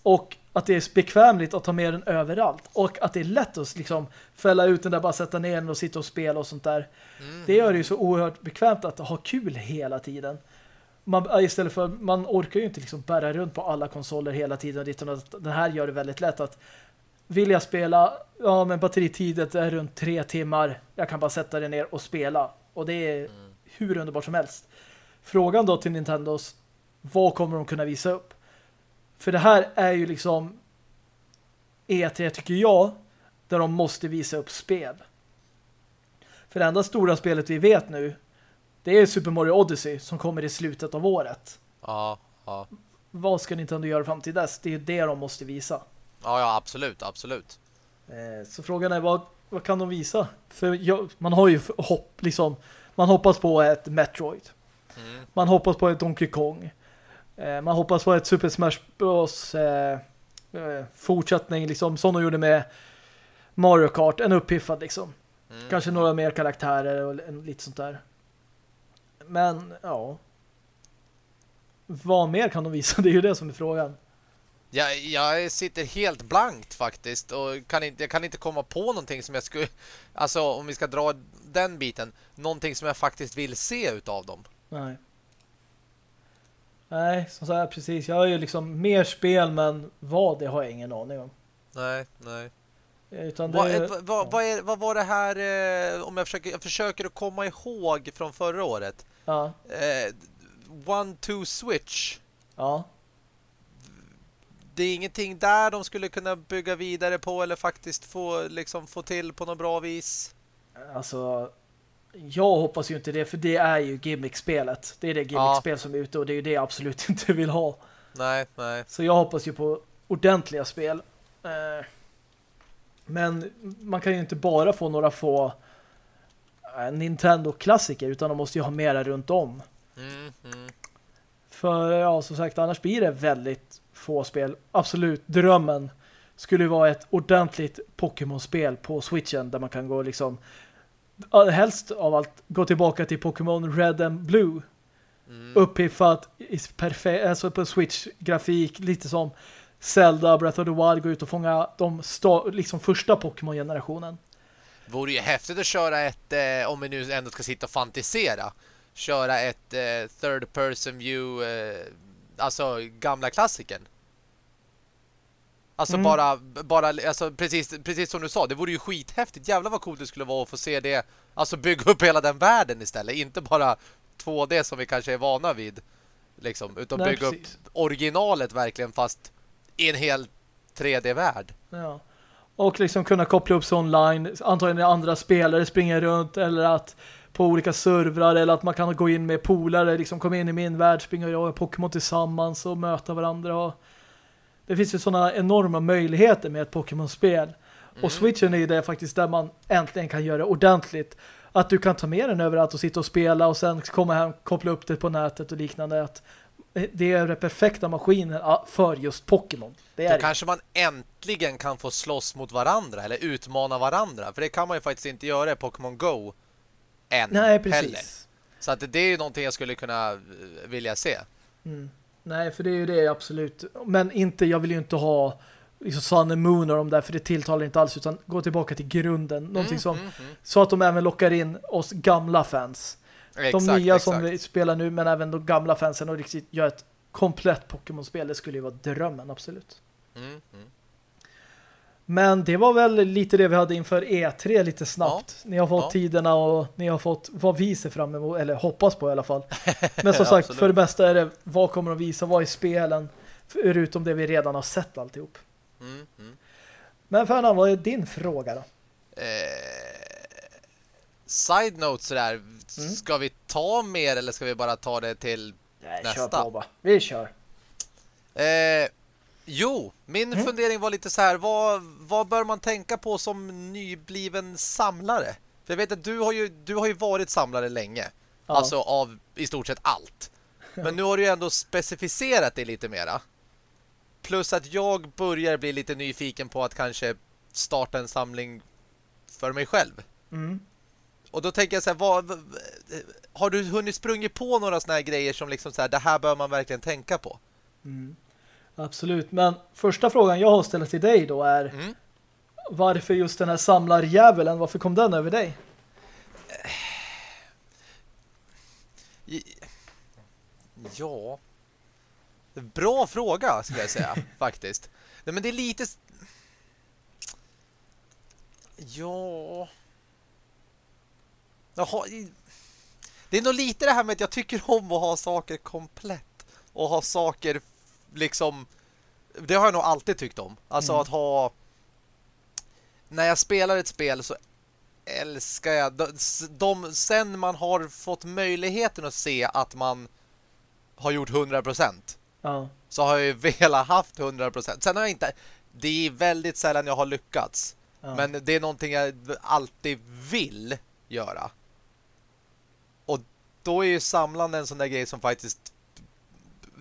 Och att det är bekvämligt att ta med den överallt. Och att det är lätt att liksom fälla ut den där, bara sätta ner den och sitta och spela och sånt där. Mm. Det gör det ju så oerhört bekvämt att ha kul hela tiden. Man, istället för, man orkar ju inte liksom bära runt på alla konsoler hela tiden. Utan att den här gör det väldigt lätt att vill jag spela, ja men batteritidet är runt tre timmar. Jag kan bara sätta det ner och spela. Och det är hur underbart som helst. Frågan då till Nintendos, vad kommer de kunna visa upp? För det här är ju liksom E3 tycker jag, där de måste visa upp spel. För det enda stora spelet vi vet nu det är Super Mario Odyssey som kommer i slutet av året. Ja, ja. Vad ska Nintendo göra fram till dess? Det är det de måste visa. Ja, ja, absolut, absolut. Eh, så frågan är, vad, vad kan de visa? För jag, man har ju hopp, liksom, man hoppas på ett Metroid. Mm. Man hoppas på ett Donkey Kong. Eh, man hoppas på ett Super Smash Bros. Eh, eh, fortsättning, liksom, som de gjorde med Mario Kart. En uppiffad, liksom. Mm. Kanske några mer karaktärer och lite sånt där. Men, ja. Vad mer kan de visa? Det är ju det som är frågan. Jag, jag sitter helt blankt faktiskt och kan inte, jag kan inte komma på någonting som jag skulle... Alltså om vi ska dra den biten. Någonting som jag faktiskt vill se utav dem. Nej. Nej, som sagt, precis. Jag har ju liksom mer spel, men vad, det har jag ingen aning om. Nej, nej. Utan det, vad, vad, vad, är, vad var det här, eh, om jag försöker, jag försöker att komma ihåg från förra året? Ja. Eh, one, two, switch. Ja. Det är ingenting där de skulle kunna bygga vidare på eller faktiskt få, liksom, få till på något bra vis. Alltså, jag hoppas ju inte det, för det är ju gimmick-spelet. Det är det gimmick-spel ja. som är ute och det är ju det jag absolut inte vill ha. Nej, nej. Så jag hoppas ju på ordentliga spel. Eh, men man kan ju inte bara få några få eh, Nintendo-klassiker utan de måste ju ha mera runt om. Mm, mm. För ja, som sagt, annars blir det väldigt få spel. Absolut, drömmen skulle vara ett ordentligt Pokémon-spel på Switchen där man kan gå liksom helst av allt gå tillbaka till Pokémon Red and Blue. Mm. Uppiffat i perfekt, alltså på Switch-grafik, lite som Zelda, Breath of the Wild, gå ut och fånga de liksom första Pokémon-generationen. Vore ju häftigt att köra ett, eh, om vi nu ändå ska sitta och fantisera, köra ett eh, third person view, eh, alltså gamla klassiken. Alltså mm. bara, bara alltså precis, precis som du sa, det vore ju skithäftigt. Jävlar vad coolt det skulle vara att få se det, alltså bygga upp hela den världen istället. Inte bara 2D som vi kanske är vana vid, liksom, utan Nej, bygga precis. upp originalet verkligen fast i en hel 3D-värld. Ja. Och liksom kunna koppla upp sig online, antagligen andra spelare springer runt eller att på olika servrar eller att man kan gå in med polare, liksom komma in i min värld, springa och jaga Pokémon tillsammans och möta varandra och det finns ju sådana enorma möjligheter med ett Pokémon-spel. Mm. Och Switchen är ju det faktiskt där man äntligen kan göra ordentligt. Att du kan ta med den överallt och sitta och spela och sen komma hem, koppla upp det på nätet och liknande. Att det är den perfekta maskinen för just Pokémon. Det är Då kanske man äntligen kan få slåss mot varandra eller utmana varandra. För det kan man ju faktiskt inte göra i Pokémon Go än Nej, precis. Heller. Så att det är ju någonting jag skulle kunna eh, vilja se. Mm. Nej, för det är ju det absolut. Men inte, jag vill ju inte ha liksom Sun and Moon och de där, för det tilltalar inte alls, utan gå tillbaka till grunden. Någonting mm, som, mm, mm. så att de även lockar in oss gamla fans. Exakt, de nya exakt. som vi spelar nu, men även de gamla fansen och riktigt gör ett komplett Pokémon-spel. Det skulle ju vara drömmen, absolut. Men det var väl lite det vi hade inför E3 lite snabbt. Ja. Ni har fått ja. tiderna och ni har fått vad vi ser fram emot, eller hoppas på i alla fall. Men som sagt, för det bästa är det vad kommer de visa, vad är spelen, förutom det vi redan har sett alltihop. Mm, mm. Men Färnan, vad är din fråga då? Eh, side note sådär, mm. ska vi ta mer eller ska vi bara ta det till Nej, nästa? Kör på bara. Vi kör. Eh, Jo, min mm. fundering var lite så här, vad, vad bör man tänka på som nybliven samlare? För jag vet att du har ju, du har ju varit samlare länge. Ja. Alltså av i stort sett allt. Men nu har du ju ändå specificerat det lite mera. Plus att jag börjar bli lite nyfiken på att kanske starta en samling för mig själv. Mm. Och då tänker jag så här, vad, har du hunnit sprungit på några såna här grejer som liksom så här, det här bör man verkligen tänka på? Mm. Absolut, men första frågan jag har ställt till dig då är mm. varför just den här samlarjävulen, varför kom den över dig? Ja Bra fråga ska jag säga faktiskt. Nej men det är lite Ja Jaha, Det är nog lite det här med att jag tycker om att ha saker komplett och ha saker liksom det har jag nog alltid tyckt om. Alltså mm. att ha när jag spelar ett spel så älskar jag. De, de, sen man har fått möjligheten att se att man har gjort 100% ja. så har jag ju velat haft 100%. Sen har jag inte... Det är väldigt sällan jag har lyckats. Ja. Men det är någonting jag alltid vill göra. Och då är ju samlande en sån där grej som faktiskt...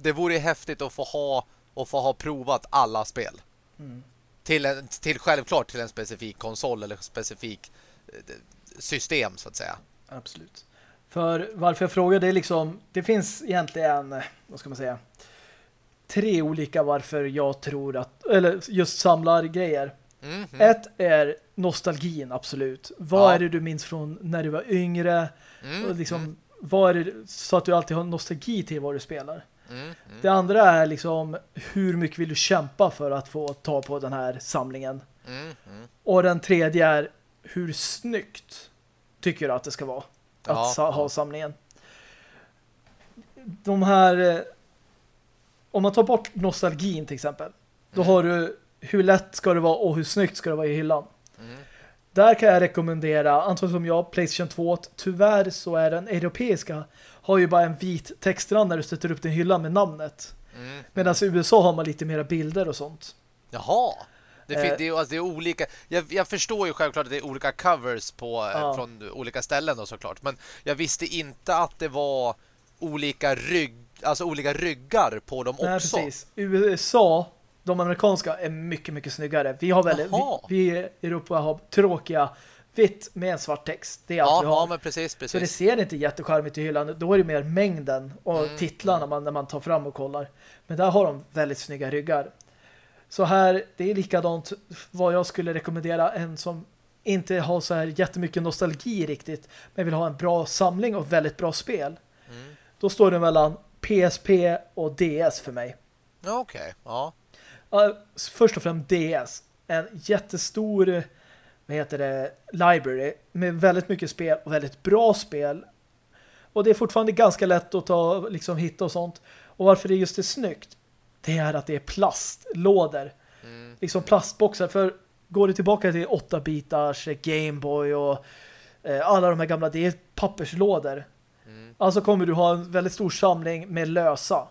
Det vore häftigt att få ha och få ha provat alla spel. Mm. Till, en, till självklart till en specifik konsol eller specifik eh, system så att säga. Absolut. För varför jag frågar det är liksom, det finns egentligen, vad ska man säga, tre olika varför jag tror att, eller just samlar grejer. Mm -hmm. Ett är nostalgin, absolut. Vad ja. är det du minns från när du var yngre? Mm och liksom, mm. vad är det, så att du alltid har nostalgi till vad du spelar. Mm, mm. Det andra är liksom hur mycket vill du kämpa för att få ta på den här samlingen. Mm. Och den tredje är hur snyggt tycker du att det ska vara att ja. ha samlingen. De här eh, om man tar bort nostalgin till exempel då har du hur lätt ska det vara och hur snyggt ska det vara i hyllan. Där kan jag rekommendera, antagligen som jag, Playstation 2. Tyvärr så är den europeiska har ju bara en vit textrand när du sätter upp din hylla med namnet. Mm. Medan i USA har man lite mera bilder och sånt. Jaha. Det, eh, det, är, alltså, det är olika jag, jag, förstår ju självklart att det är olika covers på, eh, ja. från olika ställen då såklart. Men jag visste inte att det var olika rygg alltså olika ryggar på dem Nej, också. Precis. USA, de amerikanska, är mycket, mycket snyggare. Vi har väldigt, vi, vi i Europa har tråkiga vitt med en svart text. Det är allt ja, vi har. Ja, men precis, precis. Så det ser inte jättecharmigt i hyllan. Då är det mer mängden och mm. titlarna man, när man tar fram och kollar. Men där har de väldigt snygga ryggar. Så här, det är likadant vad jag skulle rekommendera en som inte har så här jättemycket nostalgi riktigt, men vill ha en bra samling och väldigt bra spel. Mm. Då står det mellan PSP och DS för mig. Okej, okay. ja. Först och främst DS. En jättestor vad heter det, library med väldigt mycket spel och väldigt bra spel. Och det är fortfarande ganska lätt att ta, liksom hitta och sånt. Och varför det just är snyggt det är att det är plastlådor. Mm. Liksom plastboxar. För går du tillbaka till 8-bitars Gameboy och eh, alla de här gamla, det är papperslådor. Mm. Alltså kommer du ha en väldigt stor samling med lösa.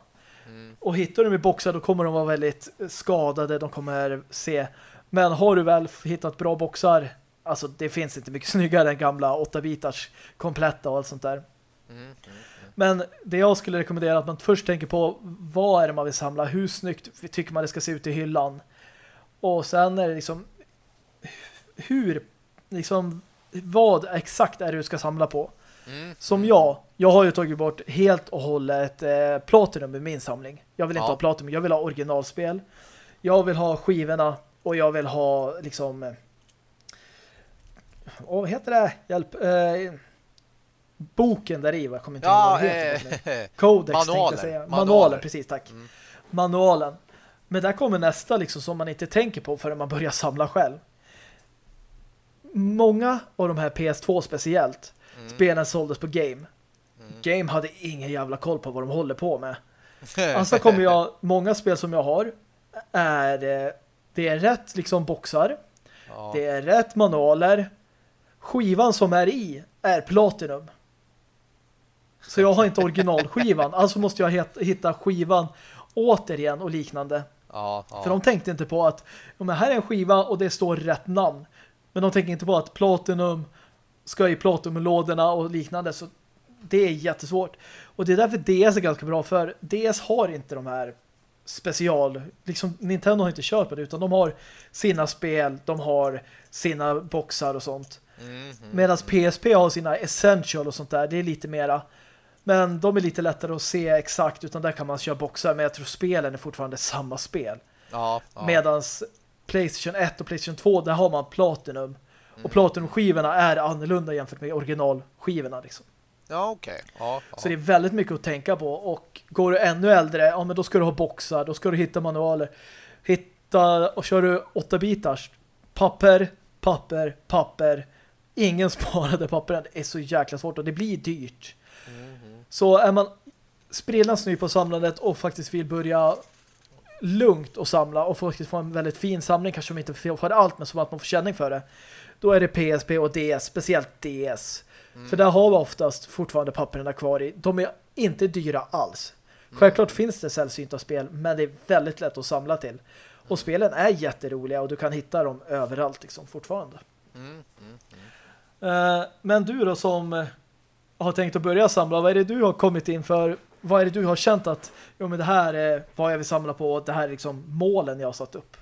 Mm. Och hittar du med boxar då kommer de vara väldigt skadade. De kommer se... Men har du väl hittat bra boxar alltså det finns inte mycket snyggare än gamla 8-bitars kompletta och allt sånt där. Mm, mm, mm. Men det jag skulle rekommendera att man först tänker på vad är det man vill samla, hur snyggt tycker man det ska se ut i hyllan. Och sen är det liksom hur, liksom vad exakt är det du ska samla på. Mm. Som jag, jag har ju tagit bort helt och hållet eh, Platinum i min samling. Jag vill inte ja. ha Platinum, jag vill ha originalspel. Jag vill ha skivorna och jag vill ha liksom eh, vad heter det? Hjälp. Eh, boken där i, jag kommer inte ihåg vad heter. Eh, Codex Manualen. tänkte jag säga. Manualen, Manualen precis, tack. Mm. Manualen. Men där kommer nästa liksom som man inte tänker på förrän man börjar samla själv. Många av de här PS2 speciellt mm. spelen såldes på Game. Mm. Game hade ingen jävla koll på vad de håller på med. alltså kommer jag, många spel som jag har är det är rätt liksom boxar. Ja. Det är rätt manualer. Skivan som är i är Platinum. Så jag har inte originalskivan. Alltså måste jag hitta skivan återigen och liknande. Ja, ja. För de tänkte inte på att om det här är en skiva och det står rätt namn. Men de tänker inte på att Platinum ska i Platinum-lådorna och liknande. Så det är jättesvårt. Och det är därför DS är ganska bra. För DS har inte de här special. Liksom Nintendo har inte kört på det utan de har sina spel, de har sina boxar och sånt. Mm, mm, Medan PSP har sina essential och sånt där. Det är lite mera men de är lite lättare att se exakt utan där kan man köra boxar men jag tror spelen är fortfarande samma spel. Ja, ja. Medans Playstation 1 och Playstation 2 där har man Platinum. Mm. Och Platinum-skivorna är annorlunda jämfört med originalskivorna liksom. Ja, okej. Okay. Ja, ja. Så det är väldigt mycket att tänka på. Och går du ännu äldre, ja men då ska du ha boxar, då ska du hitta manualer. Hitta, och kör du 8-bitars. Papper, papper, papper. Ingen sparade papper. Det är så jäkla svårt och det blir dyrt. Så är man sprillans ny på samlandet och faktiskt vill börja lugnt och samla och faktiskt få en väldigt fin samling, kanske om inte får allt men så att man får känning för det. då är det PSP och DS, speciellt DS. Mm. För där har vi oftast fortfarande papperna kvar i. De är inte dyra alls. Självklart finns det sällsynta spel, men det är väldigt lätt att samla till. Och spelen är jätteroliga och du kan hitta dem överallt liksom fortfarande. Mm, mm. Eh, Men du då som eh, har tänkt att börja samla, vad är det du har kommit in för? Vad är det du har känt att jo, men det här är vad jag vill samla på och det här är liksom målen jag har satt upp?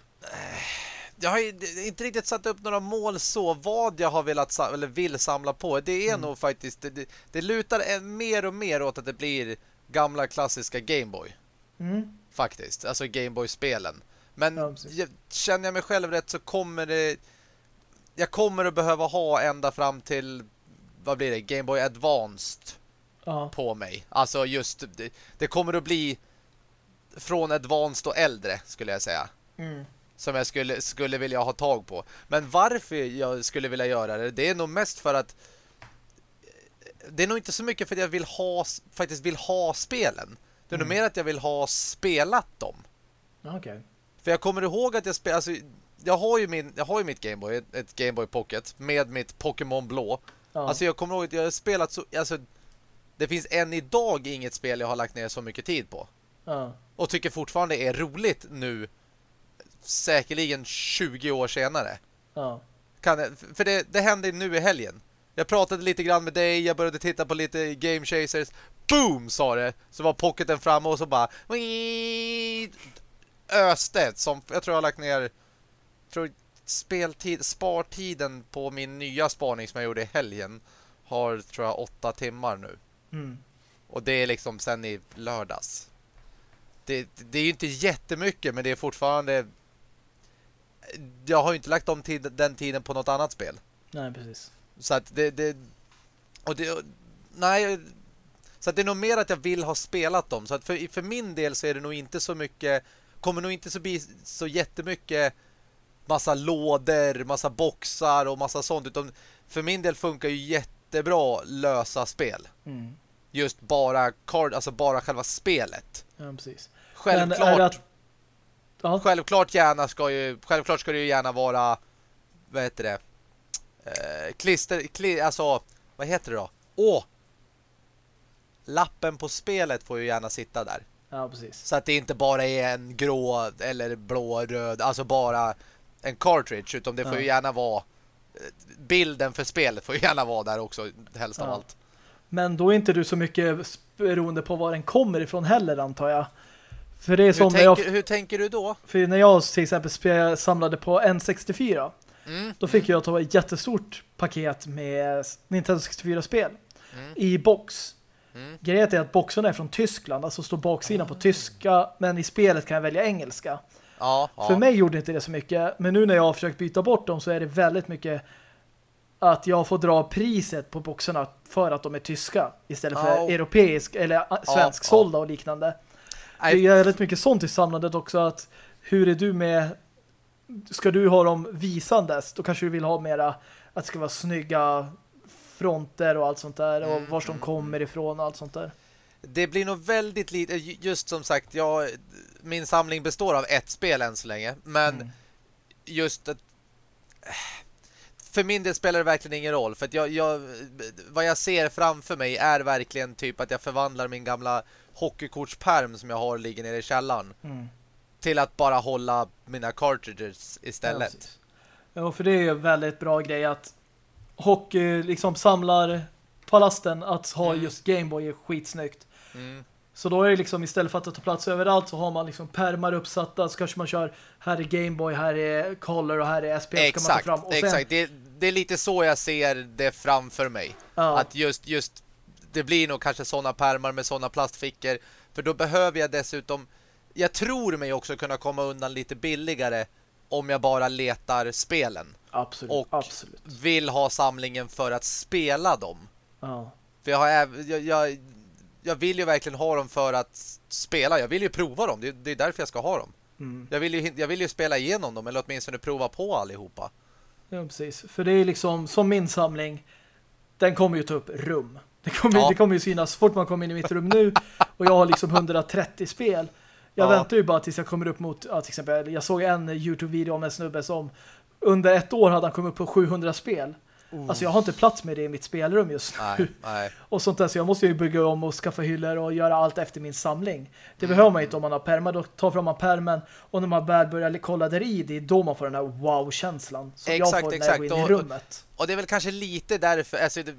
Jag har ju inte riktigt satt upp några mål så vad jag har velat eller vill samla på. Det är Mm. nog faktiskt det, det, det lutar mer och mer åt att det blir gamla klassiska Gameboy Mm. faktiskt, alltså Gameboy-spelen. Men Ja, jag, känner jag mig själv rätt så kommer det jag kommer att behöva ha ända fram till vad blir det? Game Boy Advanced Ja. på mig. Alltså just det, det kommer att bli från Advanced och äldre skulle jag säga. Mm. Som jag skulle, skulle vilja ha tag på. Men varför jag skulle vilja göra det, det är nog mest för att det är nog inte så mycket för att jag vill ha, faktiskt vill ha spelen. Det är nog mer att jag vill ha spelat dem. Okej. För jag kommer ihåg att jag spelade alltså, jag har ju min jag har ju mitt Gameboy, ett, ett Gameboy Pocket med mitt Pokémon blå. Ja. Alltså jag kommer ihåg att jag har spelat så alltså det finns än idag inget spel jag har lagt ner så mycket tid på ja. och tycker fortfarande är roligt nu säkerligen 20 år senare. Ja. Kan jag, för det, det hände nu i helgen. Jag pratade lite grann med dig, jag började titta på lite Game Chasers. Boom, sa det. Så var pocketen framme och så bara öste som jag tror jag har lagt ner tror speltid spartiden på min nya spaning som jag gjorde i helgen har tror jag åtta timmar nu. Mm. Och det är liksom sen i lördags. Det, det är ju inte jättemycket men det är fortfarande jag har ju inte lagt om tid, den tiden på något annat spel. Nej, precis. Så att det, det och det nej så att det är nog mer att jag vill ha spelat dem. Så att för, för min del så är det nog inte så mycket kommer nog inte så bli så jättemycket massa lådor, massa boxar och massa sånt utan för min del funkar ju jättebra lösa spel. Mm. Just bara card, alltså bara själva spelet. Ja, precis. Självklart Men är det att... Ja. Självklart gärna ska ju självklart ska det ju gärna vara vad heter det? Eh, klister kli, alltså vad heter det då? Åh. Lappen på spelet får ju gärna sitta där. ja, precis. Så att det inte bara är en grå eller blå röd, alltså bara en cartridge utan det får Ja. ju gärna vara bilden för spelet får ju gärna vara där också helst av Ja. allt. Men då är inte du så mycket beroende på var den kommer ifrån heller, antar jag. För det är Hur, som jag, tänker, hur tänker du då? för när jag till exempel samlade på N64 Mm. då fick jag ta ett jättestort paket med Nintendo 64-spel Mm. i box. Mm. Grejen är att boxarna är från Tyskland, alltså står baksidan på tyska, men i spelet kan jag välja engelska. Ja, ja. För mig gjorde inte det så mycket, men nu när jag har försökt byta bort dem så är det väldigt mycket att jag får dra priset på boxarna för att de är tyska istället för Ja. europeisk eller svensk ja. sålda och liknande. Det är väldigt mycket sånt i samlandet också att hur är du med ska du ha dem visandes då kanske du vill ha mera att det ska vara snygga fronter och allt sånt där och Mm, vars de mm, kommer ifrån och allt sånt där. Det blir nog väldigt lite, just som sagt, jag, min samling består av ett spel än så länge. Men Mm. just att för min del spelar det verkligen ingen roll. För att jag, jag, vad jag ser framför mig är verkligen typ att jag förvandlar min gamla hockeykortspärm som jag har ligger nere i källaren Mm. till att bara hålla mina cartridges Ja, istället. precis. Ja, för det är en väldigt bra grej att hockey liksom samlar palasten att ha Mm. just Gameboy är skitsnyggt. Mm. Så då är det liksom istället för att tar plats överallt så har man liksom pärmar uppsatta så kanske man kör här är Gameboy, här är Color och här är SP ska man ta Exakt, fram. Och sen, exakt. Det, det är lite så jag ser det framför mig. Ja, Att just, just det blir nog kanske sådana pärmar med sådana plastfickor. För då behöver jag dessutom jag tror mig också kunna komma undan lite billigare om jag bara letar spelen. absolut, och- absolut. Vill ha samlingen för att spela dem. Ja. För jag, har, jag, jag, jag vill ju verkligen ha dem för att spela. Jag vill ju prova dem. Det, det är därför jag ska ha dem. Mm. Jag vill, ju, jag vill ju spela igenom dem eller åtminstone prova på allihopa. ja, precis. För det är liksom som min samling den kommer ju ta upp rum. Det kommer, Ja. det kommer ju synas fort man kommer in i mitt rum nu och jag har liksom 130 spel. Jag Ja. väntar ju bara tills jag kommer upp mot, ja, till exempel, jag såg en YouTube-video om en snubbe som under ett år hade han kommit upp på 700 spel. Uh. Alltså jag har inte plats med det i mitt spelrum just nu. Nej, nej. och sånt där, så jag måste ju bygga om och skaffa hyllor och göra allt efter min samling. Det mm. behöver man inte om man har perma. Då tar fram man permen och när man väl börjar kolla där i, det är då man får den här wow-känslan. Som exakt, jag får exakt. när jag går in i rummet. Och, och, det är väl kanske lite därför, alltså det,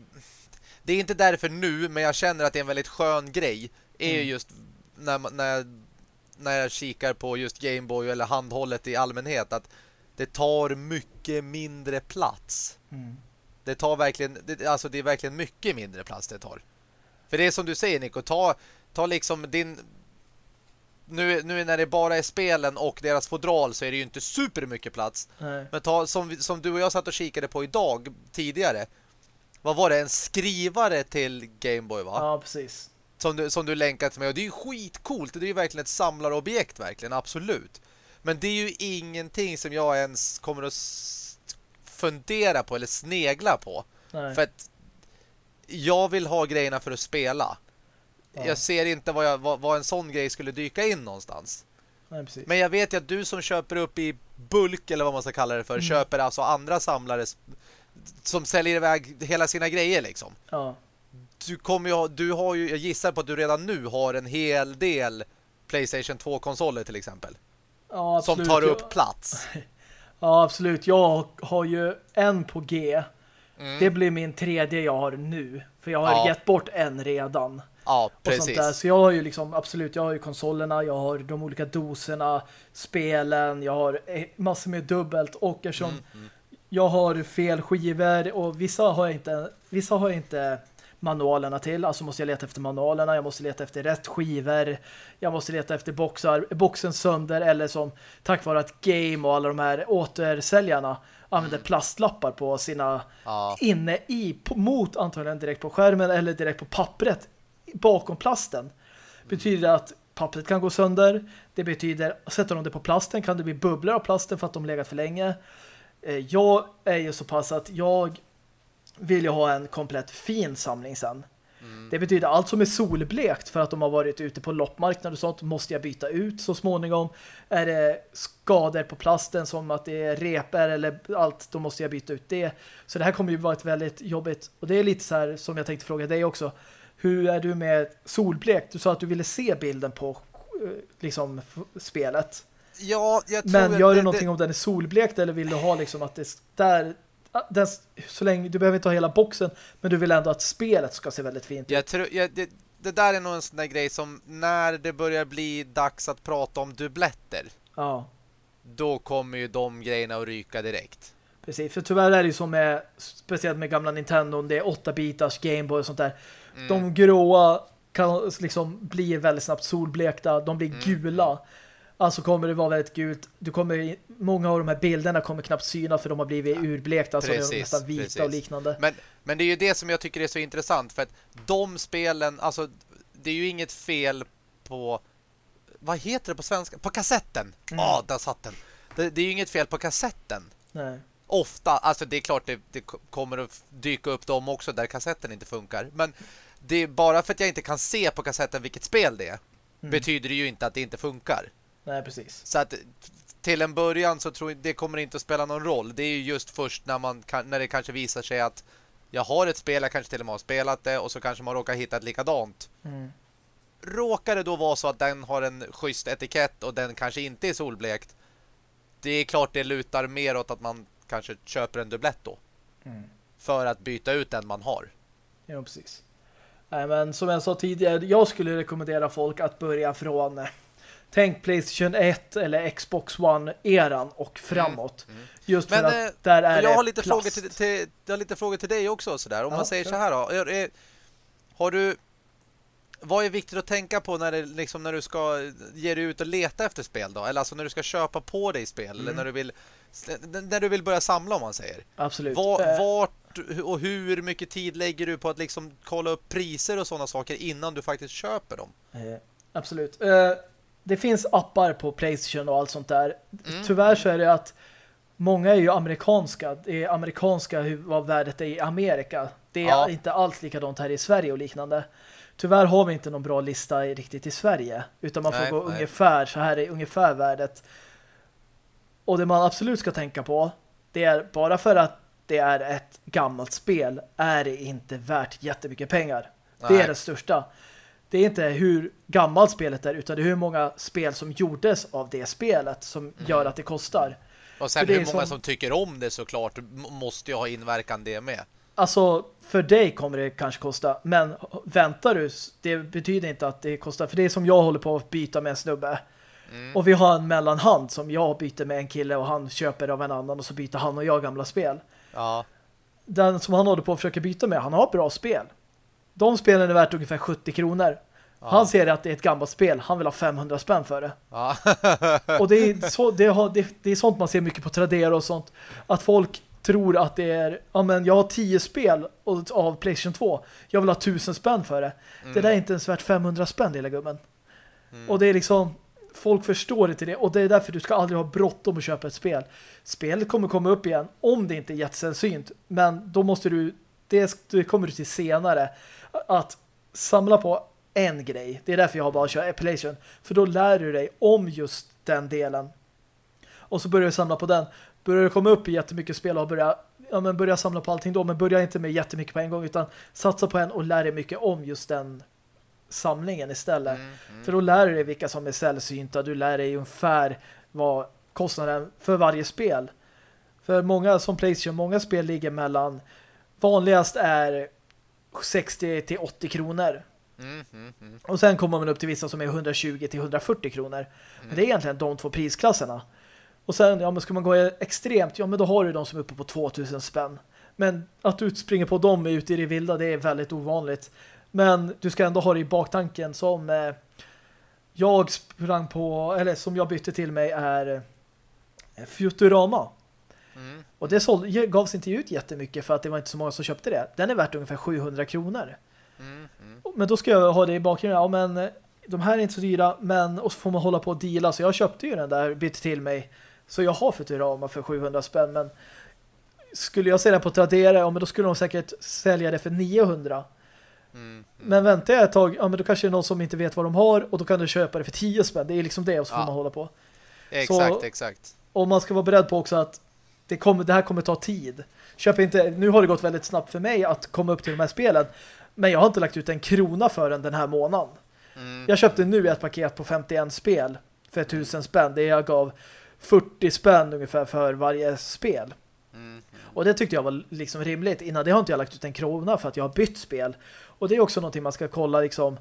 det, är inte därför nu, men jag känner att det är en väldigt skön grej. är mm. just när, när, när jag kikar på just Gameboy eller handhållet i allmänhet, att det tar mycket mindre plats. Mm. Det tar verkligen, det, alltså det är verkligen mycket mindre plats det tar. För det är som du säger Nico, ta, ta liksom din... Nu, nu när det bara är spelen och deras fodral så är det ju inte super mycket plats. Nej. Men ta, som, som du och jag satt och kikade på idag tidigare. Vad var det? En skrivare till Gameboy va? Ja, precis. Som du, som du länkat till mig. Och det är ju skitcoolt. Det är ju verkligen ett samlarobjekt verkligen, absolut. Men det är ju ingenting som jag ens kommer att fundera på eller snegla på. Nej. För att jag vill ha grejerna för att spela. Ja. Jag ser inte vad, jag, vad, vad, en sån grej skulle dyka in någonstans. Nej, Men jag vet ju att du som köper upp i bulk eller vad man ska kalla det för, mm. köper alltså andra samlare som säljer iväg hela sina grejer liksom. Ja. Du kommer ju ha, du har ju, jag gissar på att du redan nu har en hel del Playstation 2-konsoler till exempel. Ja, som tar upp plats. Ja, absolut. Jag har ju en på G. Mm. Det blir min tredje jag har nu. För jag har ja. gett bort en redan. Ja, precis. Så jag har ju liksom, absolut, jag har ju konsolerna, jag har de olika doserna, spelen, jag har eh, massor med dubbelt och eftersom mm, mm. Jag har fel skivor och vissa har jag inte, vissa har jag inte manualerna till. Alltså måste jag leta efter manualerna, jag måste leta efter rätt skivor, jag måste leta efter boxar, boxen sönder eller som tack vare att Game och alla de här återsäljarna använder mm. plastlappar på sina ja. inne i, mot antagligen direkt på skärmen eller direkt på pappret bakom plasten. Betyder att pappret kan gå sönder. Det betyder, sätter de det på plasten kan det bli bubblor av plasten för att de legat för länge. Eh, jag är ju så pass att jag vill jag ha en komplett fin samling sen. Mm. Det betyder allt som är solblekt för att de har varit ute på loppmarknad och sånt måste jag byta ut så småningom. Är det skador på plasten som att det är repor eller allt, då måste jag byta ut det. Så det här kommer ju vara ett väldigt jobbigt och det är lite så här som jag tänkte fråga dig också. Hur är du med solblekt? Du sa att du ville se bilden på eh, liksom spelet. Ja, jag tror Men gör du någonting det... om den är solblekt eller vill du ha liksom att det där den, så länge, du behöver inte ha hela boxen men du vill ändå att spelet ska se väldigt fint ut. Jag tror, jag, det, det, där är nog en sån där grej som när det börjar bli dags att prata om dubbletter. Ja. Då kommer ju de grejerna att ryka direkt. Precis, för tyvärr är det ju som med speciellt med gamla Nintendo, det är 8-bitars Gameboy och sånt där. Mm. De gråa kan liksom bli väldigt snabbt solblekta, de blir mm. gula. Alltså kommer det vara väldigt gult. Du kommer, många av de här bilderna kommer knappt syna för de har blivit ja, urblekta. Alltså precis, de nästan vita precis. och liknande. Men, men det är ju det som jag tycker är så intressant. För att de spelen, alltså det är ju inget fel på vad heter det på svenska? På kassetten. Ja, mm. ah, där satt den. Det, det, är ju inget fel på kassetten. Nej. Ofta, alltså det är klart det, det kommer att dyka upp dem också där kassetten inte funkar. Men det är bara för att jag inte kan se på kassetten vilket spel det är. Mm. Betyder det ju inte att det inte funkar. Nej, precis. Så att till en början så tror jag det kommer inte att spela någon roll. Det är ju just först när, man kan, när det kanske visar sig att jag har ett spel, jag kanske till och med har spelat det och så kanske man råkar hitta ett likadant. Mm. Råkar det då vara så att den har en schysst etikett och den kanske inte är solblekt det är klart det lutar mer åt att man kanske köper en dubblett då. Mm. För att byta ut den man har. Ja, precis. Nej, men som jag sa tidigare, jag skulle rekommendera folk att börja från eh, Tänk Playstation 1 eller Xbox One-eran och framåt. Mm. Mm. Just för Men, att äh, där är jag har lite plast. frågor till, till, jag har lite frågor till dig också. Sådär. Om ja, man säger så här då. Är, är, har du... Vad är viktigt att tänka på när, det, liksom, när du ska ge dig ut och leta efter spel då? Eller alltså när du ska köpa på dig spel? Mm. Eller när du vill när du vill börja samla om man säger. Absolut. Var, eh. vart och hur mycket tid lägger du på att liksom kolla upp priser och sådana saker innan du faktiskt köper dem? Eh, absolut. Eh, det finns appar på Playstation och allt sånt där. Mm. Tyvärr så är det att många är ju amerikanska. Det är amerikanska hur, vad värdet är i Amerika. Det är ja. inte alls likadant här i Sverige och liknande. Tyvärr har vi inte någon bra lista riktigt i Sverige. Utan man får nej, gå nej. ungefär, så här är ungefär värdet. Och det man absolut ska tänka på det är bara för att det är ett gammalt spel är det inte värt jättemycket pengar. Nej. Det är det största. Det är inte hur gammalt spelet är utan det är hur många spel som gjordes av det spelet som mm. gör att det kostar. Och sen hur många som... som... tycker om det såklart måste ju ha inverkan det med. Alltså, för dig kommer det kanske kosta. Men väntar du, det betyder inte att det kostar. För det är som jag håller på att byta med en snubbe. Mm. Och vi har en mellanhand som jag byter med en kille och han köper av en annan och så byter han och jag gamla spel. Ja. Den som han håller på att försöka byta med, han har bra spel. De spelen är värt ungefär 70 kronor. Ja. Han ser att det är ett gammalt spel. Han vill ha 500 spänn för det. Ja. och det är, så, det, har, det, det, är sånt man ser mycket på Tradera och sånt. Att folk tror att det är ja men jag har 10 spel av Playstation 2. Jag vill ha 1000 spänn för det. Mm. Det där är inte ens värt 500 spänn, lilla gubben. Mm. Och det är liksom folk förstår inte det och det är därför du ska aldrig ha bråttom att köpa ett spel. Spelet kommer komma upp igen om det inte är jättesällsynt. Men då måste du det, det kommer du till senare att samla på en grej. Det är därför jag har bara kört Appellation. För då lär du dig om just den delen. Och så börjar du samla på den. Börjar du komma upp i jättemycket spel och börja, ja, men börja samla på allting då. Men börja inte med jättemycket på en gång utan satsa på en och lär dig mycket om just den samlingen istället. Mm, mm. För då lär du dig vilka som är sällsynta. Du lär dig ungefär vad kostnaden för varje spel. För många som Playstation, många spel ligger mellan vanligast är 60 till 80 kronor. Mm, mm, mm. Och sen kommer man upp till vissa som är 120 till 140 kronor. Men det är egentligen de två prisklasserna. Och sen, ja men ska man gå extremt, ja men då har du de som är uppe på 2000 spänn. Men att du springer på dem ute i det vilda, det är väldigt ovanligt. Men du ska ändå ha det i baktanken som eh, jag sprang på, eller som jag bytte till mig är eh, Futurama. Mm. Och det såld, gavs inte ut jättemycket för att det var inte så många som köpte det. Den är värt ungefär 700 kronor. Mm. Mm. Men då ska jag ha det i bakgrunden. Ja, men eh, de här är inte så dyra, men och så får man hålla på och deala. Så jag köpte ju den där, bytte till mig. Så jag har Futurama för 700 spänn, men skulle jag sälja på Tradera, ja, men då skulle de säkert sälja det för 900. Mm, mm. Men väntar jag ett tag, ja men då kanske det är någon som inte vet vad de har och då kan du köpa det för 10 spänn. Det är liksom det och så får man hålla på. Exakt, så, exakt. Och man ska vara beredd på också att det, kommer, det här kommer ta tid. Köp inte, nu har det gått väldigt snabbt för mig att komma upp till de här spelen. Men jag har inte lagt ut en krona för den den här månaden. Mm. Jag köpte nu ett paket på 51 spel för 1000 spänn. Det jag gav 40 spänn ungefär för varje spel. Mm. Och det tyckte jag var liksom rimligt. Innan det har inte jag lagt ut en krona för att jag har bytt spel. Och det är också någonting man ska kolla liksom.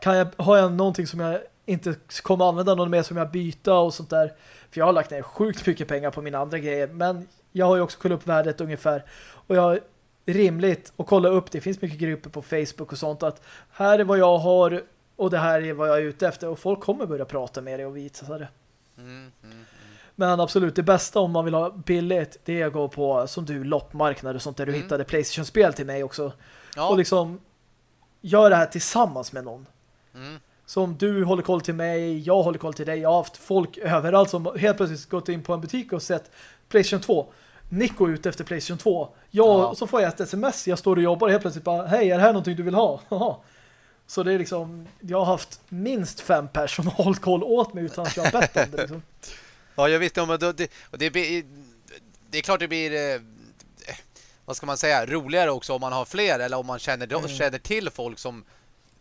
Kan jag, har jag någonting som jag inte kommer använda någon mer som jag byta och sånt där. För jag har lagt ner sjukt mycket pengar på mina andra grejer. Men jag har ju också kollat upp värdet ungefär. Och jag rimligt att kolla upp. Det finns mycket grupper på Facebook och sånt. Att här är vad jag har och det här är vad jag är ute efter. Och folk kommer börja prata med det och visa det. Mm, mm, mm. Men absolut, det bästa om man vill ha billigt det är att gå på, som du, loppmarknader och sånt där du mm. hittade Playstation-spel till mig också. Ja. Och liksom gör det här tillsammans med någon. Mm. Som du håller koll till mig, jag håller koll till dig. Jag har haft folk överallt som helt plötsligt gått in på en butik och sett Playstation 2. Nico ut efter Playstation 2. Jag, ja. så får jag ett sms, jag står och jobbar och helt plötsligt bara, hej, är det här någonting du vill ha? Så det är liksom, jag har haft minst fem personer hållit koll åt mig utan att jag har bett om det liksom. Ja, jag visste om det, det, det, det är klart det blir eh, vad ska man säga, roligare också om man har fler eller om man känner, mm. känner till folk som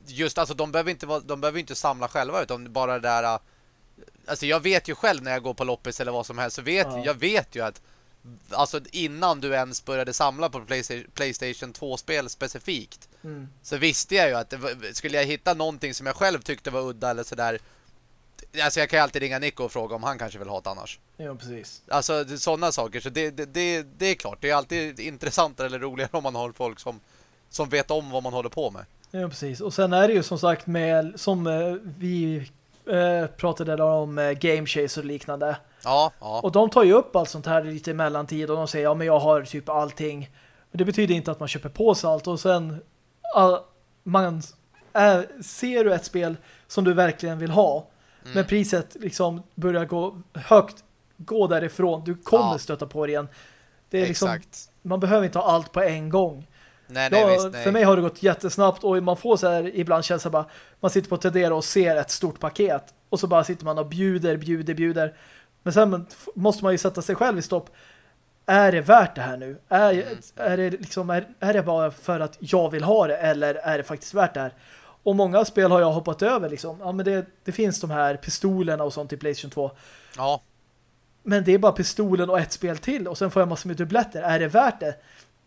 just, alltså de behöver inte, de behöver inte samla själva utan bara det där alltså jag vet ju själv när jag går på loppis eller vad som helst så vet ja. jag vet ju att alltså innan du ens började samla på Playstation, Playstation 2-spel specifikt mm. så visste jag ju att skulle jag hitta någonting som jag själv tyckte var udda eller sådär Alltså jag kan ju alltid ringa Nico och fråga om han kanske vill ha det annars. Ja, precis. Alltså sådana saker. Så det, det, det, det, är klart. Det är alltid intressantare eller roligare om man har folk som, som vet om vad man håller på med. Ja, precis. Och sen är det ju som sagt med, som eh, vi eh, pratade om eh, Game Chase och liknande. Ja, ja. Och de tar ju upp allt sånt här lite mellantid och de säger, ja men jag har typ allting. Men det betyder inte att man köper på sig allt och sen all, man är, ser du ett spel som du verkligen vill ha Mm. Men priset liksom börjar gå högt, gå därifrån. Du kommer ja. stöta på det igen. Det är liksom, man behöver inte ha allt på en gång. Nej, nej, ja, visst, nej. För mig har det gått jättesnabbt och man får så här ibland känsla bara man sitter på Tedera och ser ett stort paket och så bara sitter man och bjuder, bjuder, bjuder. Men sen måste man ju sätta sig själv i stopp. är det värt det här nu? Är, mm. är, det liksom, är, är det bara för att jag vill ha det eller är det faktiskt värt det här? Och många spel har jag hoppat över liksom. Ja, men det, det finns de här pistolerna och sånt i Playstation 2. Ja. Men det är bara pistolen och ett spel till och sen får jag massor med dubbletter. Är det värt det?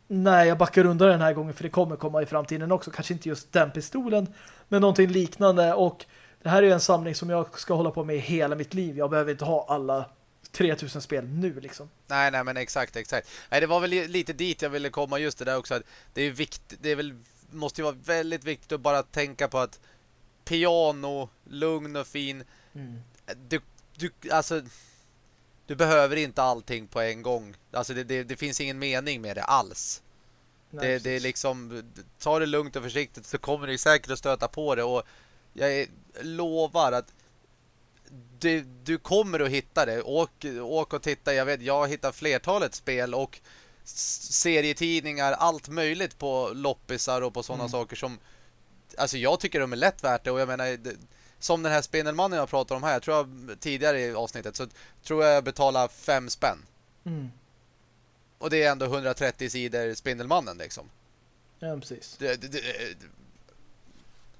Nej, jag backar undan den här gången för det kommer komma i framtiden också. Kanske inte just den pistolen, men någonting liknande. Och det här är en samling som jag ska hålla på med hela mitt liv. Jag behöver inte ha alla 3000 spel nu liksom. Nej, nej, men exakt, exakt. Nej, det var väl lite dit jag ville komma just det där också. Att det är viktigt, det är väl, måste ju vara väldigt viktigt att bara tänka på att piano, lugn och fin. Mm. Du, du, alltså du behöver inte allting på en gång. Alltså det, det, det finns ingen mening med det alls. Nej, det, det, är liksom ta det lugnt och försiktigt så kommer du säkert att stöta på det och jag lovar att du, du kommer att hitta det. Åk, åk och titta. Jag vet, jag har hittat flertalet spel och serietidningar, allt möjligt på loppisar och på sådana mm. saker som alltså jag tycker de är lätt värt det och jag menar som den här Spindelmannen jag pratar om här, jag tror jag tidigare i avsnittet så tror jag jag betalar fem spänn. Mm. Och det är ändå 130 sidor Spindelmannen liksom. Ja, precis. Det, det, det,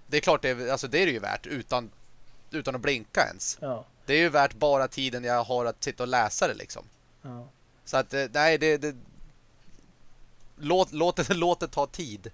det är klart, det, alltså det är det ju värt utan, utan att blinka ens. Ja. Det är ju värt bara tiden jag har att sitta och läsa det liksom. Ja. Så att, eh, nej, det, det låt, låt, låt det ta tid.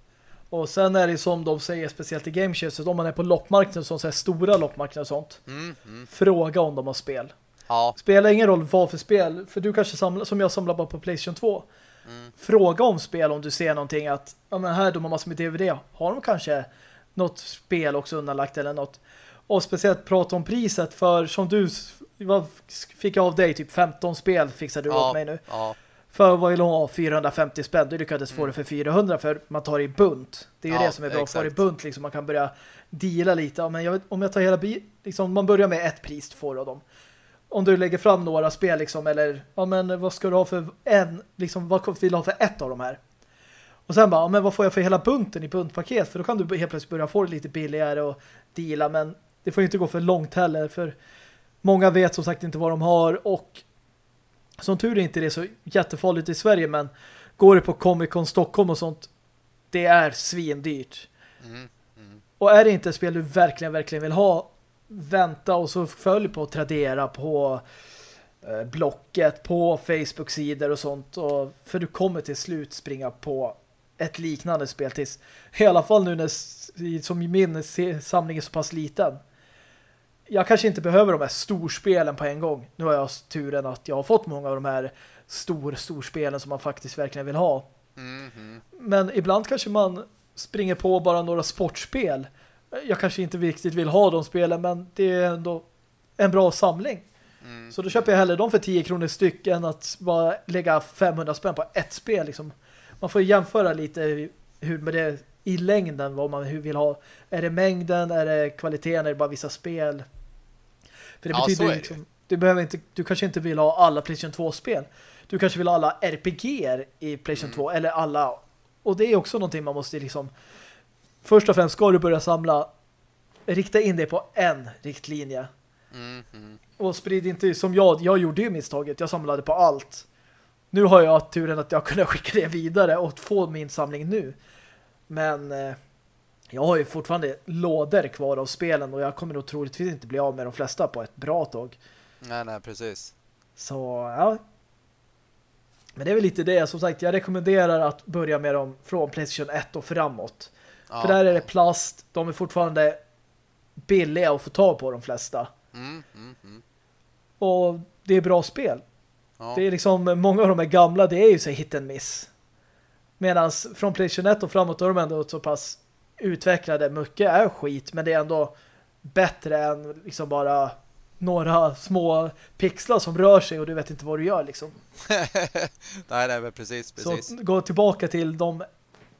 Och sen är det som de säger speciellt i GameShare om man är på loppmarknaden som säger stora loppmarknader och sånt. Mm, mm. Fråga om de har spel. Ja. Spelar ingen roll vad för spel. För du kanske samlar, som jag samlar bara på Playstation 2. Mm. Fråga om spel om du ser någonting att ja men här de har massor med DVD. Har de kanske något spel också undanlagt eller något. Och speciellt prata om priset för som du vad fick jag av dig typ 15 spel fixade du ja, åt mig nu. Ja. För vad vill hon ha? 450 spänn. Du lyckades få mm. det för 400 för man tar i bunt. Det är ju ja, det som är bra. Exakt. Får i bunt liksom. Man kan börja deala lite. Men jag vet, om jag tar hela liksom, man börjar med ett pris av dem. Om du lägger fram några spel liksom, eller ja men vad ska du ha för en, liksom vad vill du ha för ett av de här? Och sen bara, ja, men vad får jag för hela bunten i buntpaket? För då kan du helt plötsligt börja få det lite billigare och deala, men det får ju inte gå för långt heller, för många vet som sagt inte vad de har och som tur är inte det så jättefarligt i Sverige men går det på Comic Con Stockholm och sånt det är svindyrt. Mm, mm. Och är det inte ett spel du verkligen, verkligen vill ha vänta och så följ på Tradera på eh, Blocket, på Facebook-sidor och sånt. Och, för du kommer till slut springa på ett liknande spel tills i alla fall nu när som min samling är så pass liten jag kanske inte behöver de här storspelen på en gång. Nu har jag turen att jag har fått många av de här stor, storspelen som man faktiskt verkligen vill ha. Mm -hmm. Men ibland kanske man springer på bara några sportspel. Jag kanske inte riktigt vill ha de spelen men det är ändå en bra samling. Mm. Så då köper jag hellre dem för 10 kronor styck än att bara lägga 500 spänn på ett spel. Liksom. Man får jämföra lite hur med det i längden vad man vill ha. Är det mängden, är det kvaliteten, är det bara vissa spel? För det ja, betyder det. liksom, du, behöver inte, du kanske inte vill ha alla PlayStation 2-spel. Du kanske vill ha alla RPG i PlayStation mm. 2 eller alla. Och det är också någonting man måste liksom först och främst ska du börja samla rikta in dig på en riktlinje. Mm, mm. Och sprid inte som jag, jag gjorde ju misstaget. Jag samlade på allt. Nu har jag turen att jag kunde skicka det vidare och få min samling nu. Men eh, jag har ju fortfarande lådor kvar av spelen och jag kommer nog troligtvis inte bli av med de flesta på ett bra tag. Nej, nej, precis. Så, ja. Men det är väl lite det. Som sagt, jag rekommenderar att börja med dem från Playstation 1 och framåt. Ja. För där är det plast. De är fortfarande billiga att få tag på de flesta. Mm, mm, mm. Och det är bra spel. Ja. Det är liksom, många av de här gamla, det är ju så hit and miss. Medan från Playstation 1 och framåt då är de ändå så pass utvecklade. Mycket är skit, men det är ändå bättre än liksom bara några små pixlar som rör sig och du vet inte vad du gör liksom. nej, nej, men precis, precis. Så gå tillbaka till de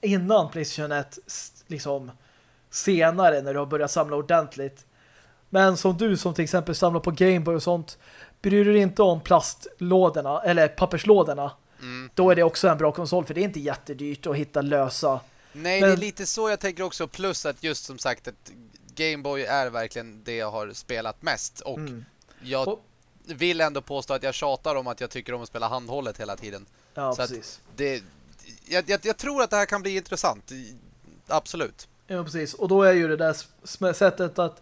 innan Playstation 1 liksom senare när du har börjat samla ordentligt. Men som du som till exempel samlar på Gameboy och sånt bryr dig inte om plastlådorna eller papperslådorna. Mm. Då är det också en bra konsol för det är inte jättedyrt att hitta lösa Nej, men... det är lite så jag tänker också. Plus att just som sagt att Gameboy är verkligen det jag har spelat mest. Och mm. jag och... vill ändå påstå att jag tjatar om att jag tycker om att spela handhållet hela tiden. Ja, Så precis. Det, jag, jag, jag tror att det här kan bli intressant. Absolut. Ja, precis. Och då är ju det där sättet att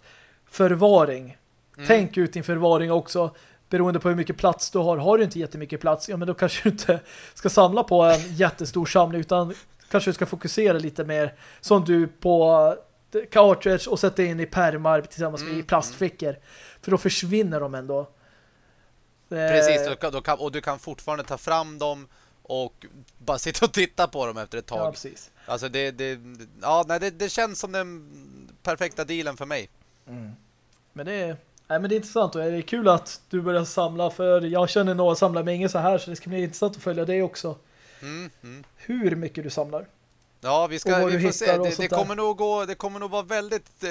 förvaring. Mm. Tänk ut din förvaring också. Beroende på hur mycket plats du har. Har du inte jättemycket plats, ja men då kanske du inte ska samla på en jättestor samling utan kanske du ska fokusera lite mer som du på cartridge och sätta in i pärmar tillsammans med Mm, i plastfickor. För då försvinner de ändå. Precis, Eh, då, kan- då kan, och du kan fortfarande ta fram dem och bara sitta och titta på dem efter ett Ja, tag. precis. Alltså det, det, ja, nej, det, det känns som den perfekta dealen för mig. Men det är, nej, men det är intressant och det är kul att du börjar samla för jag känner några samlar ingen så här så det ska bli intressant att följa det också. Mm, mm. Hur mycket du samlar. Ja, vi ska vi får se. Det, det där. kommer nog gå det kommer nog vara väldigt eh,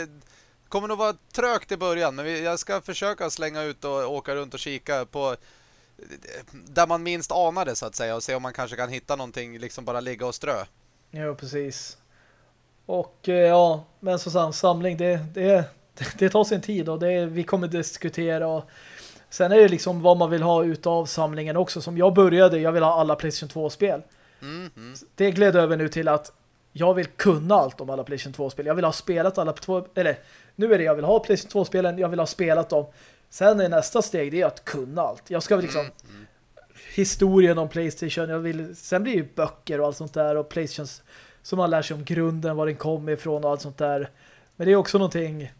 kommer nog vara trögt i början, men vi, jag ska försöka slänga ut och åka runt och kika på där man minst anar det så att säga och se om man kanske kan hitta någonting liksom bara ligga och strö. Ja, precis. Och eh, ja, men så sam- samling, det, det, det tar sin tid och det, vi kommer diskutera och sen är det liksom vad man vill ha utav samlingen också. Som jag började, jag vill ha alla PlayStation 2-spel. Mm, mm. Det gled över nu till att jag vill kunna allt om alla PlayStation 2-spel. Jag vill ha spelat alla två, eller nu är det jag vill ha PlayStation 2-spelen, jag vill ha spelat dem. Sen är nästa steg det är att kunna allt. Jag ska liksom Mm, mm. historien om Playstation. Jag vill, sen blir det ju böcker och allt sånt där och Playstations som man lär sig om grunden, var den kommer ifrån och allt sånt där. Men det är också någonting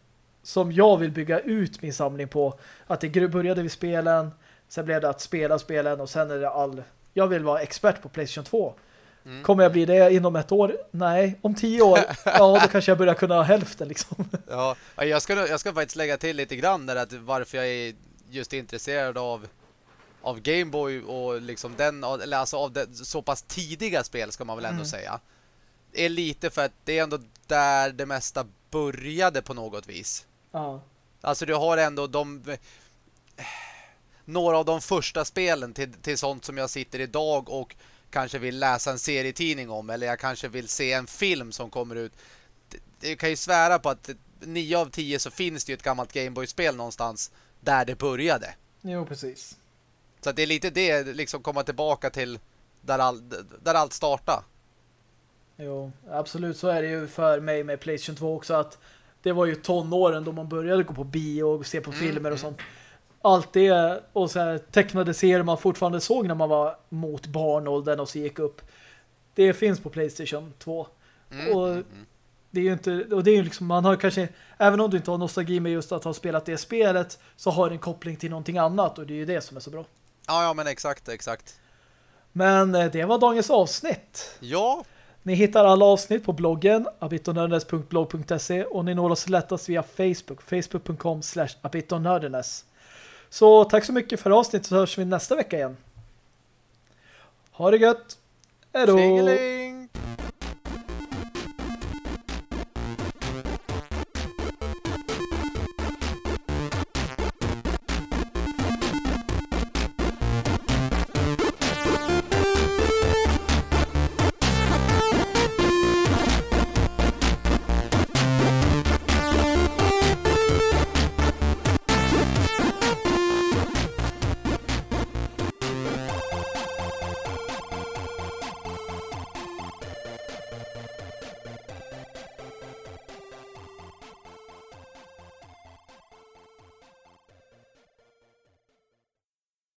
som jag vill bygga ut min samling på. Att det började vid spelen, sen blev det att spela spelen och sen är det all... Jag vill vara expert på Playstation 2. Mm. Kommer jag bli det inom ett år? Nej. Om tio år? Ja, då kanske jag börjar kunna hälften liksom. Ja, jag ska, jag ska faktiskt lägga till lite grann där att varför jag är just intresserad av av Gameboy och liksom den eller alltså av det, så pass tidiga spel ska man väl ändå Mm. säga. Är lite för att det är ändå där det mesta började på något vis. Ja. Alltså du har ändå de några av de första spelen till, till sånt som jag sitter idag och kanske vill läsa en serietidning om eller jag kanske vill se en film som kommer ut. Jag kan ju svära på att 9 av 10 så finns det ju ett gammalt Gameboy-spel någonstans där det började. Jo, precis. Så det är lite det, liksom komma tillbaka till där, all, där allt startar. Jo, absolut så är det ju för mig med PlayStation 2 också att det var ju tonåren då man började gå på bio och se på Mm, filmer och mm. sånt. Allt det och så här, tecknade serier man fortfarande såg när man var mot barnåldern och så gick upp. Det finns på PlayStation 2. Mm, Och- mm, mm. Det är ju inte, och det är ju liksom, man har kanske, även om du inte har nostalgi med just att ha spelat det spelet så har det en koppling till någonting annat och det är ju det som är så bra. Ja, ja, men exakt, exakt. Men eh, det var dagens avsnitt. Ja, ni hittar alla avsnitt på bloggen abitonördenes.blog.se och ni når oss lättast via Facebook, facebook.com slash abitonördenes. Så tack så mycket för avsnittet så hörs vi nästa vecka igen. Ha det gött! Hej då! tjingeling!